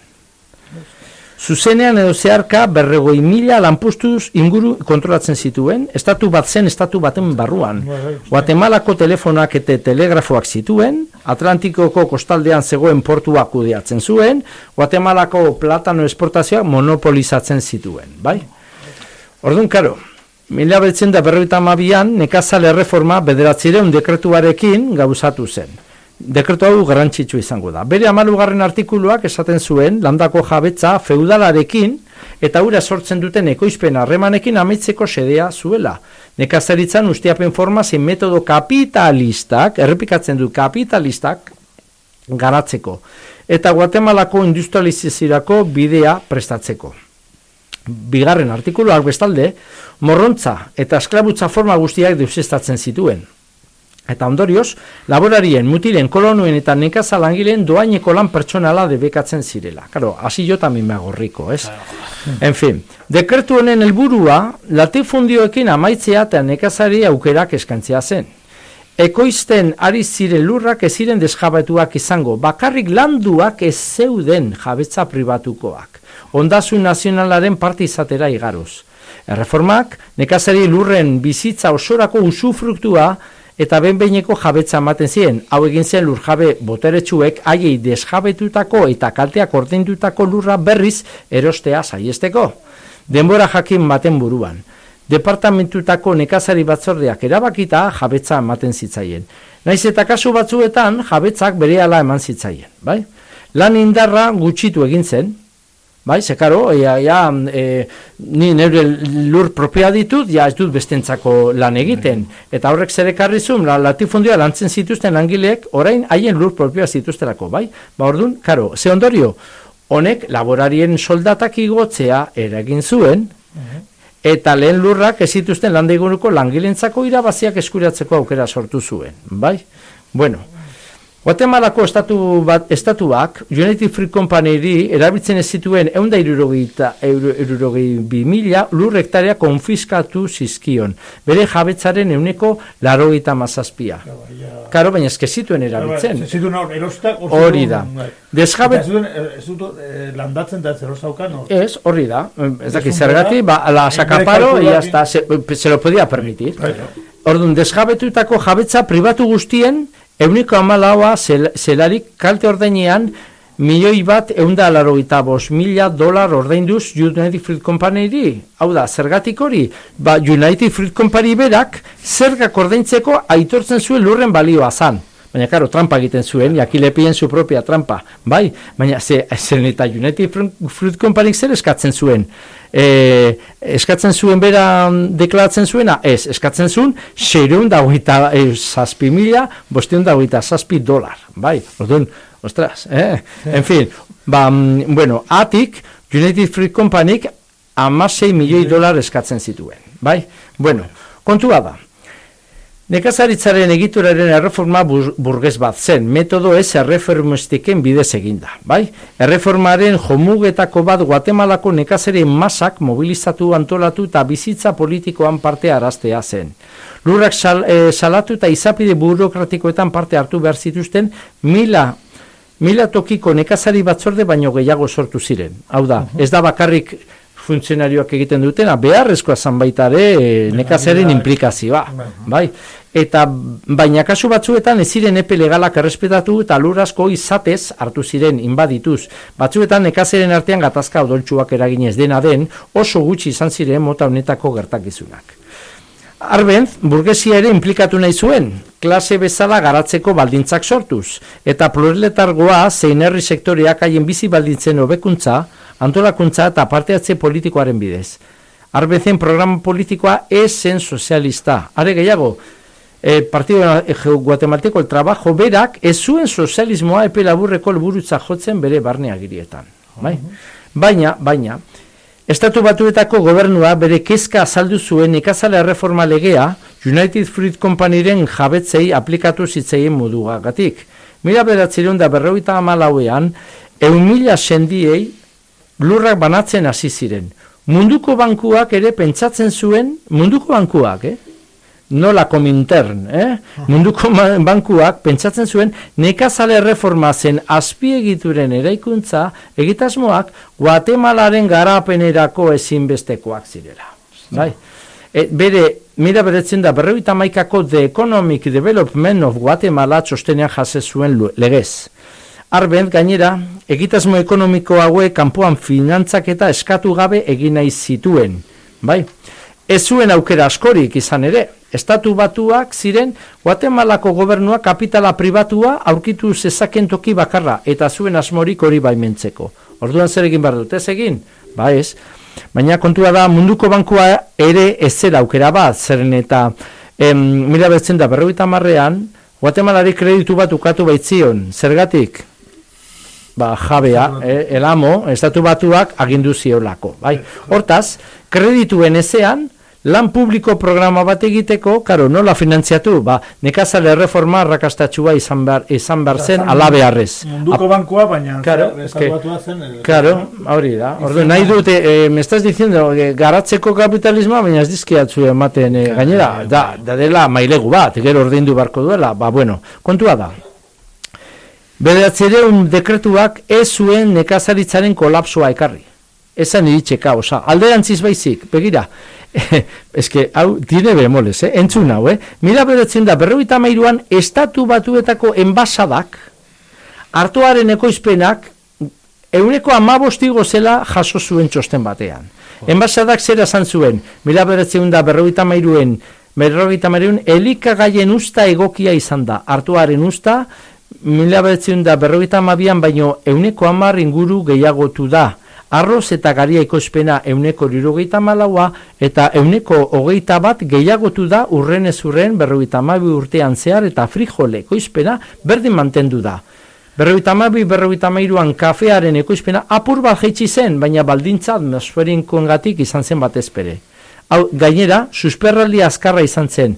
Zuzenean edo zeharka berregoi mila lanpustuz inguru kontrolatzen zituen, estatu bat zen estatu baten barruan. Guatemalako telefonak eta telegrafoak zituen, Atlantikoko kostaldean zegoen portua kudeatzen zuen, Guatemalako platano esportazioak monopolizatzen zituen, bai? Orduan, karo, mila betzen da berroita amabian, nekazale erreforma bederatzireun dekretuarekin gauzatu zen. Dekretu hau garrantzitsu izango da. Bere amalugarren artikuluak esaten zuen landako jabetza feudalarekin eta ura sortzen duten ekoizpen harremanekin amaitzeko sedea zuela. Nekazaritzan ustiapen forma zein metodo kapitalistak, errepikatzen du kapitalistak, garatzeko. Eta Guatemalako industrializaziorako bidea prestatzeko. Bigarren artikuluak bestalde, morrontza eta esklabutza forma guztiak deusestatzen zituen. Eta ondorioz, laborarien, mutilen, kolonuen eta nekaza langileen doaineko lan pertsonala debekatzen zirela. Karo, hasi jo tamin gorriko, ez? En fin, dekretu honen helburua latifundioekin amaitzea eta nekazari aukerak eskantzea zen. Ekoizten ari ziren lurrak ez ziren desjabetuak izango, bakarrik landuak ez zeuden jabetza pribatukoak. Ondasun nazionalaren parte izatera igaroz. Erreformak, nekazari lurren bizitza osorako usufruktua eta benbeineko jabetza ematen ziren. Hau egin zen lurjabe boteretsuek haiei desjabetutako eta kalteak ordaindutako lurra berriz erostea saiesteko. Denbora jakin baten buruan. Departamentutako nekazari batzordeak erabakita jabetza ematen zitzaien. Naiz eta kasu batzuetan jabetzak berehala eman zitzaien, bai? Lan indarra gutxitu egin zen, bai, zekaro, ja, ja, e, ni neure lur propioa ditut, ja ez dut bestentzako lan egiten. Eta horrek zer ekarri zuen, la, latifundioa lantzen zituzten langileek, orain haien lur propioa zituzterako, bai? Ba, orduan, karo, ze ondorio, honek laborarien soldatak igotzea eragin zuen, eta lehen lurrak ez zituzten landiguruko langilentzako irabaziak eskuratzeko aukera sortu zuen, bai? Bueno, Guatemalako estatu bat, estatuak United Free Company erabiltzen ez zituen eunda irurogei bi mila lur hektarea konfiskatu zizkion. Bere jabetzaren euneko larogeita mazazpia. Karo, baina ezke zituen erabiltzen. Ez zituen hor, erostak... Hori da. bai. Desjabet- Ez zituen, eh, ez dut eh, landatzen da ez erostaukan, no? Ez, horri da. Ez dakit zergati, ba, la sakaparo, hasta se, se lo podía permitir. Orduan, desjabetutako jabetza pribatu guztien, euniko amalaua zel, zelarik kalte ordeinean milioi bat eunda alarogeita bos mila dolar ordainduz United Fruit Company Hau da, zergatik hori? Ba, United Fruit Company berak zergak ordaintzeko aitortzen zuen lurren balioa zan. Baina, karo, trampa egiten zuen, jakilepien zu propia trampa. Bai, baina, ze, zen eta United Fruit Company zer eskatzen zuen? E, eskatzen zuen bera mm, deklaratzen zuena? Ez, eskatzen zuen, xereun da guita e, zazpi mila, bosteun da guita zazpi dolar. Bai, orduan, ostras, eh? En fin, ba, mm, bueno, atik, United Fruit Company amasei milioi dolar eskatzen zituen. Bai, bueno, kontua da. Nekazaritzaren egituraren erreforma burgez bat zen, metodo ez erreformistiken bidez eginda, bai? Erreformaren jomugetako bat Guatemalako nekazari masak mobilizatu antolatu eta bizitza politikoan parte araztea zen. Lurrak sal, e, salatu eta izapide burokratikoetan parte hartu behar zituzten mila, mila tokiko nekazari batzorde baino gehiago sortu ziren. Hau da, ez da bakarrik funtzionarioak egiten dutena, beharrezkoa zan baita ere nekazaren implikazioa, bai? eta baina kasu batzuetan ez ziren epe legalak errespetatu eta lur asko izatez hartu ziren inbadituz. Batzuetan nekazeren artean gatazka odoltsuak eraginez dena den oso gutxi izan ziren mota honetako gertakizunak. Arbenz, burgesia ere implikatu nahi zuen, klase bezala garatzeko baldintzak sortuz, eta pluraletargoa zein herri sektoreak haien bizi baldintzen hobekuntza, antolakuntza eta parteatze politikoaren bidez. Arbezen programa politikoa ez zen sozialista. Are gehiago, e, Partido Guatemalteko el trabajo berak ez zuen sozialismoa epe laburreko helburutza jotzen bere barneagirietan. Bai? Baina, baina, Estatu batuetako gobernua bere kezka azaldu zuen ikazale reforma legea United Fruit Companyren jabetzei aplikatu zitzeien gatik. Mila beratzeron da berroita amalauean, eun mila sendiei lurrak banatzen hasi ziren. Munduko bankuak ere pentsatzen zuen, munduko bankuak, eh? nola komintern, eh? munduko bankuak pentsatzen zuen nekazale reforma zen azpiegituren eraikuntza egitasmoak Guatemalaren garapenerako ezinbestekoak zirela. Bai? E, bere, mira beretzen da, berreuita maikako The Economic Development of Guatemala txostenean jase zuen legez. Arben, gainera, egitasmo ekonomiko hauek kanpoan finantzak eta eskatu gabe egin nahi zituen. Bai? Ez zuen aukera askorik izan ere, estatu batuak ziren Guatemalako gobernua kapitala pribatua aurkitu zezaken toki bakarra eta zuen asmorik hori baimentzeko. Orduan zer egin behar dut, ez egin? Ba ez. Baina kontua da munduko bankua ere ez zera aukera bat, zeren eta em, mila betzen da berroita marrean, Guatemalari kreditu bat ukatu baitzion, zergatik? Ba, jabea, eh, elamo, estatu batuak agindu ziolako. Bai? Hortaz, kredituen ezean, lan publiko programa bat egiteko, karo, nola finantziatu, ba, nekazale reforma rakastatxua izan behar, izan behar zen, alabearrez. Munduko bankua, baina claro, zer, zen. Claro, hori da. Ordu, nahi dute, eh, me estás diciendo, eh, garatzeko kapitalismoa, baina ez dizkiatzu ematen eh, gainera, da, da dela mailegu bat, gero ordeindu barko duela, ba, bueno, kontua da. Bederatzereun dekretuak ez zuen nekazaritzaren kolapsoa ekarri. Ezan iritseka, osa, alderantziz baizik, begira, que, hau, tiene bemoles, eh? entzun hau, eh? Mila beretzen da, berroita mairuan, estatu batuetako enbasadak, hartuaren ekoizpenak, euneko amabostigo zela jaso zuen txosten batean. Enbasadak zera zan zuen, mila beretzen da, berroita mairuen, berroita mairuen, elikagaien usta egokia izan da, hartuaren usta, mila beretzen da, berroita mabian, baino, euneko amar inguru gehiagotu da, arroz eta garia ekoizpena euneko lirogeita malaua eta euneko hogeita bat gehiagotu da urren ez urren berrogeita mabi urtean zehar eta frijole ekoizpena berdin mantendu da. Berrogeita mabi, berrogeita mairuan kafearen ekoizpena apur bat jaitsi zen, baina baldintza atmosferinkoen gatik izan zen bat ezpere. Hau, gainera, susperraldi azkarra izan zen,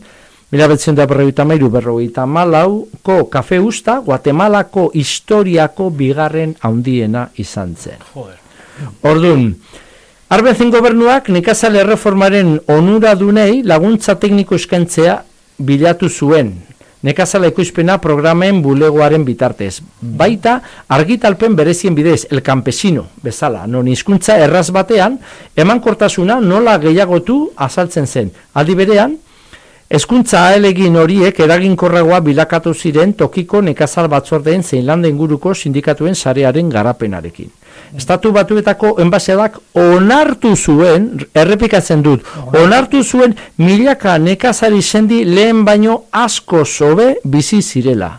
Mila betzen da berrogeita mairu, berrogeita malauko kafe usta, Guatemalako historiako bigarren haundiena izan zen. Joder. Ordun, Arbezen gobernuak nekazale erreformaren onura dunei laguntza tekniko eskentzea bilatu zuen. Nekazale ekoizpena programen bulegoaren bitartez. Baita argitalpen berezien bidez, el campesino, bezala, non hizkuntza erraz batean, emankortasuna nola gehiagotu azaltzen zen. Aldi berean, Hezkuntza ahelegin horiek eraginkorragoa bilakatu ziren tokiko nekazal batzordeen zein landa inguruko sindikatuen sarearen garapenarekin. Estatu batuetako enbaseadak onartu zuen, errepikatzen dut, onartu zuen milaka nekazari sendi lehen baino asko sobe bizi zirela.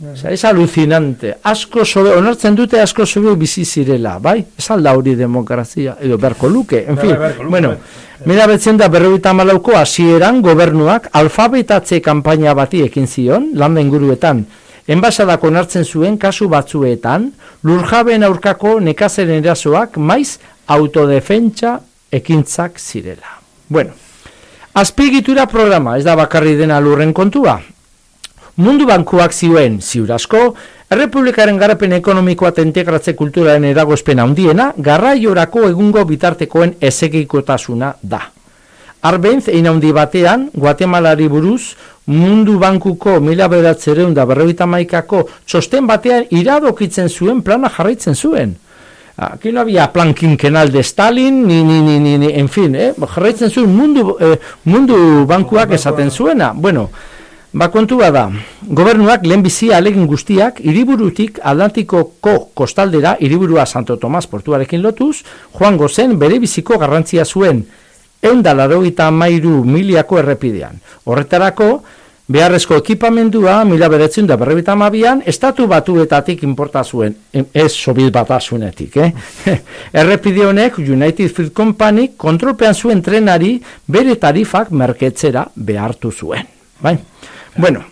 Osea, es alucinante. Asko sobe, onartzen dute asko sobe bizi zirela, bai? Ez alda hori demokrazia, edo berko luke, en fin. Bueno, bai. mira betzen da berrogeita malauko hasieran gobernuak alfabetatze kanpaina bati ekin zion, landa inguruetan, enbasadak onartzen zuen kasu batzuetan, lurjabeen aurkako nekazeren erasoak maiz autodefentsa ekintzak zirela. Bueno, azpiegitura programa, ez da bakarri dena lurren kontua, Mundu bankuak zioen, ziur asko, Errepublikaren garapen ekonomikoa eta integratze kulturaren eragozpen handiena, garraiorako egungo bitartekoen ezegikotasuna da. Arbenz, ein handi batean, Guatemalari buruz, mundu bankuko mila beratzereun da berroita maikako txosten batean iradokitzen zuen plana jarraitzen zuen. Aquí no había plan quinquenal de Stalin, ni, ni, ni, ni, ni en fin, eh? jarraitzen zuen mundu, eh, mundu bankuak esaten zuena. Bueno, Ba kontua da, gobernuak lehenbizi alegin guztiak hiriburutik Atlantikoko kostaldera hiriburua Santo Tomas portuarekin lotuz, joango zen bere biziko garrantzia zuen eundalaro eta mairu miliako errepidean. Horretarako, beharrezko ekipamendua mila beretzen da berrebita mabian, estatu batuetatik inporta zuen, ez sobiet batasunetik, eh? Errepide honek United Fruit Company kontrolpean zuen trenari bere tarifak merketzera behartu zuen. Bai? Bueno,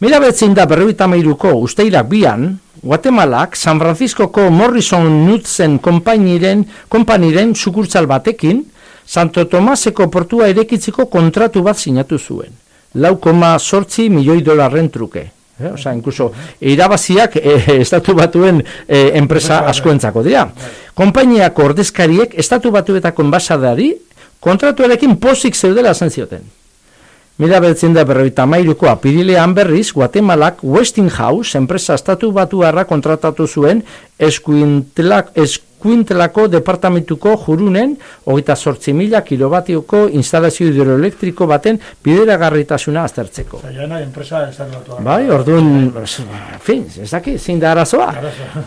mila betzen da berrebita mairuko usteirak bian, Guatemalak San Franciscoko Morrison Nutzen konpainiren, konpaniren sukurtzal batekin, Santo Tomaseko portua erekitziko kontratu bat sinatu zuen. Lau koma sortzi milioi dolarren truke. Eh, Osa, incluso, irabaziak eh, estatu batuen eh, enpresa askoentzako dira. Konpainiako ordezkariek estatu batuetako enbasadari kontratuarekin pozik zeudela esan zioten. Mila betzen da berroita mairuko apirilean berriz, Guatemalak Westinghouse enpresa estatu batuarra kontratatu zuen eskuintelak, eskuintelako departamentuko jurunen hogeita sortzi mila kilobatioko instalazio hidroelektriko baten bideragarritasuna aztertzeko. Jana enpresa estatu. Bai, orduan, fin, ez daki, zein da arazoa.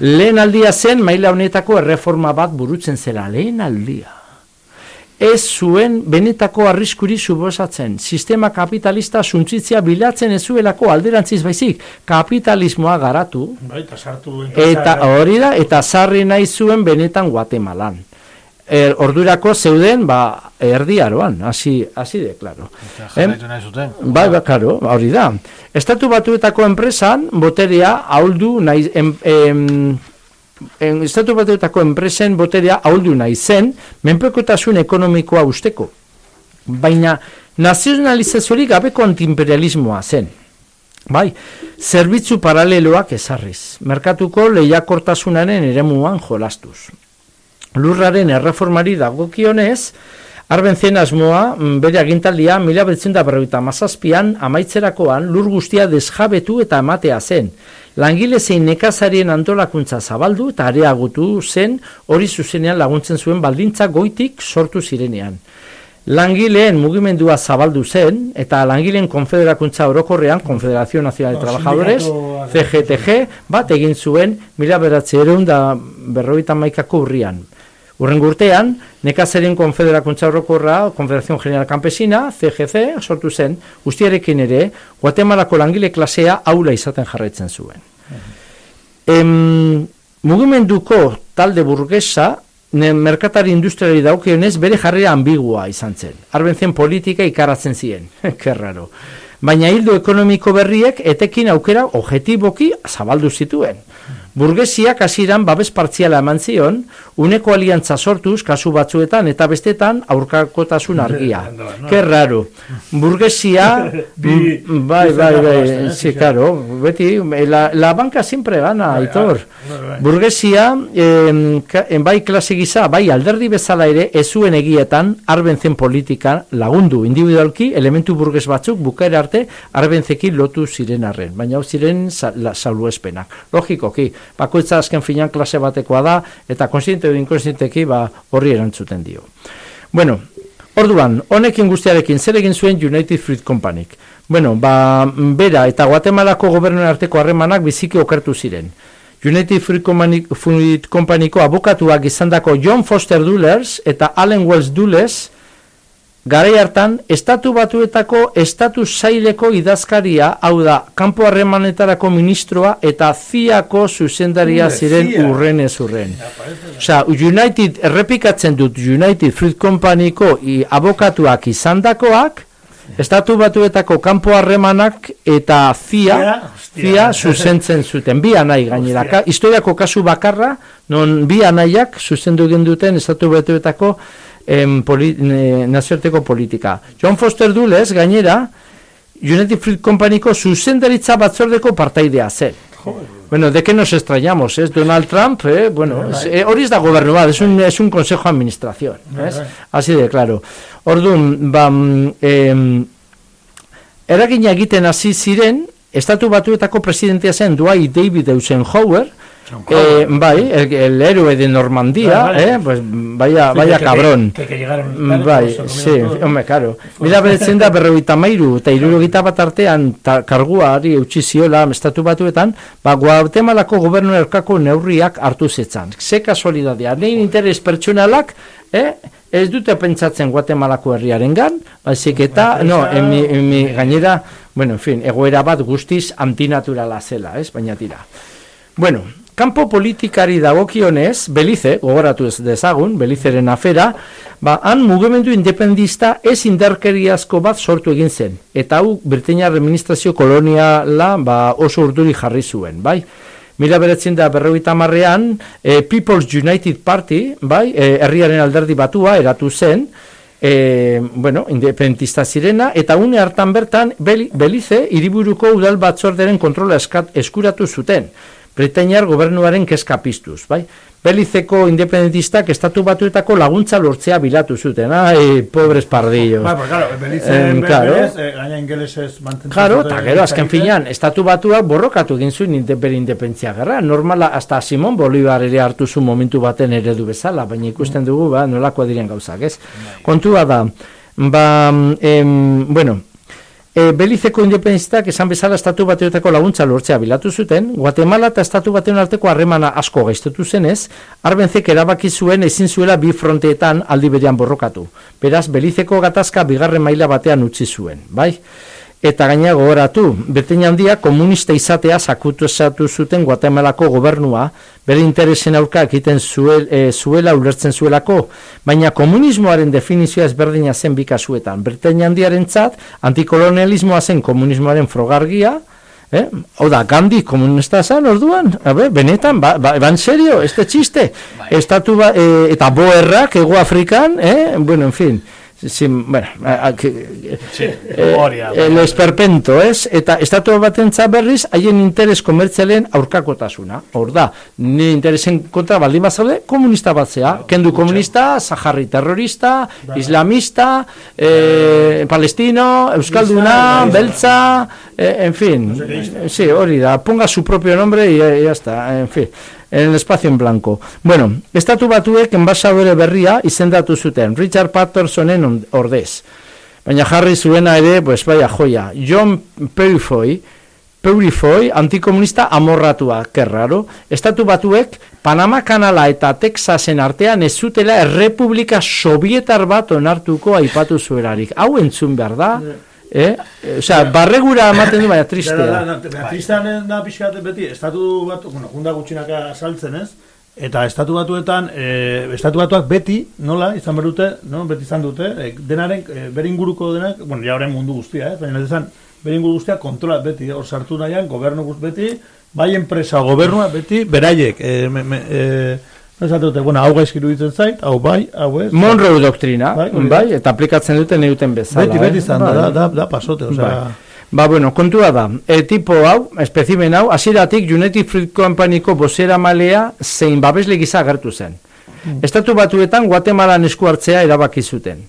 Lehen aldia zen maila honetako erreforma bat burutzen zela, lehen aldia. Ez zuen benetako arriskuri subosatzen. Sistema kapitalista suntzitzia bilatzen ez zuelako alderantziz baizik. Kapitalismoa garatu, Bai, sartu eta hori da, eta sarri nahi zuen benetan Guatemalan. Er, ordurako zeuden, ba, erdiaroan, hasi, hasi de. Jarraitu nahi zuten. Bai, bai, karo, hori da. Estatu batuetako enpresan, boterea ahuldu nahi, em, em, en, estatu batuetako enpresen boterea ahuldu nahi zen, menpekotasun ekonomikoa usteko. Baina nazionalizaziorik gabeko antiimperialismoa zen. Bai, zerbitzu paraleloak ezarriz. Merkatuko lehiakortasunaren eremuan jolastuz. Lurraren erreformari dagokionez, Arben zen asmoa, mm, bere agintaldia, mila betzen da berroita mazazpian, amaitzerakoan, lur guztia desjabetu eta ematea zen. Langile zein nekazarien antolakuntza zabaldu eta areagutu zen hori zuzenean laguntzen zuen baldintza goitik sortu zirenean. Langileen mugimendua zabaldu zen, eta langileen konfederakuntza orokorrean, Konfederazio Nacional de Oh, Trabajadores, CGTG, bat egin zuen, mila beratzereun da berroita maikako urrian. Urren urtean, nekazaren konfederakuntza orokorra, Konfederación General Campesina, CGC, sortu zen, guztiarekin ere, Guatemalako langile klasea aula izaten jarraitzen zuen. Em, mugimenduko talde burgesa, ne, merkatari industriali daukionez, bere jarrera ambigua izan zen. Arben zen politika ikaratzen ziren, kerraro. Baina hildo ekonomiko berriek etekin aukera objetiboki zabaldu zituen. Burgesiak hasieran babes partziala eman zion, uneko aliantza sortuz, kasu batzuetan eta bestetan aurkakotasun argia. Ke raro. Burgesia, Bi- mm, bai, bi bai, bai, bazen, eh, sí, claro, beti, la, la banca siempre gana, Aitor. bai, bai. Burgesia, em, em, bai klase gisa, bai alderdi bezala ere, ez zuen egietan, arben zen politika lagundu, individualki, elementu burges batzuk, bukaera arte, arbenzekin lotu ziren arren, baina hau ziren sa, la, salbuespenak. Logikoki, bakoitza azken finan klase batekoa da, eta konsiente edo inkonsienteki, ba, horri erantzuten dio. Bueno, Orduan, honekin guztiarekin zer egin zuen United Fruit Companyk. Bueno, ba, bera eta Guatemalako gobernuen arteko harremanak biziki okertu ziren. United Company, Fruit Companyko abokatuak izandako John Foster Dulles eta Allen Wells Dulles garai hartan estatu batuetako estatu saileko idazkaria, hau da, kanpo harremanetarako ministroa eta ziako zuzendaria ziren CIA. urren. Osea, United, errepikatzen dut United Fruit Companyko i, abokatuak izandakoak, estatu batuetako kanpo harremanak eta zia, Zia, zuzentzen zuten, bi anai gainera. Ka, historiako kasu bakarra, non bi anaiak zuzendu duten estatu batuetako em, poli, ne, nazioarteko politika. John Foster Dulles, gainera, United Fruit Companyko zuzendaritza batzordeko partaidea zen. Bueno, ¿de qué nos extrañamos? Es Donald Trump, eh? bueno, es, eh, hori ez da gobernu bat, es un, es un consejo de administración, ¿ves? Así de claro. Orduan, ba, em, eragina egiten hasi ziren, estatu batuetako presidentea zen Dwight David Eisenhower, eh, bai, el, el héroe de Normandía, Vale, vale. eh, pues vaya, vaya que- cabrón. que- que llegaron Bai, lo sí, hombre, claro. Mila beretzen da berrogeita mairu eta hirurogeita bat artean ta, karguari eutxi ziola estatu batuetan, ba, Guatemalako gobernu erkako neurriak hartu zetzan. Ze kasualidadea, nein interes pertsonalak, eh, ez dute pentsatzen Guatemalako herriarengan, baizik eta, no, emi, emi, gainera, bueno, en fin, egoera bat guztiz antinaturala zela, ez, baina tira. Bueno, kanpo politikari dagokionez, Belize, gogoratu ez dezagun, Belizeren afera, ba, han mugimendu independista ez indarkeriazko bat sortu egin zen. Eta hau, Britainiar administrazio koloniala ba, oso urduri jarri zuen, bai? Mila beretzen da berrogeita marrean, eh, People's United Party, bai, eh, herriaren alderdi batua eratu zen, e, bueno, independentista zirena, eta une hartan bertan Beli, Belize hiriburuko udal batzorderen kontrola eskat, eskuratu zuten. Britainiar gobernuaren kezka piztuz, bai? Belizeko independentistak estatu batuetako laguntza lortzea bilatu zuten. Ai, pobres pardillos. Ba, pues, claro, Belize, Em, claro. eh, gaina ingelesez mantentzen Claro, eta gero azken finean, estatu batuak borrokatu egin zuen independentzia gerra. Normala, hasta Simon Bolivar ere hartu zu momentu baten eredu bezala, baina ikusten dugu, ba, nolakoa diren gauzak, ez? Kontua da, ba, em, bueno, E, Belizeko independentistak esan bezala estatu batuetako laguntza lortzea bilatu zuten, Guatemala eta estatu batean arteko harremana asko gaiztetu zenez, Arbenzek erabaki zuen ezin zuela bi fronteetan aldi berean borrokatu. Beraz, Belizeko gatazka bigarren maila batean utzi zuen, bai? Eta gaina gogoratu, Bretaña handia komunista izatea sakutu esatu zuten Guatemalako gobernua, bere interesen aurka egiten zuel, e, zuela ulertzen zuelako, baina komunismoaren definizioa ezberdina zen bikasuetan. Bretaña handiaren zat, antikolonialismoa zen komunismoaren frogargia, Eh? Hau da, Gandhi komunista zan orduan, a ber, benetan, ba, ba, ba, en serio, este txiste, estatu ba, e, eta boerrak, ego Afrikan, eh? bueno, en fin, sin, bueno, a, a, que, Sí, el esperpento, ez? Eta estatu batentza berriz, haien interes komertzialen aurkakotasuna. Hor da, ni interesen kontra baldin bazaude, komunista batzea. Kendu komunista, saharri terrorista, islamista, eh, palestino, euskalduna, beltza, eh, en fin. Eh, Sí, hori da, ponga su propio nombre y ya está, en fin. En el espacio en blanco. Bueno, estatu batuek enbasadore berria izendatu zuten, Richard Pattersonen on- ordez. Baina jarri zuena ere, pues vaya joya. John Purifoy, Purifoy, antikomunista amorratua, kerraro. Estatu batuek, Panama kanala eta Texasen artean ez zutela errepublika sovietar bat onartuko aipatu zuerarik. Hau entzun behar da, eh? Osea, barregura ematen du, baina Da, da, tristea. da, da, Tristean da pixkat beti, estatu batu, bueno, junda gutxinaka saltzen ez, eta estatu batuetan, e, estatu batuak beti, nola, izan behar dute, no, beti izan dute, e, denaren, e, bere inguruko denak, bueno, ja orain mundu guztia, ez, baina ez izan, bere inguru guztia kontrola beti, hor sartu nahian, gobernu guzti beti, bai enpresa, gobernua beti, beraiek, e, me, me, e, dute, bueno, hau gaizki iruditzen zait, hau bai, hau ez. Monroe doktrina, Bai, bai, eta aplikatzen duten euten bezala. Beti, beti eh? izan da, Bai. da, da, pasote, osea, Bai. Ba, bueno, kontua da, e, tipo hau, espezimen hau, hasieratik United Fruit Companyko bozera malea zein babesle gisa agertu zen. Estatu batuetan Guatemalan esku hartzea erabaki zuten.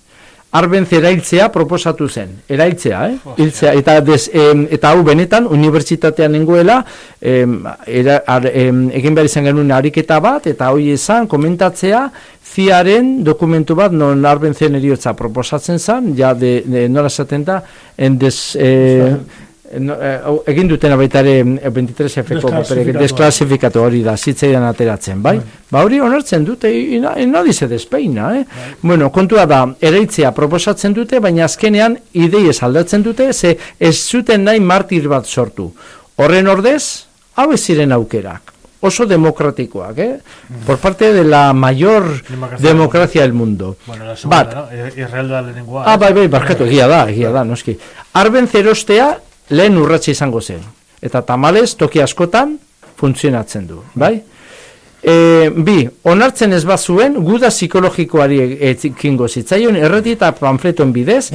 Arbenz erailtzea proposatu zen. Erailtzea, eh? Hiltzea. Eta, des, em, eta hau benetan, unibertsitatean nengoela, em, era, ar, em, egin behar izan genuen ariketa bat, eta hoi esan, komentatzea, ziaren dokumentu bat non arbentzen eriotza proposatzen zen, ja de, de nola esaten da, en des, eh, no, eh, egin dutena baita ere eh, 23 Fko Desklasifikatu. hori da, zitzaidan ateratzen, bai? Ba hori onartzen dute, ina, ina dize despeina, eh? Bueno, kontua da, ereitzea proposatzen dute, baina azkenean ideiez aldatzen dute, ze ez zuten nahi martir bat sortu. Horren ordez, hau ez ziren aukerak oso demokratikoak, eh? Por parte de la mayor Democracia democracia del mundo. Bueno, la segunda, Bat, ¿no? Eh, Israel da lehenengoa. Ah, bai, bai, barkatu, egia da, egia da, noski. Arben zerostea lehen urratsa izango zen. Eta tamalez, toki askotan, funtzionatzen du, bai? E, bi, onartzen ez bazuen, guda psikologikoari ekingo zitzaion, erreti eta panfleton bidez,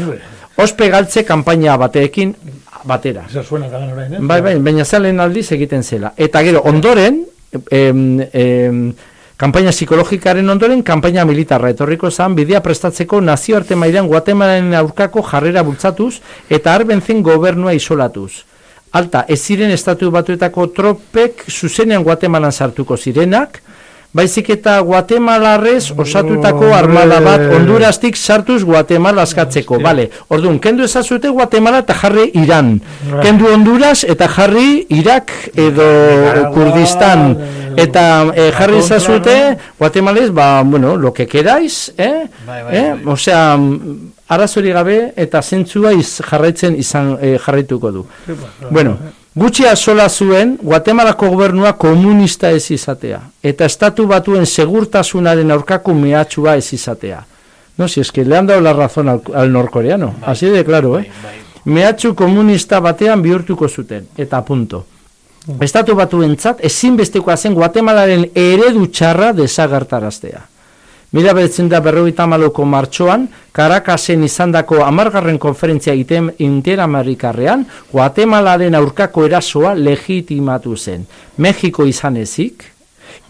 ospe galtze kanpaina bateekin batera. Suena kagan orain, eh? Bai, bai, baina zalen aldiz egiten zela. Eta gero, ondoren, em, em, kanpaina psikologikaren ondoren, kanpaina militarra etorriko zan, bidea prestatzeko nazioarte mailan Guatemalaren aurkako jarrera bultzatuz, eta arben zen gobernua isolatuz. Alta, ez ziren estatu batuetako tropek zuzenean Guatemalan sartuko zirenak, Baizik eta Guatemalarrez osatutako armada bat Hondurastik sartuz Guatemala askatzeko, bale. Orduan, kendu ezazute Guatemala eta jarri Iran. Kendu Honduras eta jarri Irak edo Kurdistan. Eta eh, jarri ezazute Guatemalez, ba, bueno, lo que queráis, eh? eh? Osea, mm, arazori gabe eta zentzua iz, jarraitzen izan eh, jarraituko du. Bueno, Gutxia sola zuen, Guatemalako gobernua komunista ez izatea, eta estatu batuen segurtasunaren aurkako mehatxua ez izatea. No, si es que le han dado la razón al, al norcoreano, así de claro, eh? Mehatxu komunista batean bihurtuko zuten, eta punto. Estatu batuentzat ezinbestekoa zen Guatemalaren eredu txarra desagartaraztea. Mila beretzen da berrogeita maloko martxoan, Caracasen izandako amargarren konferentzia item interamerikarrean, Guatemalaren aurkako erasoa legitimatu zen. Mexiko izan ezik,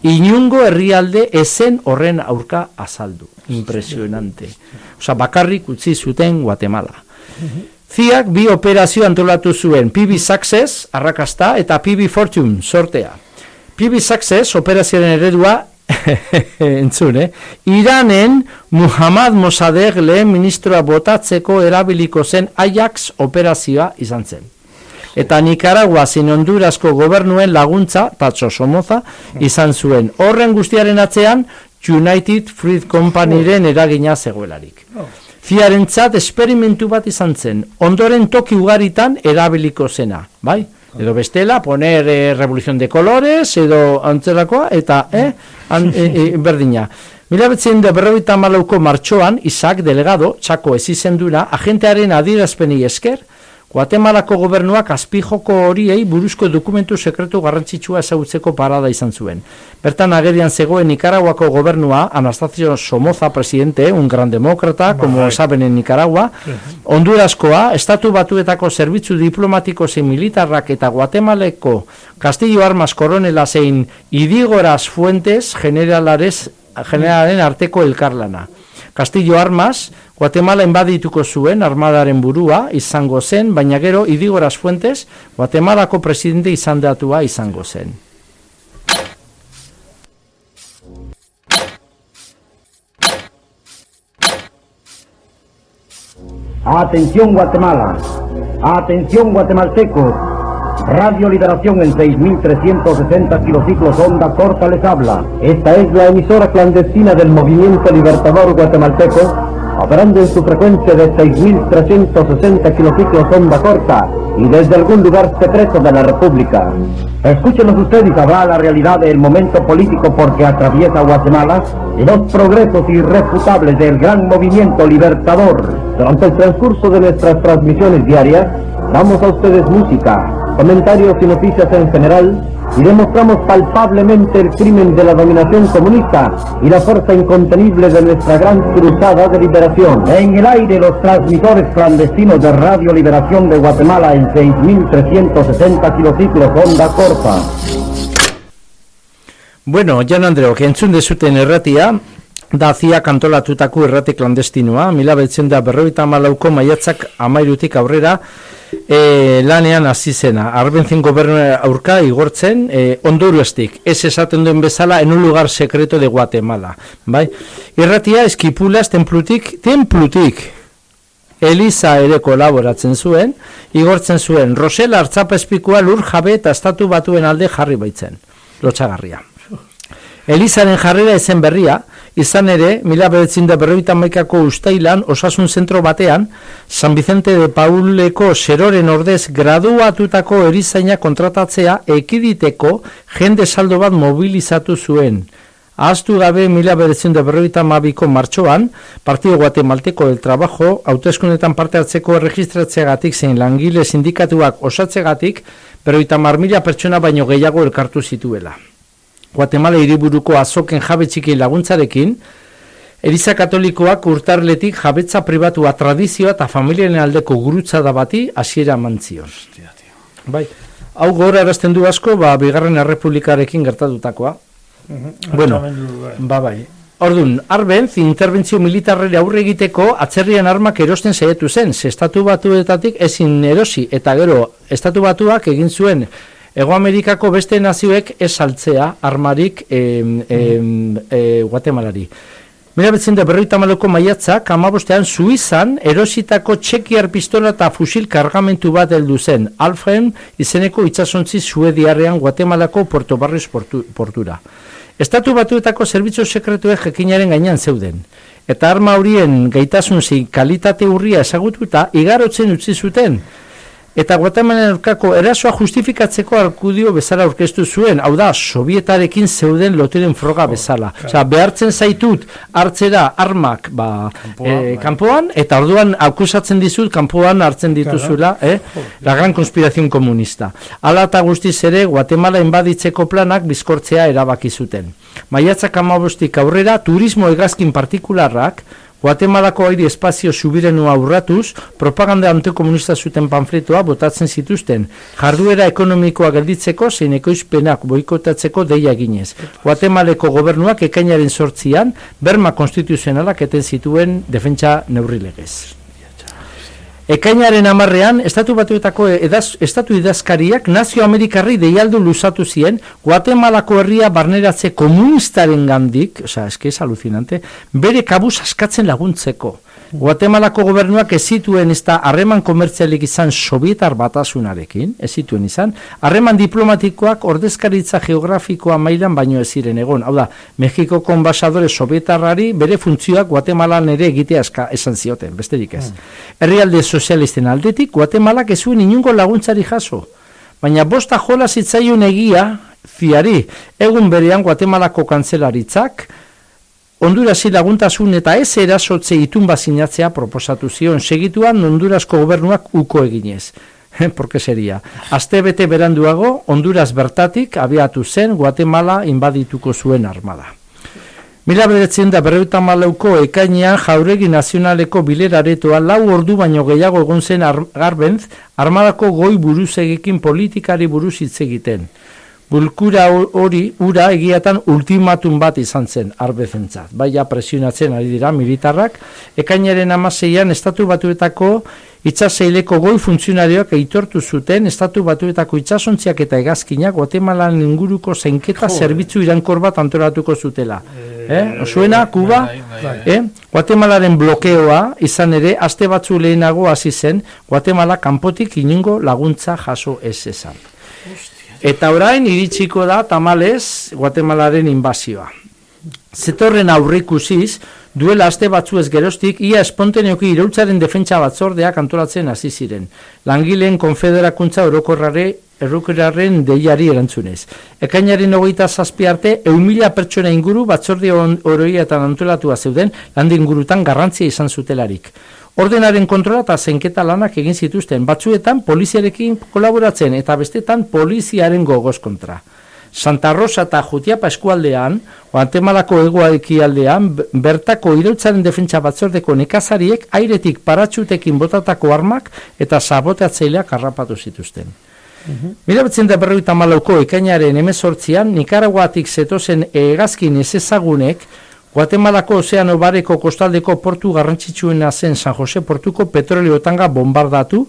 inungo herrialde ezen horren aurka azaldu. Impresionante. Osa, bakarrik utzi zuten Guatemala. Ziak bi operazio antolatu zuen, PB Success, arrakasta, eta PB Fortune, sortea. PB Success, operazioaren eredua, entzun, eh? Iranen Muhammad Mossadegh lehen ministroa botatzeko erabiliko zen Ajax operazioa izan zen. Eta Nicaragua zein Hondurasko gobernuen laguntza, Tatso Somoza, izan zuen. Horren guztiaren atzean, United Fruit Companyren eragina zegoelarik. Fiarentzat esperimentu bat izan zen, ondoren toki ugaritan erabiliko zena, bai? Edo bestela, poner eh, revolución de colores, edo antzerakoa, eta, eh, an, eh, eh, berdina. Mila betzen da berroita malauko martxoan, Isaac delegado, txako ez izendura, agentearen adirazpeni esker, Guatemalako gobernuak azpijoko horiei buruzko dokumentu sekretu garrantzitsua ezagutzeko parada izan zuen. Bertan agerian zegoen Nicaraguako gobernua, Anastasio Somoza presidente, un gran demokrata, como saben en Nicaragua, Honduraskoa, estatu batuetako zerbitzu diplomatiko zein militarrak eta Guatemaleko Castillo Armas koronela zein Idigoras Fuentes generalares, generalaren arteko elkarlana. Castillo Armas, Guatemala enbadituko zuen armadaren burua izango zen, baina gero Idigoras Fuentes, Guatemalako presidente izan datua izango zen. Atención Guatemala, atención guatemaltecos, Radio Liberación en 6360 kilociclos onda corta les habla. Esta es la emisora clandestina del Movimiento Libertador Guatemalteco, operando en su frecuencia de 6360 kilociclos onda corta y desde algún lugar secreto de la República. Escúchenos ustedes y sabrá la realidad del momento político porque atraviesa Guatemala y los progresos irrefutables del gran movimiento libertador. Durante el transcurso de nuestras transmisiones diarias, damos a ustedes música, comentarios y noticias en general y demostramos palpablemente el crimen de la dominación comunista y la fuerza incontenible de nuestra gran cruzada de liberación. En el aire los transmisores clandestinos de Radio Liberación de Guatemala en 6.360 kilociclos onda corta. Bueno, Jan Andreok, entzun dezuten erratia, da zia kantolatutako irrati klandestinua, mila betzen da berroita malauko maiatzak amairutik aurrera, e, lanean hasi. Arbenzin gobernu aurka igortzen e, ondoruestik. Ez esaten duen bezala en un lugar secreto de Guatemala. Bai? Irratia eskipulaz templutik, templutik, Eliza ere kolaboratzen zuen, igortzen zuen, Rosela hartzapespikua lur jabe eta estatu batuen alde jarri baitzen. Lotxagarria. Elizaren jarrera ezen berria, izan ere, mila beretzin da berroita maikako ustailan, osasun zentro batean, San Vicente de Pauleko seroren ordez graduatutako erizaina kontratatzea ekiditeko jende saldo bat mobilizatu zuen. Ahaztu gabe mila beretzin da berroita mabiko martxoan, Partido Guatemalteko del Trabajo, hauteskundetan parte hartzeko registratzeagatik zein langile sindikatuak osatzegatik, berroita mar mila pertsona baino gehiago elkartu zituela. Guatemala hiriburuko azoken jabe txiki laguntzarekin, Eliza Katolikoak urtarletik jabetza pribatua tradizioa eta familiaren aldeko gurutza da bati hasiera mantzion. Bai, hau gora erazten du asko, ba, bigarren errepublikarekin gertatutakoa. Bueno, ba bai. Ordun, Arbenz interbentzio militarrera aurre egiteko atzerrian armak erosten saiatu zen. Ze estatu batuetatik ezin erosi eta gero estatu batuak egin zuen Ego Amerikako beste nazioek ez saltzea armarik em, em, e, Guatemalari. Mira betzen da berroita maloko maiatzak, amabostean Suizan erositako txekiar pistola eta fusil kargamentu bat heldu zen. Alfren izeneko itsasontzi suediarrean Guatemalako Porto Barrios portu, portura. Estatu batuetako zerbitzu sekretuek jekinaren gainean zeuden. Eta arma horien gaitasun zi kalitate urria ezagututa igarotzen utzi zuten. Eta Guatemala aurkako erasoa justifikatzeko argudio bezala aurkeztu zuen, hau da, sovietarekin zeuden lotiren froga bezala. Osea, behartzen zaitut hartzera armak ba, kanpoan, kanpoan eta orduan akusatzen dizut kanpoan hartzen dituzula, eh? La gran conspiración comunista. Hala eta guztiz ere, Guatemala enbaditzeko planak bizkortzea erabaki zuten. Maiatzak amabostik aurrera, turismo egazkin partikularrak, Guatemalako aire espazio subirenu aurratuz, propaganda antikomunista zuten panfletoa botatzen zituzten, jarduera ekonomikoa gelditzeko zein ekoizpenak boikotatzeko deia ginez. Guatemaleko gobernuak ekainaren sortzian, berma konstituzionalak eten zituen defentsa neurrilegez. Ekainaren amarrean, estatu batuetako edaz, estatu idazkariak nazio amerikarri deialdu luzatu zien, Guatemalako herria barneratze komunistaren gandik, oza, eske es alucinante, bere kabuz askatzen laguntzeko. Guatemalako gobernuak ez zituen ez da harreman komertzialik izan sovietar batasunarekin, ez zituen izan, harreman diplomatikoak ordezkaritza geografikoa mailan baino ez ziren egon. Hau da, Mexikoko konbasadore sovietarrari bere funtzioak Guatemalan ere egitea eska esan zioten, besterik ez. Herrialde sozialisten aldetik, Guatemalak ez zuen inungo laguntzari jaso. Baina bosta jola zitzaion egia, fiari, egun berean Guatemalako kantzelaritzak, Hondurasi laguntasun eta ez erasotze itunba sinatzea proposatu zion, segituan Hondurasko gobernuak uko eginez. Porque seria. Aste bete beranduago, Honduras bertatik abiatu zen Guatemala inbadituko zuen armada. Mila beretzen da berreuta malauko ekainean jauregi nazionaleko bileraretoa lau ordu baino gehiago egon zen ar garbenz armadako goi buruzegekin politikari buruz hitz egiten. Bulkura hori ura egiatan ultimatum bat izan zen arbezentzat. Baina presionatzen ari dira militarrak, ekainaren amaseian estatu batuetako itxaseileko goi funtzionarioak eitortu zuten estatu batuetako itxasontziak eta egazkinak Guatemalan inguruko zeinketa zerbitzu irankor bat antolatuko zutela. Eh? Suena, Kuba? Eh? Guatemalaren blokeoa izan ere, aste batzu lehenago hasi zen, Guatemala kanpotik inungo laguntza jaso ez esan. Eta orain iritsiko da tamalez Guatemalaren inbazioa. Zetorren aurrikusiz, duela aste batzu ez gerostik, ia espontaneoki irautzaren defentsa batzordeak antolatzen hasi ziren. Langileen konfederakuntza orokorrare errukeraren deiari erantzunez. Ekainaren hogeita zazpi arte, eumila pertsona inguru batzorde oroietan antolatua zeuden, lande ingurutan garrantzia izan zutelarik. Ordenaren kontrola eta zenketa lanak egin zituzten, batzuetan poliziarekin kolaboratzen eta bestetan poliziaren gogoz kontra. Santa Rosa eta Jutiapa eskualdean, Guatemalako egoaiki aldean, bertako irautzaren defentsa batzordeko nekazariek airetik paratxutekin botatako armak eta saboteatzeileak harrapatu zituzten. Mila betzen da berroita malauko ekainaren emezortzian, Nikaraguatik zetozen egazkin ez ezagunek, Guatemalako ozeano bareko kostaldeko portu garrantzitsuena zen San Jose portuko petroleotanga bombardatu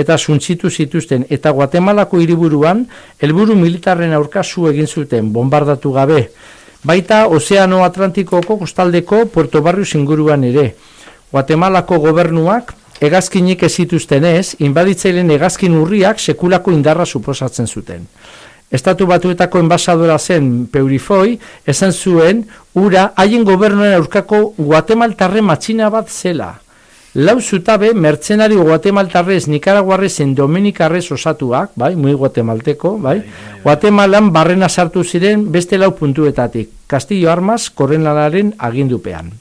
eta suntzitu zituzten eta Guatemalako hiriburuan helburu militarren aurka zu egin zuten bombardatu gabe. Baita Ozeano Atlantikoko kostaldeko Puerto Barrios inguruan ere. Guatemalako gobernuak hegazkinik ez zituztenez, inbaditzailen hegazkin urriak sekulako indarra suposatzen zuten. Estatu batuetako enbasadora zen Peurifoi, esan zuen, ura haien gobernuen aurkako guatemaltarre matxina bat zela. Lau zutabe, mertzenari guatemaltarrez, nikaraguarrez, dominikarrez osatuak, bai, muy guatemalteko, bai, guatemalan barrena sartu ziren beste lau puntuetatik, Castillo Armas, korrenlanaren agindupean.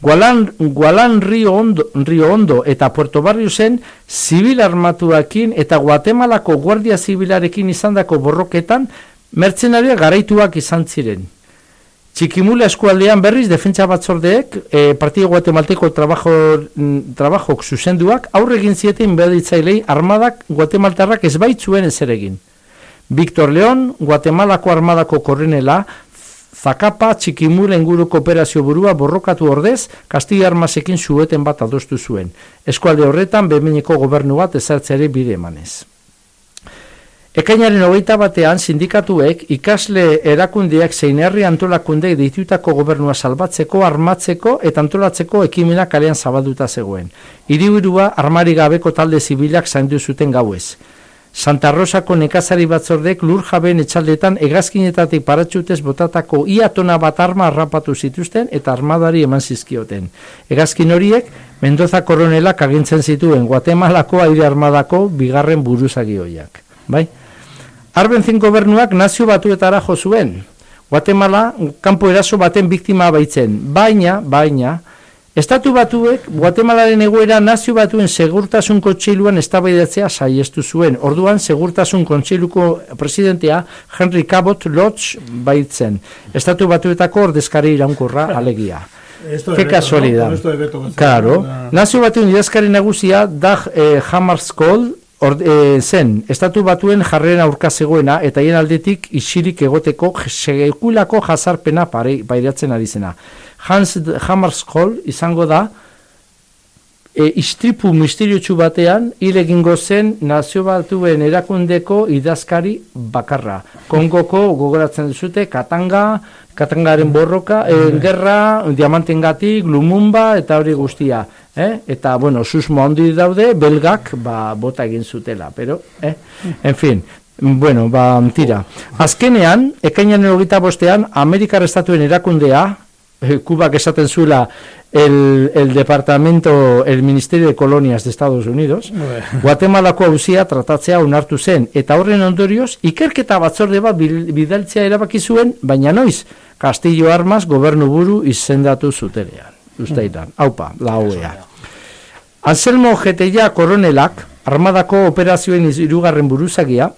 Gualan, Gualan Rio, Ondo, Rio Ondo eta Puerto Barrio zen zibil armatuakin eta Guatemalako Guardia Zibilarekin izandako borroketan mertzenaria garaituak izan ziren. Txikimula eskualdean berriz defentsa batzordeek e, Partido Guatemalteko trabajo, mm, trabajok zuzenduak aurre egin zieten behaditzailei armadak Guatemaltarrak ez baitzuen ezer egin. Victor León, Guatemalako armadako korrenela, Zakapa txikimura inguru kooperazio burua borrokatu ordez, Kastilla Armasekin zueten bat adostu zuen. Eskualde horretan, bemeneko gobernu bat ezartzeari bide emanez. Ekainaren hogeita batean sindikatuek ikasle erakundeak zein herri antolakundei ditutako gobernua salbatzeko, armatzeko eta antolatzeko ekimena kalean zabalduta zegoen. Hiriburua armari gabeko talde zibilak zaindu zuten gauez. Santa Rosako nekazari batzordek lur jabeen etxaldetan egazkinetatik paratxutez botatako ia bat arma harrapatu zituzten eta armadari eman zizkioten. Egazkin horiek Mendoza koronelak agintzen zituen Guatemalako aire armadako bigarren buruzagioiak. Bai? Arbenzin gobernuak nazio batuetara jo zuen. Guatemala kanpo eraso baten biktima baitzen. Baina, baina, Estatu batuek, Guatemalaren egoera nazio batuen segurtasun kontseiluan eztabaidatzea saiestu zuen. Orduan, segurtasun kontseiluko presidentea Henry Cabot Lodge baitzen. Estatu batuetako ordezkari iraunkorra alegia. Ke kasualidad. Claro. Nazio batuen idazkari nagusia Dag eh, Hammarskjöld Ord, e, zen, estatu batuen jarrera aurka zegoena eta hien aldetik isirik egoteko sekulako jazarpena pairatzen ari zena. Hans Hammarskjöld izango da e, istripu misteriotsu batean hil egingo zen nazio batuen erakundeko idazkari bakarra. Kongoko gogoratzen duzute Katanga, Katangaren borroka, e, gerra, diamantengatik, Lumumba eta hori guztia. Eh? Eta, bueno, susmo handi daude, belgak, ba, bota egin zutela, pero, eh? En fin, bueno, ba, tira. Azkenean, ekainan erogita bostean, Amerikar Estatuen erakundea, Kubak esaten zuela, el, el departamento, el Ministerio de Colonias de Estados Unidos, Guatemalako hauzia tratatzea unartu zen, eta horren ondorioz, ikerketa batzorde bat bidaltzea erabaki zuen, baina noiz, Castillo Armas gobernu buru izendatu zuterean. Usteitan, haupa, la OEA. Anselmo Geteia koronelak, armadako operazioen irugarren buruzagia,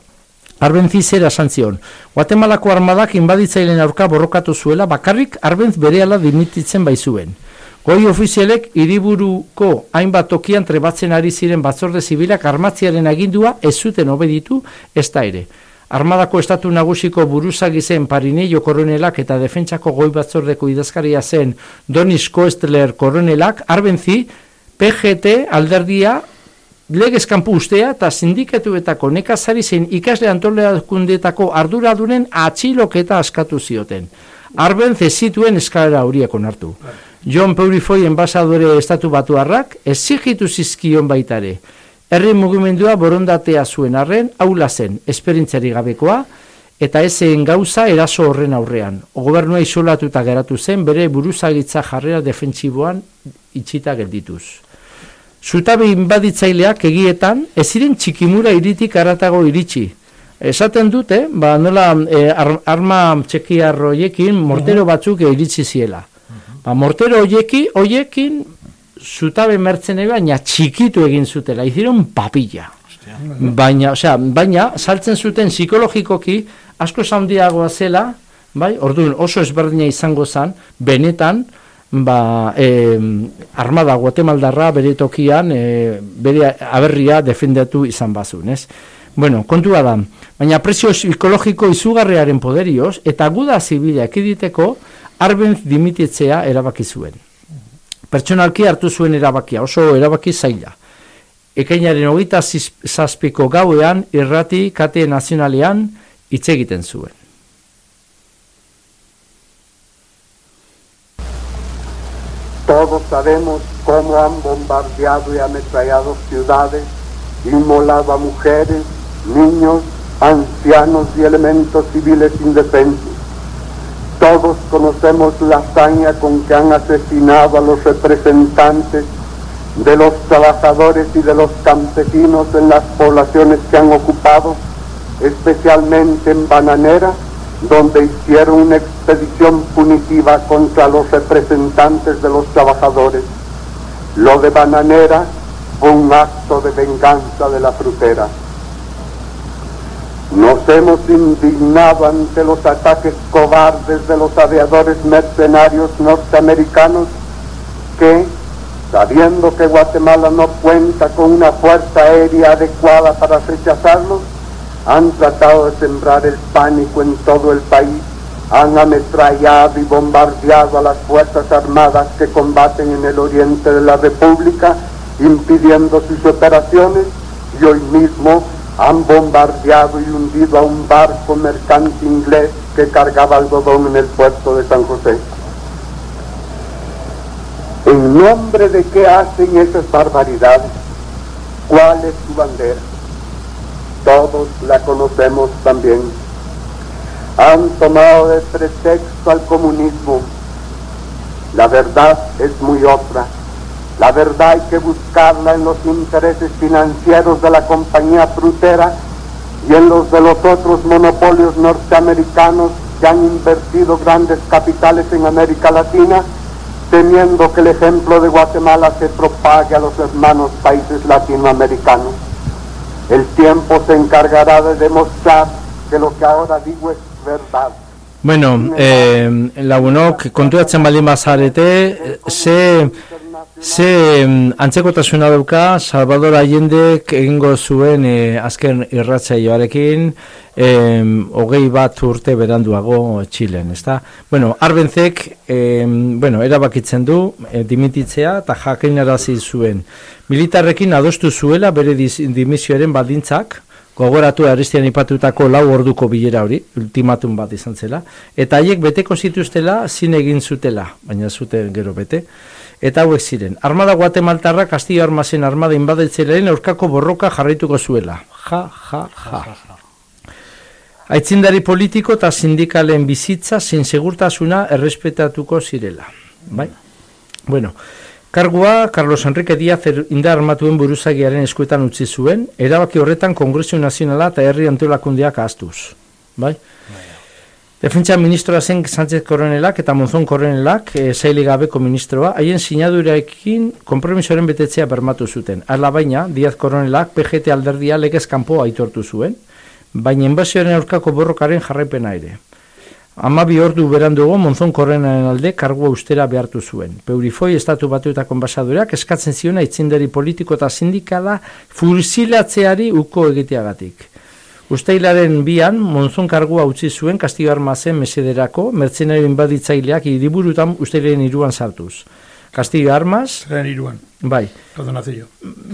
Arbentzi zera santzion. Guatemalako armadak inbaditzailen aurka borrokatu zuela, bakarrik Arbentz berehala dimititzen baizuen. Goi ofizialek hiriburuko hainbat tokian trebatzen ari ziren batzorde zibilak armatziaren agindua ez zuten obeditu ez da ere. Armadako estatu nagusiko buruzagi zen Parineio koronelak eta defentsako goi batzordeko idazkaria zen Donis Koestler koronelak, Arbentzi, PGT alderdia legez kanpu ustea eta sindikatuetako nekazari zen ikasle antoleakundetako arduradunen atxiloketa askatu zioten. Arben zituen eskalera horiek onartu. John Peurifoy enbasadore estatu batuarrak ezigitu zizkion baitare. Herri mugimendua borondatea zuen arren, aula zen, esperintzari gabekoa, eta ezen gauza eraso horren aurrean. Gobernua isolatuta geratu zen, bere buruzagitza jarrera defentsiboan itxita geldituz. Zutabe inbaditzaileak egietan, ez ziren txikimura iritik aratago iritsi. Esaten dute, ba, nola e, arma txekiar hoiekin mortero batzuk iritsi ziela. Ba, mortero hoieki, hoiekin zutabe mertzen baina txikitu egin zutela, iziron papilla. Baina, osea, baina, saltzen zuten psikologikoki asko zaundiagoa zela, bai, orduan oso ezberdina izango zen, benetan, ba, e, armada guatemaldarra bere tokian e, bere aberria defendatu izan bazun, ez? Bueno, kontua da, baina presio psikologiko izugarrearen poderioz eta guda zibila ekiditeko Arbenz dimititzea erabaki zuen. Pertsonalki hartu zuen erabakia, oso erabaki zaila. Ekainaren hogeita zazpiko gauean irrati kate nazionalean hitz egiten zuen. Todos sabemos cómo han bombardeado y ametrallado ciudades, inmolado a mujeres, niños, ancianos y elementos civiles indefensos. Todos conocemos la hazaña con que han asesinado a los representantes de los trabajadores y de los campesinos en las poblaciones que han ocupado, especialmente en Bananera, donde hicieron una expedición punitiva contra los representantes de los trabajadores. Lo de Bananera fue un acto de venganza de la frutera. Nos hemos indignado ante los ataques cobardes de los aviadores mercenarios norteamericanos que, sabiendo que Guatemala no cuenta con una fuerza aérea adecuada para rechazarlos, han tratado de sembrar el pánico en todo el país, han ametrallado y bombardeado a las Fuerzas Armadas que combaten en el oriente de la República, impidiendo sus operaciones y hoy mismo han bombardeado y hundido a un barco mercante inglés que cargaba algodón en el puerto de San José. ¿En nombre de qué hacen esas barbaridades? ¿Cuál es su bandera? Todos la conocemos también. Han tomado de pretexto al comunismo. La verdad es muy otra. La verdad hay que buscarla en los intereses financieros de la compañía frutera y en los de los otros monopolios norteamericanos que han invertido grandes capitales en América Latina, temiendo que el ejemplo de Guatemala se propague a los hermanos países latinoamericanos. El tiempo se encargará de demostrar que lo que ahora digo es verdad. Bueno, eh, lagunok, konturatzen baldin bazarete, ze, ze mm, antzekotasuna dauka Salvador Allende egingo zuen eh, azken irratzaioarekin eh, hogei bat urte beranduago Txilen, ezta? Bueno, Arbenzek, eh, bueno, erabakitzen du eh, dimititzea eta jakinarazi zuen. Militarrekin adostu zuela bere dimisioaren baldintzak, gogoratu Aristian ipatutako lau orduko bilera hori, ultimatum bat izan zela, eta haiek beteko zituztela zin egin zutela, baina zuten gero bete, eta hauek ziren. Armada Guatemaltarra Castillo Armazen armada inbadetzelaren aurkako borroka jarraituko zuela. Ja, ja, ja. Aitzindari politiko eta sindikalen bizitza sin segurtasuna errespetatuko zirela. Bai? Bueno, Kargua Carlos Enrique Díaz er- indar armatuen buruzagiaren eskuetan utzi zuen, erabaki horretan Kongresu Nazionala eta Herri Antolakundeak ahaztuz. Bai? Defentsa ministroa zen Sánchez Koronelak eta Monzon Koronelak e, zaili gabeko ministroa, haien sinaduraekin konpromisoaren betetzea bermatu zuten. Hala baina, Díaz Koronelak PGT alderdia legez kanpo aitortu zuen, baina inbazioaren aurkako borrokaren jarraipena ere. Amabi ordu berandugo Monzon Koronelaren alde kargua ustera behartu zuen. Peurifoi estatu batuetako enbasadoreak eskatzen ziona itzindari politiko eta sindikala fusilatzeari uko egiteagatik. Usteilaren bian, Monzon kargua utzi zuen Castillo Armazen mesederako, mertzenario inbaditzaileak hiriburutan usteilaren iruan sartuz. Castillo Armas, Zeren iruan, bai, perdonazio.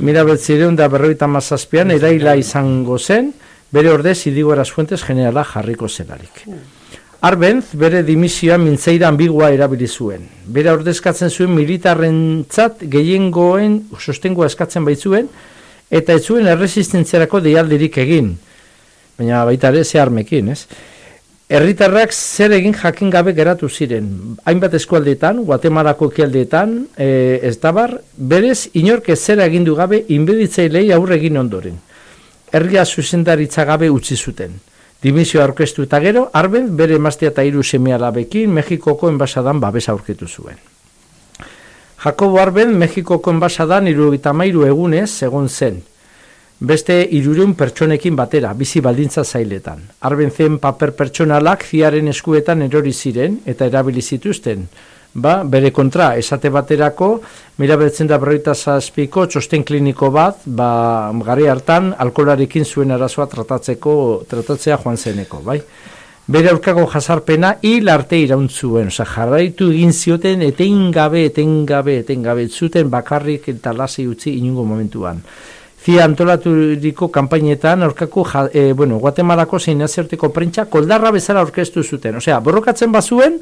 mila betzireun da berroita mazazpian, eraila izango zen, bere ordez Idigo Fuentes generala jarriko zelarik. Arbenz bere dimisioa mintzeira ambigua erabili zuen. Bere ordezkatzen zuen militarrentzat gehiengoen sostengoa eskatzen baitzuen, eta ez zuen erresistentziarako deialdirik egin. Baina baita ere ze armekin, ez? Herritarrak zer egin jakin gabe geratu ziren. Hainbat eskualdeetan, Guatemalako ekialdeetan, e, ez dabar, berez inork ez zera egindu gabe inbeditzailei aurre egin ondoren. Herria zuzendaritza gabe utzi zuten. Dimisio aurkeztu eta gero, arben bere emaztea eta hiru seme alabekin Mexikoko enbasadan babesa aurkitu zuen. Jakobo Arben Mexikoko enbasadan irurogeita mairu egunez egon zen. Beste irureun pertsonekin batera, bizi baldintza zailetan. Arben zen paper pertsonalak ziaren eskuetan erori ziren eta erabili zituzten. Ba, bere kontra, esate baterako, mila betzen da berroita zazpiko txosten kliniko bat, ba, gari hartan, alkolarekin zuen arazoa tratatzeko, tratatzea joan zeneko, bai? bere aurkako jasarpena hil arte irauntzuen, oza, jarraitu egin zioten etengabe, etengabe, etengabe, zuten bakarrik eta lasi utzi inungo momentuan. Zia antolaturiko kanpainetan aurkako, ja, e, bueno, Guatemalako zein nazioarteko prentsa koldarra bezala orkestu zuten. Osea, borrokatzen bazuen,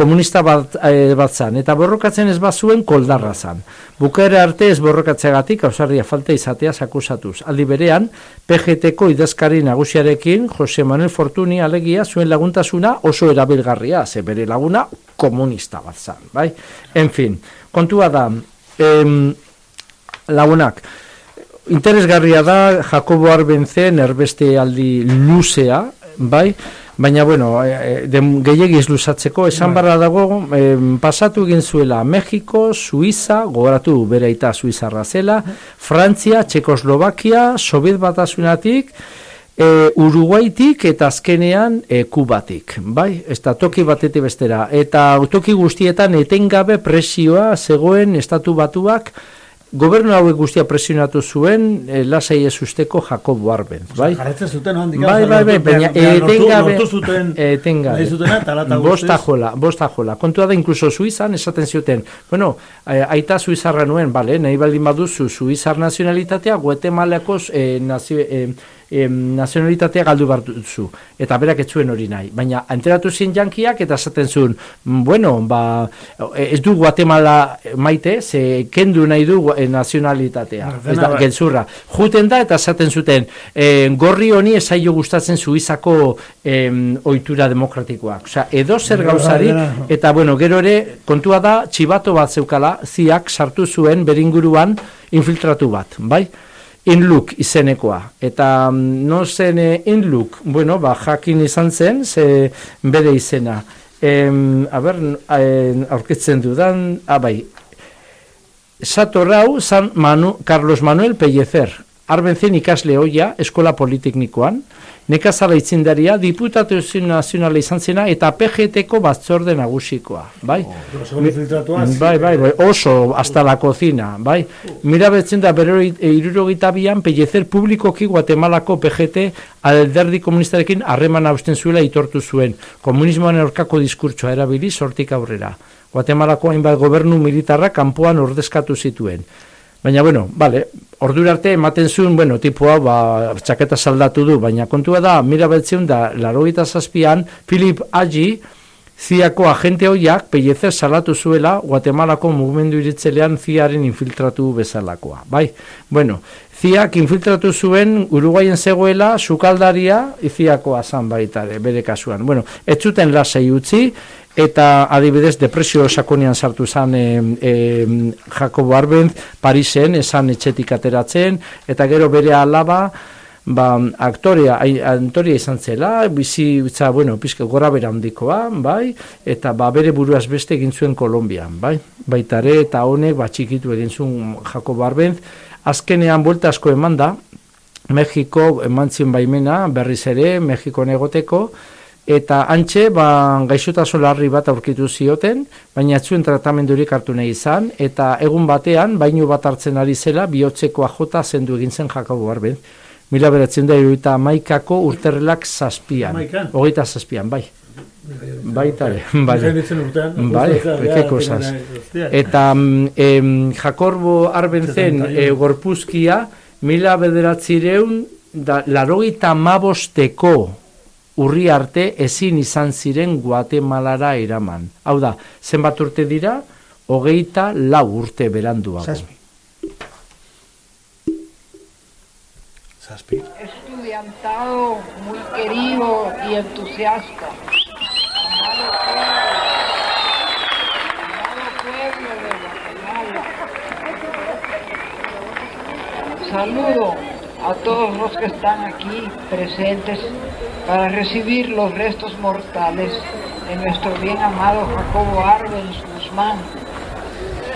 komunista bat, e, bat zan, eta borrokatzen ez bazuen koldarra zan. Bukaere arte ez borrokatzeagatik ausarria falta izatea sakusatuz. Aldi berean, PGT-ko idazkari nagusiarekin, Jose Manuel Fortuny alegia zuen laguntasuna oso erabilgarria, ze bere laguna komunista bat zan, bai? En fin, kontua da, em, lagunak, interesgarria da Jakobo Arbenzen erbeste aldi luzea, bai? Baina, bueno, e, gehiagiz luzatzeko, esan barra dago, e, pasatu egin zuela Mexiko, Suiza, gogoratu bere aita Suizarra zela, Frantzia, Txekoslovakia, Sobiet batasunatik, e, Uruguaitik eta azkenean e, Kubatik, bai? Ez da toki batetik bestera. Eta toki guztietan etengabe presioa zegoen estatu batuak, Gobernu hauek guztia presionatu zuen e, lasai ez usteko Jakobo Arben, bai? Jarretzen zuten handik. Bai, bai, bai, baina etengabe, Lortu zuten, etengabe, lata bosta jola, bosta jola. Kontua da, inkluso Suizan esaten zioten, bueno, eh, aita Suizarra nuen, bale, nahi baldin baduzu Suizar nazionalitatea, Guatemalako eh, nazio, eh, eh, nazionalitatea galdu behar duzu. Eta berak ez zuen hori nahi. Baina, enteratu zien jankiak eta esaten zuen, "Mm, bueno, ba, ez du Guatemala maite, ze kendu nahi du eh, nazionalitatea. Dena Ez da, bai. gezurra. Juten da eta esaten zuten, eh, gorri honi esaio gustatzen Suizako eh, ohitura demokratikoak. Osea, edo zer Dena, gauzari, eta bueno, gero ere, kontua da, txibato bat zeukala, ziak sartu zuen beringuruan infiltratu bat, bai? Inlook izenekoa. Eta mm, no zen eh, Inlook, bueno, ba, jakin izan zen, ze bere izena. Em, a ber, eh, aurkitzen dudan, ah, bai, Satorrau, San Manu, Carlos Manuel Pellecer, Arbenzen ikasle hoia, eskola politeknikoan, nekazala itzindaria, diputatu nazionala izan zena, eta PGT-ko batzorde nagusikoa, bai? Infiltratua, Bai, bai, bai, oso hasta la cocina, bai. Mira betzen da berroi irurogita bian, Pellecer publikoki Guatemalako PGT alderdi komunistarekin harreman hausten zuela itortu zuen. Komunismoan aurkako diskurtsoa erabili sortik aurrera. Guatemalako hainbat gobernu militarra kanpoan ordezkatu zituen. Baina, bueno, vale, ordura arte ematen zuen, bueno, tipua, ba, txaketa saldatu du, baina kontua da, mira betzen da, larogeita zazpian, Philip Agi, ziako agente hoiak, Pellecer salatu zuela, Guatemalako mugimendu iritzelean ziaren infiltratu bezalakoa, bai? Bueno, ziak infiltratu zuen Uruguaien zegoela, sukaldaria, ziakoa zan baita ere, bere kasuan. Bueno, ez zuten lasai utzi, eta adibidez depresio sakonean sartu zan e, e, Jakobo Arbenz Parisen esan etxetik ateratzen eta gero bere alaba ba, aktorea, ai- aktorea izan zela, bizitza, bueno, pizka gora bera handikoa, bai, eta ba, bere buruaz beste egin zuen Kolombian, bai, baitare eta honek ba, txikitu egin zuen Jakobo Arbenz, azkenean buelta asko eman da, Mexiko eman zion baimena, berriz ere, Mexikon egoteko, eta antxe, ba, gaixotasun larri bat aurkitu zioten, baina ez zuen tratamendurik hartu nahi izan, eta egun batean, baino bat hartzen ari zela, bihotzekoa jota zendu egin zen Jakobo Arben. Mila beratzen da, iruita maikako urterrelak zazpian. Hamaikan? Hogeita zazpian, bai. Baita ere, bai. Bai, hostia. Eta mm, em, Jakorbo Arbenzen 71. e, gorpuzkia mila bederatzireun da, larogeita mabosteko urri arte ezin izan ziren Guatemalara eraman. Hau da, zenbat urte dira? Hogeita lau urte beranduago. Zazpi. Zazpi. estudiantado muy querido y entusiasta. Amado pueblo, amado pueblo de Guatemala. Saludo a todos los que están aquí presentes para recibir los restos mortales de nuestro bien amado Jacobo Arbenz Guzmán.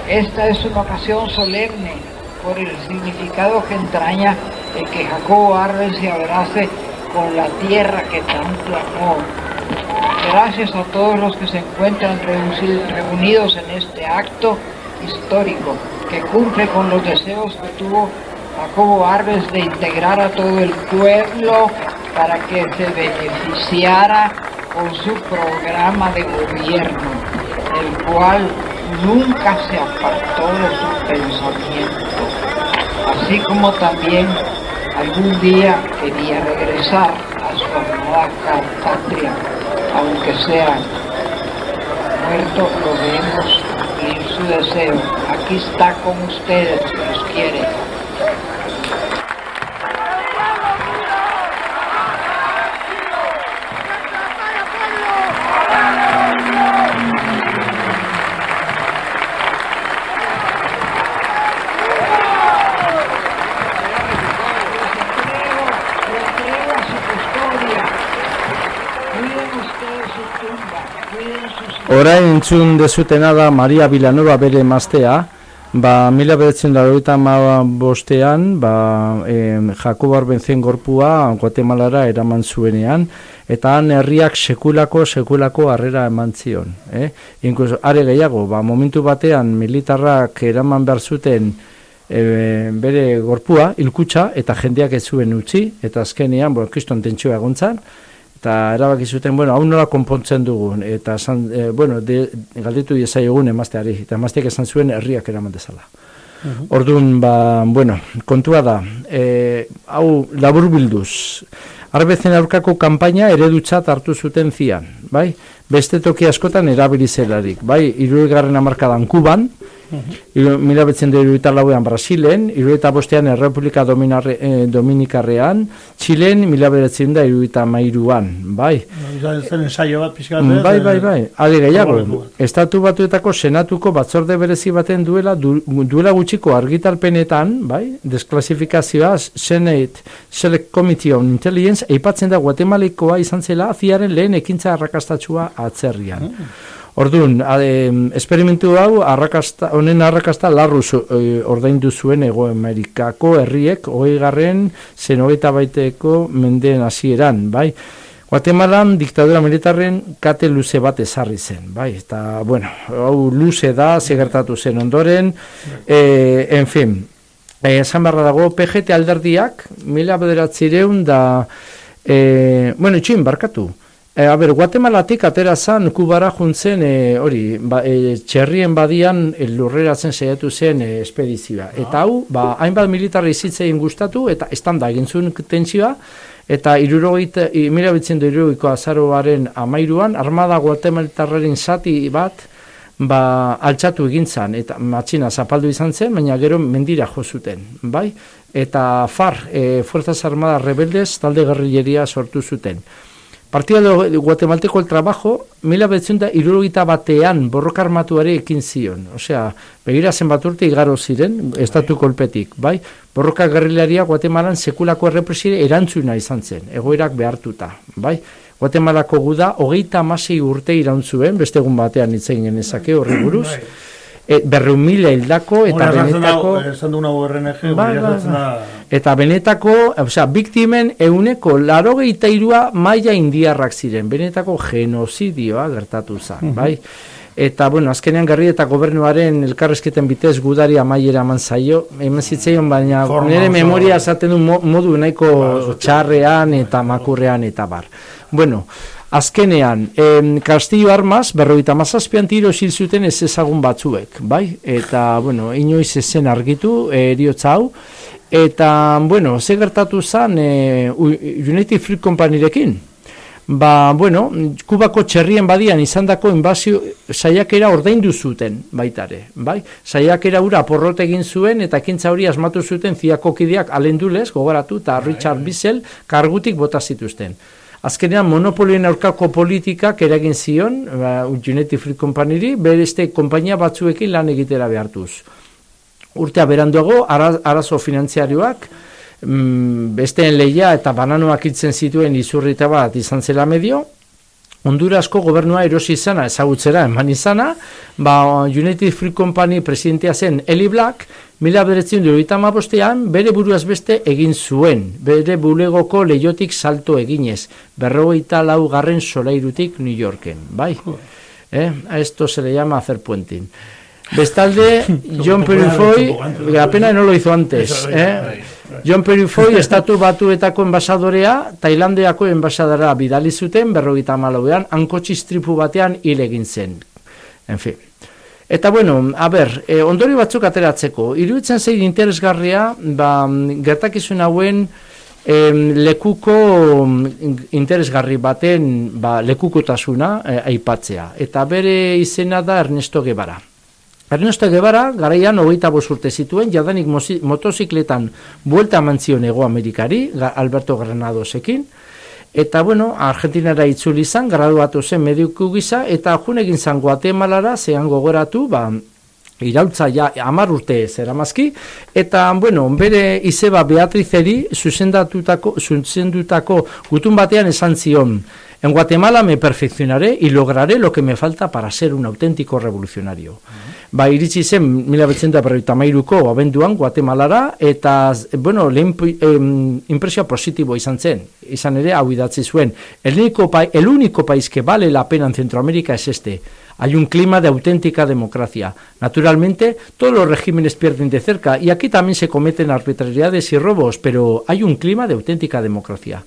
Esta es una ocasión solemne por el significado que entraña el que Jacobo Arbenz se abrace con la tierra que tanto amó. Gracias a todos los que se encuentran reunidos en este acto histórico que cumple con los deseos que tuvo Jacobo Arbenz de integrar a todo el pueblo para que se beneficiara con su programa de gobierno, el cual nunca se apartó de su pensamiento, así como también algún día quería regresar a su amada patria, aunque sea muerto, lo vemos cumplir su deseo. Aquí está con ustedes, los quiere. Orain entzun dezutena da Maria Vilanova bere emaztea, ba, mila beretzen da bostean, ba, em, Jakob Arbenzen gorpua Guatemalara eraman zuenean, eta han herriak sekulako, sekulako harrera eman zion. Eh? Inkluso, are gehiago, ba, momentu batean militarrak eraman behar zuten e, bere gorpua, ilkutsa, eta jendeak ez zuen utzi, eta azkenean, bueno, kriston tentsioa egontzan, eta erabaki zuten, bueno, hau nola konpontzen dugun, eta esan, e, bueno, de, galditu egun emazteari, eta emazteak esan zuen herriak eraman dezala. Orduan, ba, bueno, kontua da, e, hau labur bilduz, arbezen aurkako kanpaina eredutzat hartu zuten zian, bai? Beste toki askotan erabili zelarik, bai? Irugarren amarkadan Kuban, Iru, mila betzen da iruita lauean Brasilen, iruita bostean Errepublika Dominarre, eh, Dominikarrean, Txilen, mila betzen da iruita mairuan, bai? Izan zen ensaio bat pixka Mm, bat. Bai, bai, bai. Ale gehiago, estatu batuetako senatuko batzorde berezi baten duela du, duela gutxiko argitalpenetan, bai, desklasifikazioa Senate Select Committee on Intelligence eipatzen da Guatemalikoa izan zela ziaren lehen ekintza arrakastatsua atzerrian. Orduan, esperimentu hau arrakasta, honen arrakasta larru zu, e, ordaindu zuen Ego Amerikako herriek hogei garren zen hogeita baiteko mendeen hasieran, bai? Guatemalan diktadura militarren kate luze bat ezarri zen, bai, eta, bueno, hau luze da, segertatu zen ondoren, e, en fin, e, esan beharra dago, PGT alderdiak, mila bederatzireun da, e, bueno, itxuin, barkatu, E, a ber, Guatemalatik atera zan Kubara juntzen e, hori, ba, e, txerrien badian e, lurreratzen saiatu zen e, espedizioa. Eta hau, ba, hainbat militarri izitzein gustatu eta estanda egin zuen tentsioa, eta irurogeita, i- mila bitzen du irurogeiko azaroaren amairuan, armada guatemalitarraren zati bat, ba, altxatu egin zan, eta matxina zapaldu izan zen, baina gero mendira jo zuten, bai? Eta FAR, e, Fuerzas Armadas Rebeldes, talde guerrilleria sortu zuten. Partido de Guatemalteco el trabajo, mila betzunda irurogita batean borroka armatuari ekin zion. Osea, begira zenbat urte igaro ziren, estatu kolpetik, bai? Borroka gerrilaria Guatemalan sekulako errepresire erantzuna izan zen, egoerak behartuta, bai? Guatemalako guda, hogeita amasei urte irantzuen, beste egun batean hitz egin genezake horri buruz, e, berreun mila hildako eta esan benetako... dago, esan du nago RNG, esaten bai. da... Eta benetako, osea, biktimen euneko larogeita irua maila indiarrak ziren, benetako genozidioa gertatu zen, Mhm. bai? Eta, bueno, azkenean garri eta gobernuaren elkarrezketen bitez gudari amaiera eman zaio, hemen zitzaion, baina Forma nire memoria esaten du mo- modu nahiko txarrean eta makurrean eta bar. Bueno, azkenean, em, Castillo Armas, berroita mazazpian tiro esil zuten ez ezagun batzuek, bai? Eta, bueno, inoiz ezen argitu, eh, eriotza hau, eta, bueno, ze gertatu zen e, United Fruit Companyrekin? Ba, bueno, Kubako txerrien badian izandako inbazio saiakera ordaindu zuten baitare, bai? Saiakera ura porrot egin zuen eta ekintza hori asmatu zuten ziako kideak alendulez, gogoratu, eta Richard Bissell kargutik bota zituzten. Azkenean monopolien aurkako politikak eragin zion, ba, United Fruit Companyri, bereste konpainia batzuekin lan egitera behartuz. Urtea beranduago, ara- arazo finantziarioak, mm, besteen leia eta bananoak hitzen zituen izurrita bat izan zela medio, Hondurasko gobernua erosi izana, ezagutzera eman izana, ba, United Free Company presidentea zen Eli Black, mila beretzen bostean, bere buruaz beste egin zuen, bere bulegoko leiotik salto eginez, berrogeita lau garren solairutik New Yorken, bai? Eh? A esto se le llama hacer puenting. Bestalde, John Perufoy, apenas no lo hizo antes, eh? John Perifoy estatu batuetako enbasadorea, Tailandeako enbasadara bidali zuten, berrogeita malauean, hankotxi istripu batean hil egin zen. En fin. Eta bueno, a ber, e, ondori batzuk ateratzeko, iruditzen zein interesgarria, ba, gertakizun hauen em, lekuko mm, interesgarri baten ba, lekukotasuna e, aipatzea. Eta bere izena da Ernesto Guevara. Ernesto Guevara, garaian hogeita urte zituen, jadanik motozikletan buelta mantzion ego Amerikari, Alberto Granadosekin, eta bueno, Argentinara itzuli izan, graduatu zen mediku gisa, eta jun egin zan Guatemalara, zehan gogoratu, ba, irautza ja amar urte zeramazki, eta, bueno, bere izeba Beatrizeri zuzendatutako, zuzendutako gutun batean esan zion, en Guatemala me perfeccionaré y lograré lo que me falta para ser un auténtico revolucionario. Ba, iritsi zen 1953ko abenduan Guatemalara eta bueno, lehen em, impresioa positibo izan zen. Izan ere hau idatzi zuen. El único, pa- el único país que vale la pena en Centroamérica es este. Hay un clima de auténtica democracia. Naturalmente, todos los regímenes pierden de cerca y aquí también se cometen arbitrariedades y robos, pero hay un clima de auténtica democracia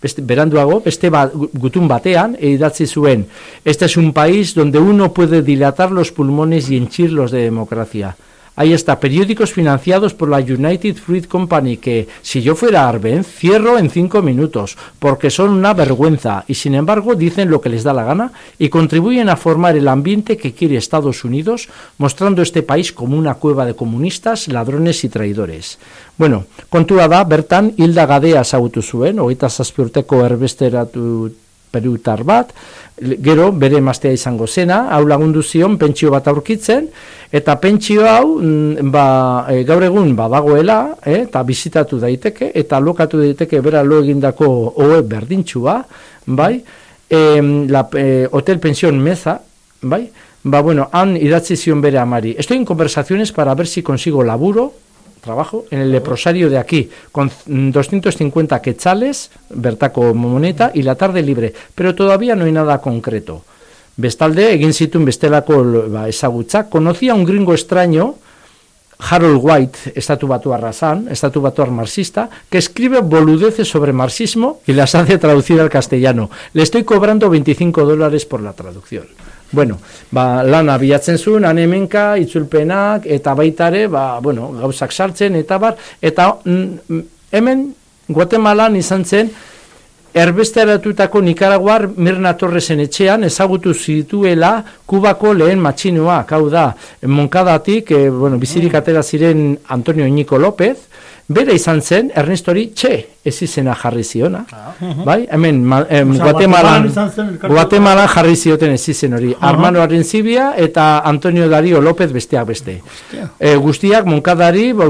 beste, beranduago, beste ba, gu- gutun batean, idatzi zuen, este es un país donde uno puede dilatar los pulmones y henchirlos de democracia. Ahí está, periódicos financiados por la United Fruit Company, que si yo fuera Arbenz, cierro en cinco minutos, porque son una vergüenza, y sin embargo dicen lo que les da la gana y contribuyen a formar el ambiente que quiere Estados Unidos, mostrando este país como una cueva de comunistas, ladrones y traidores. Bueno, kontua da, bertan, Hilda Gadea ezagutu zuen, hogeita zazpi urteko erbesteratu perutar bat, gero bere emaztea izango zena, hau lagundu zion pentsio bat aurkitzen, eta pentsio hau mm, ba, e, gaur egun badagoela, eh, eta bizitatu daiteke, eta lokatu daiteke bera lo egindako oe berdintxua, bai, em, la, eh, hotel pensión meza, bai, ba bueno, han idatzi zion bere amari, estoy en conversaciones para ver si consigo laburo, trabajo en el leprosario de aquí, con mm, 250 quetzales, bertako moneta, y la tarde libre, pero todavía no hay nada concreto. Bestalde, egin zituen bestelako ba, ezagutzak, conocía un gringo extraño, Harold White, estatu batuarra zan, estatu batuar marxista, que escribe boludeces sobre marxismo y las hace traducir al castellano. Le estoy cobrando 25 dólares por la traducción. Bueno, ba, lana bilatzen zuen, anemenka, itzulpenak, eta baitare, ba, bueno, gauzak sartzen, eta bar, eta mm, hemen, Guatemalan izan zen, erbesteratutako Nikaraguar Mirna Torresen etxean ezagutu zituela Kubako lehen matxinoak, hau da, Monkadatik, e, bueno, bizirik atera ziren Antonio Iñico López, bere izan zen Ernestori txe ez izena jarri ziona. Bai, hemen ma, em, Guatemalan, Guatemalan jarri zioten ez izen hori. Armano Arrenzibia eta Antonio Dario López besteak beste. E, guztiak Monkadari, ba,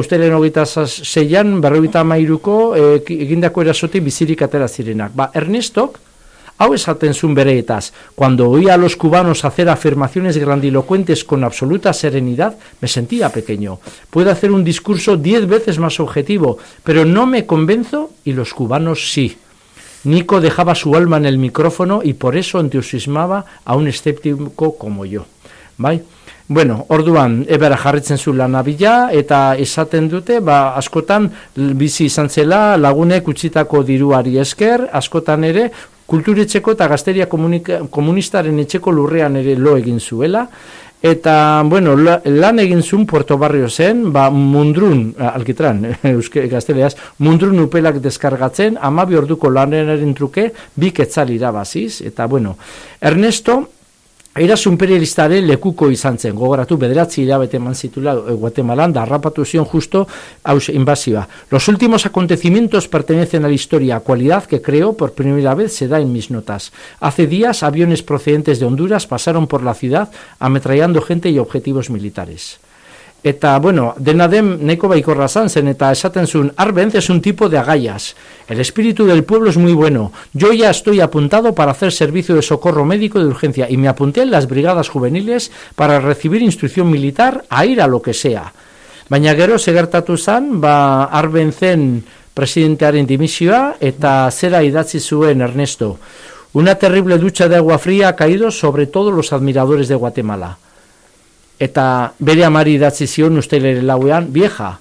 seian, berrogeita mairuko, e, egindako erasotik bizirik atera zirenak. Ba, Ernestok, hau esaten zuen bereetaz, cuando oía a los cubanos hacer afirmaciones grandilocuentes con absoluta serenidad, me sentía pequeño. Puedo hacer un discurso diez veces más objetivo, pero no me convenzo y los cubanos sí. Nico dejaba su alma en el micrófono y por eso entusiasmaba a un escéptico como yo. Bai? Bueno, orduan, ebera jarritzen zu lanabila eta esaten dute, ba, askotan bizi izan zela lagunek utzitako diruari esker, askotan ere kulturetxeko eta gazteria komunistaren etxeko lurrean ere lo egin zuela, Eta, bueno, la- lan egin zuen Puerto Barrio zen, ba, mundrun, ah, alkitran, euske gazteleaz, mundrun upelak deskargatzen, amabi orduko lanenaren truke, bi ketzal irabaziz, eta, bueno, Ernesto, Lekuko izan zen, gogoratu bederatzi hilabete eman zitula eh, Guatemalan, zion justo haus invasioa. Los últimos acontecimientos pertenecen a la historia, cualidad que creo por primera vez se da en mis notas. Hace días aviones procedentes de Honduras pasaron por la ciudad ametrallando gente y objetivos militares. Eta, bueno, dena den nahiko baikorra zan zen, eta esaten zuen, Arbenz es un tipo de agallas. El espíritu del pueblo es muy bueno. Yo ya estoy apuntado para hacer servicio de socorro médico de urgencia y me apunté en las brigadas juveniles para recibir instrucción militar a ir a lo que sea. Baina gero segertatu zan, ba, Arbenzen presidentearen dimisioa eta zera idatzi zuen Ernesto. Una terrible ducha de agua fría ha caído sobre todos los admiradores de Guatemala eta bere amari idatzi zion ustelere lauean, vieja,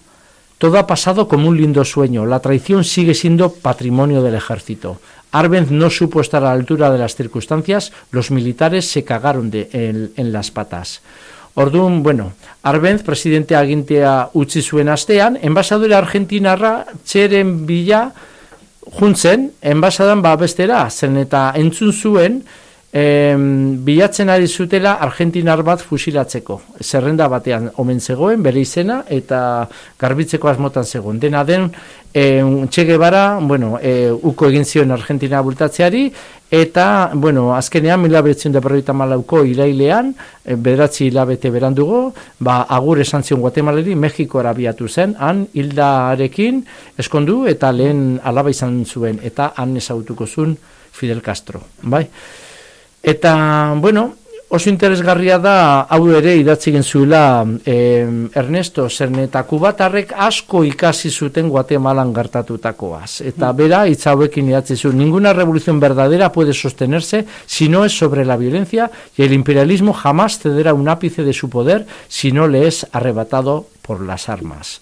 Todo ha pasado como un lindo sueño. La traición sigue siendo patrimonio del ejército. Arbenz no supo estar a la altura de las circunstancias. Los militares se cagaron de, en, en las patas. Orduan, bueno, Arbenz presidente agintea utzi zuen astean, enbasadore argentinarra txeren bila juntzen, enbasadan ba bestera, zen eta entzun zuen, em, bilatzen ari zutela argentinar bat fusilatzeko. Zerrenda batean omen zegoen, bere izena, eta garbitzeko asmotan zegoen. Dena den, em, Che Guevara, bueno, e, uko egin zion Argentina bultatzeari, eta, bueno, azkenean, mila beretzen da berroita malauko irailean, e, bederatzi hilabete berandugo, ba, agur esan zion Guatemaleri, Mexiko arabiatu zen, han hildarekin eskondu, eta lehen alaba izan zuen, eta han ezagutuko zuen Fidel Castro, bai? Eta, bueno, oso interesgarria da, hau ere idatzi zuela eh, Ernesto Zerne Kubatarrek asko ikasi zuten Guatemalan gertatutakoaz. Eta bera, hitz hauekin idatzi zuen, ninguna revolución verdadera puede sostenerse si no es sobre la violencia y el imperialismo jamás cederá un ápice de su poder si no le es arrebatado por las armas.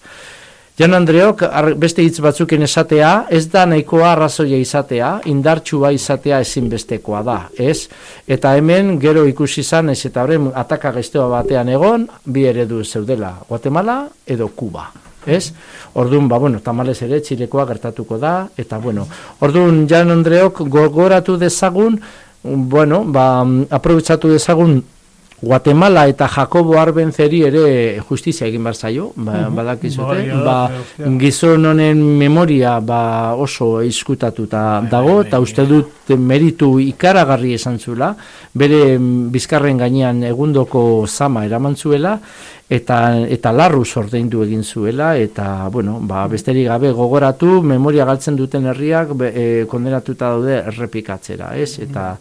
Jan Andreok beste hitz batzuken esatea, ez da nahikoa arrazoia izatea, indartsua izatea ezinbestekoa da, ez? Eta hemen gero ikusi izan ez eta horren ataka gazteoa batean egon, bi eredu zeudela, Guatemala edo Kuba. Ez? Orduan, ba, bueno, tamales ere txilekoa gertatuko da, eta bueno, orduan Jan Andreok gogoratu dezagun, bueno, ba, aprobetsatu dezagun Guatemala eta Jacobo Arbenzeri ere justizia egin behar zaio, ba, Mhm. badakizute, Bai, ba, hostia. gizon honen memoria ba, oso izkutatuta dago, eta uste dut meritu ikaragarri esan zula, bere mm, bizkarren gainean egundoko zama eraman zuela, eta, eta larruz ordeindu egin zuela, eta, bueno, ba, besterik gabe gogoratu, memoria galtzen duten herriak be, e, kondenatuta daude errepikatzera, ez? Eta,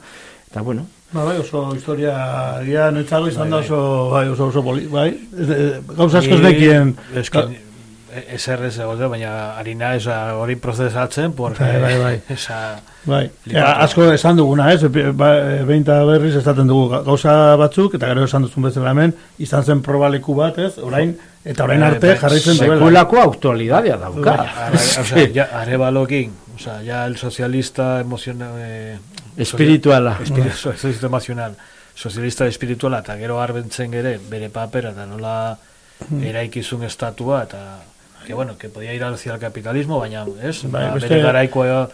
eta bueno, Ba, bai, oso historia gia netzago izan da oso, bai, oso, oso poli, bai, ez- ez- gauza asko ez nekien. Eski, ezer ez egote, baina harina esa hori prozesatzen, porque Bai, bai, bai. esa... Bai, ja, asko esan duguna, ez, ba, behin eta berriz esaten dugu ga- gauza batzuk, eta gero esan duzun bezala hemen, izan zen probaleku bat, ez, orain, eta orain Bai, arte bai, jarraitzen duela. sekulako aktualidadea dauka. Bai, Ara- o sea, ya Arevalokin, o sea, ya el socialista emocional eh, Espirituala. espiritu, socialista emocional, socialista espirituala eta gero arbentzen ere bere papera eta nola Hmm. eraikizun estatua eta que bueno, que podía ir hacia el capitalismo, baina, ez? Bai, Ba, beste- bere garaikoa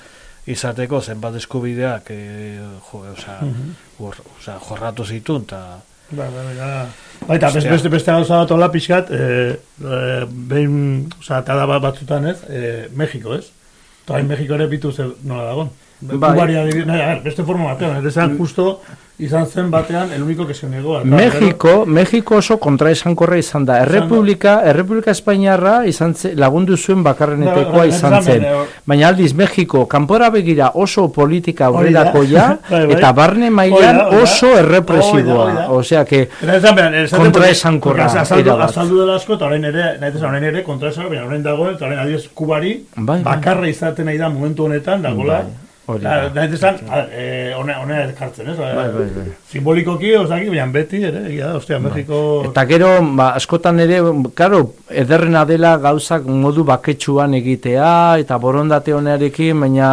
izateko zenbat eskubideak eh, jo, o sea, Mhm. hor, o sea, jorratu zitun ta Bai, bai, bai, bai. Baita, beste, beste, beste gauza bat hola pixkat, eh, eh, behin, oza, eta da batzutan ez, eh, Mexiko ez? Eta hain Mexiko ere bitu ze nola dagon. Bai. Kubari adibidez, nahi, a ver, beste forma batean, ez esan justo izan zen batean el único que se negó. al- Mexiko, Mexiko oso kontraesankorra izan da. Errepublika, Errepublika Espainiarra izan ze, lagundu zuen bakarrenetekoa Bai, bai, izan zen. eh, Baina aldiz Mexiko kanpora begira oso politika aurrerakoia Bai, bai. eta barne mailan oso errepresiboa. Osea que esan behar, esaten kontraesankorra porque azaldu, dela asko, eta orain ere, nahi esan, orain ere, kontraesankorra, baina orain dagoen, eta orain adiez kubari, Bai, bai. bakarra izaten nahi da momentu honetan, dagoela, Bai, hori Da, da. esan, hone, hone ekartzen, ez? Bai, bai, bai. Simbolikoki, ozaki, baina beti, ere, egia da, ostia, Mexiko... Eta gero, ba, askotan ere, karo, ederrena dela gauzak modu baketsuan egitea, eta borondate honearekin, baina,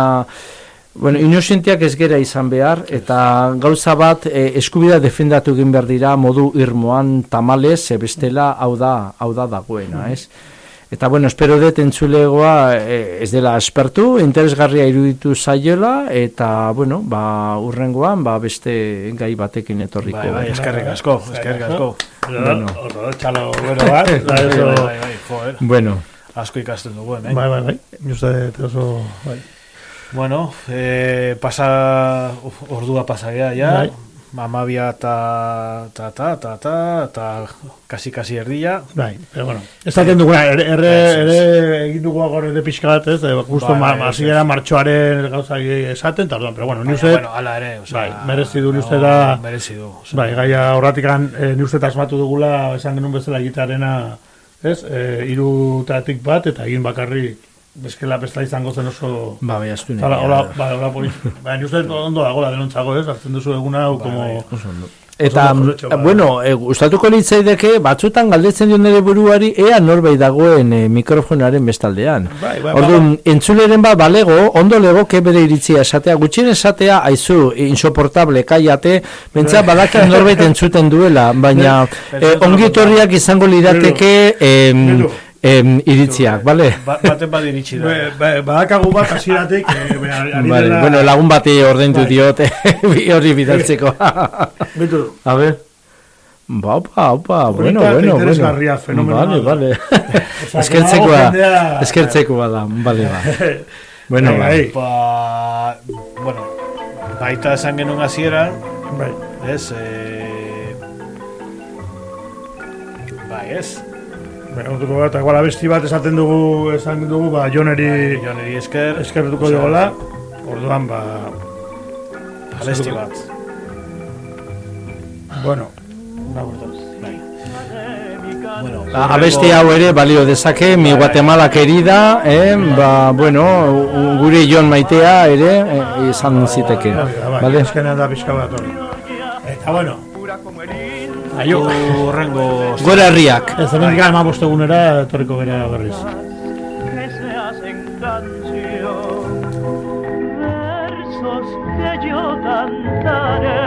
bueno, inozentiak ez gera izan behar, eta gauza bat, e, eskubidea defendatu egin behar dira, modu irmoan tamalez, bestela, hau da, hau da dagoena, ez? Eta bueno, espero dut entzulegoa e, ez dela espertu, interesgarria iruditu zaiola, eta bueno, ba, urrengoan, ba, beste gai batekin etorriko. Bai, bai, eskerrik asko, eskerrik asko. Bueno. Txalo, bueno, bat, da, Bai, eso... bai, bai, joder. Bueno. Asko ikasten dugu hemen. Bai, bai, bai, dut oso, bai. Bueno, eh, pasa ordua pasagea ja. Bai. Mamabia ta ta ta ta ta ta kasi kasi erdia. Bai, pero bueno, esaten duguna, ere, ere, ere egin dugu gaur ere pixka bat, ez, eh, justo Bai, ma, bai, ez, gara ez. martxoaren gauza esaten, eta orduan, pero bueno, ni uste, bueno, ala ere, osea, bai, merezi du, ni uste da, merezi du, osea. bai, gaia horratikan, eh, ni uste asmatu dugula, esan genuen bezala egitarena, ez, eh, irutatik bat, eta egin bakarrik Bezkela bestela izango zen oso... Ba, bai, astu Hola, hola, ba, hola, polit. Ba, ni uste ondo dagoela denontzako, ez? Hartzen duzu eguna, hau, como... Eta, oso oso, bai. bueno, e, gustatuko litzaideke, batzutan galdetzen dio nire buruari, ea norbait dagoen e, mikrofonaren bestaldean. Bai, bai, Orduan, entzuleren bat balego, ondo legoke bere iritzia esatea, gutxien esatea, aizu, insoportable, kaiate, bentsa badakian norbait entzuten duela, baina Pero- eh, ongi etorriak izango lirateke Beru. Em, iritziak, bale? Ba, baten bat iritsi da. Ba, ba, badakagu bat hasieratik, eh, Vale, bueno, lagun bati ordaindu Bai. diote bi hori bidaltzeko. Betu. A ver. Ba, opa, opa, bueno, bueno, bueno. fenomenal. Vale, vale. Osea, Eskertzekoa, dago jendea- eskertzekoa da, vale, ba. Bueno, ba. Bai, Ba, bueno, baita esan genuen hasieran, bai. ez, eh, bai, ez, Bai, orduko bat, igual abesti bat esaten dugu, esan dugu, ba, Joneri Joneri esker, eskertuko osea, diola. Orduan, ba, abesti bat. bueno, Bai. Bueno, A- Abesti hau ere balio dezake, mi Guatemala querida, eh, ba, bueno, gure Jon maitea ere eh, izan ziteke, bai, vale? da pixka bat hori. Eta, bueno, aio. Urrengo Gora herriak. Ez hemen gara ma bostegunera, etorriko gara berriz. que se hacen canción, versos que yo cantaré,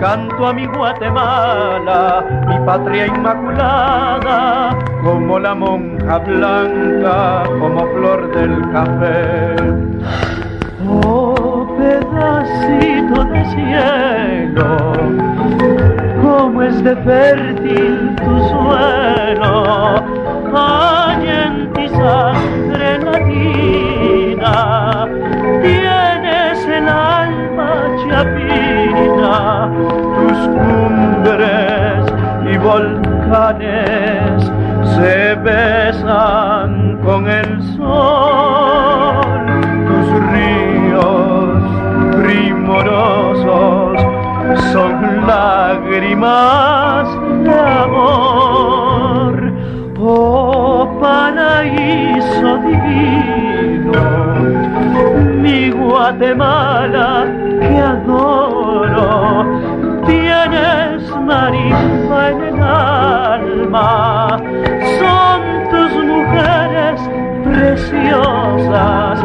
canto a mi Guatemala, mi patria inmaculada, como la monja blanca, como flor del café. Oh, pedacito de cielo, cómo es de fértil tu suelo, hay en ti sangre latina, tienes el alma chapina, tus cumbres y volcanes se besan con el sol, tus ríos primorosos son lágrimas de amor. Oh paraíso divino, mi Guatemala que adoro, tienes marisma en el alma, son tus mujeres preciosas,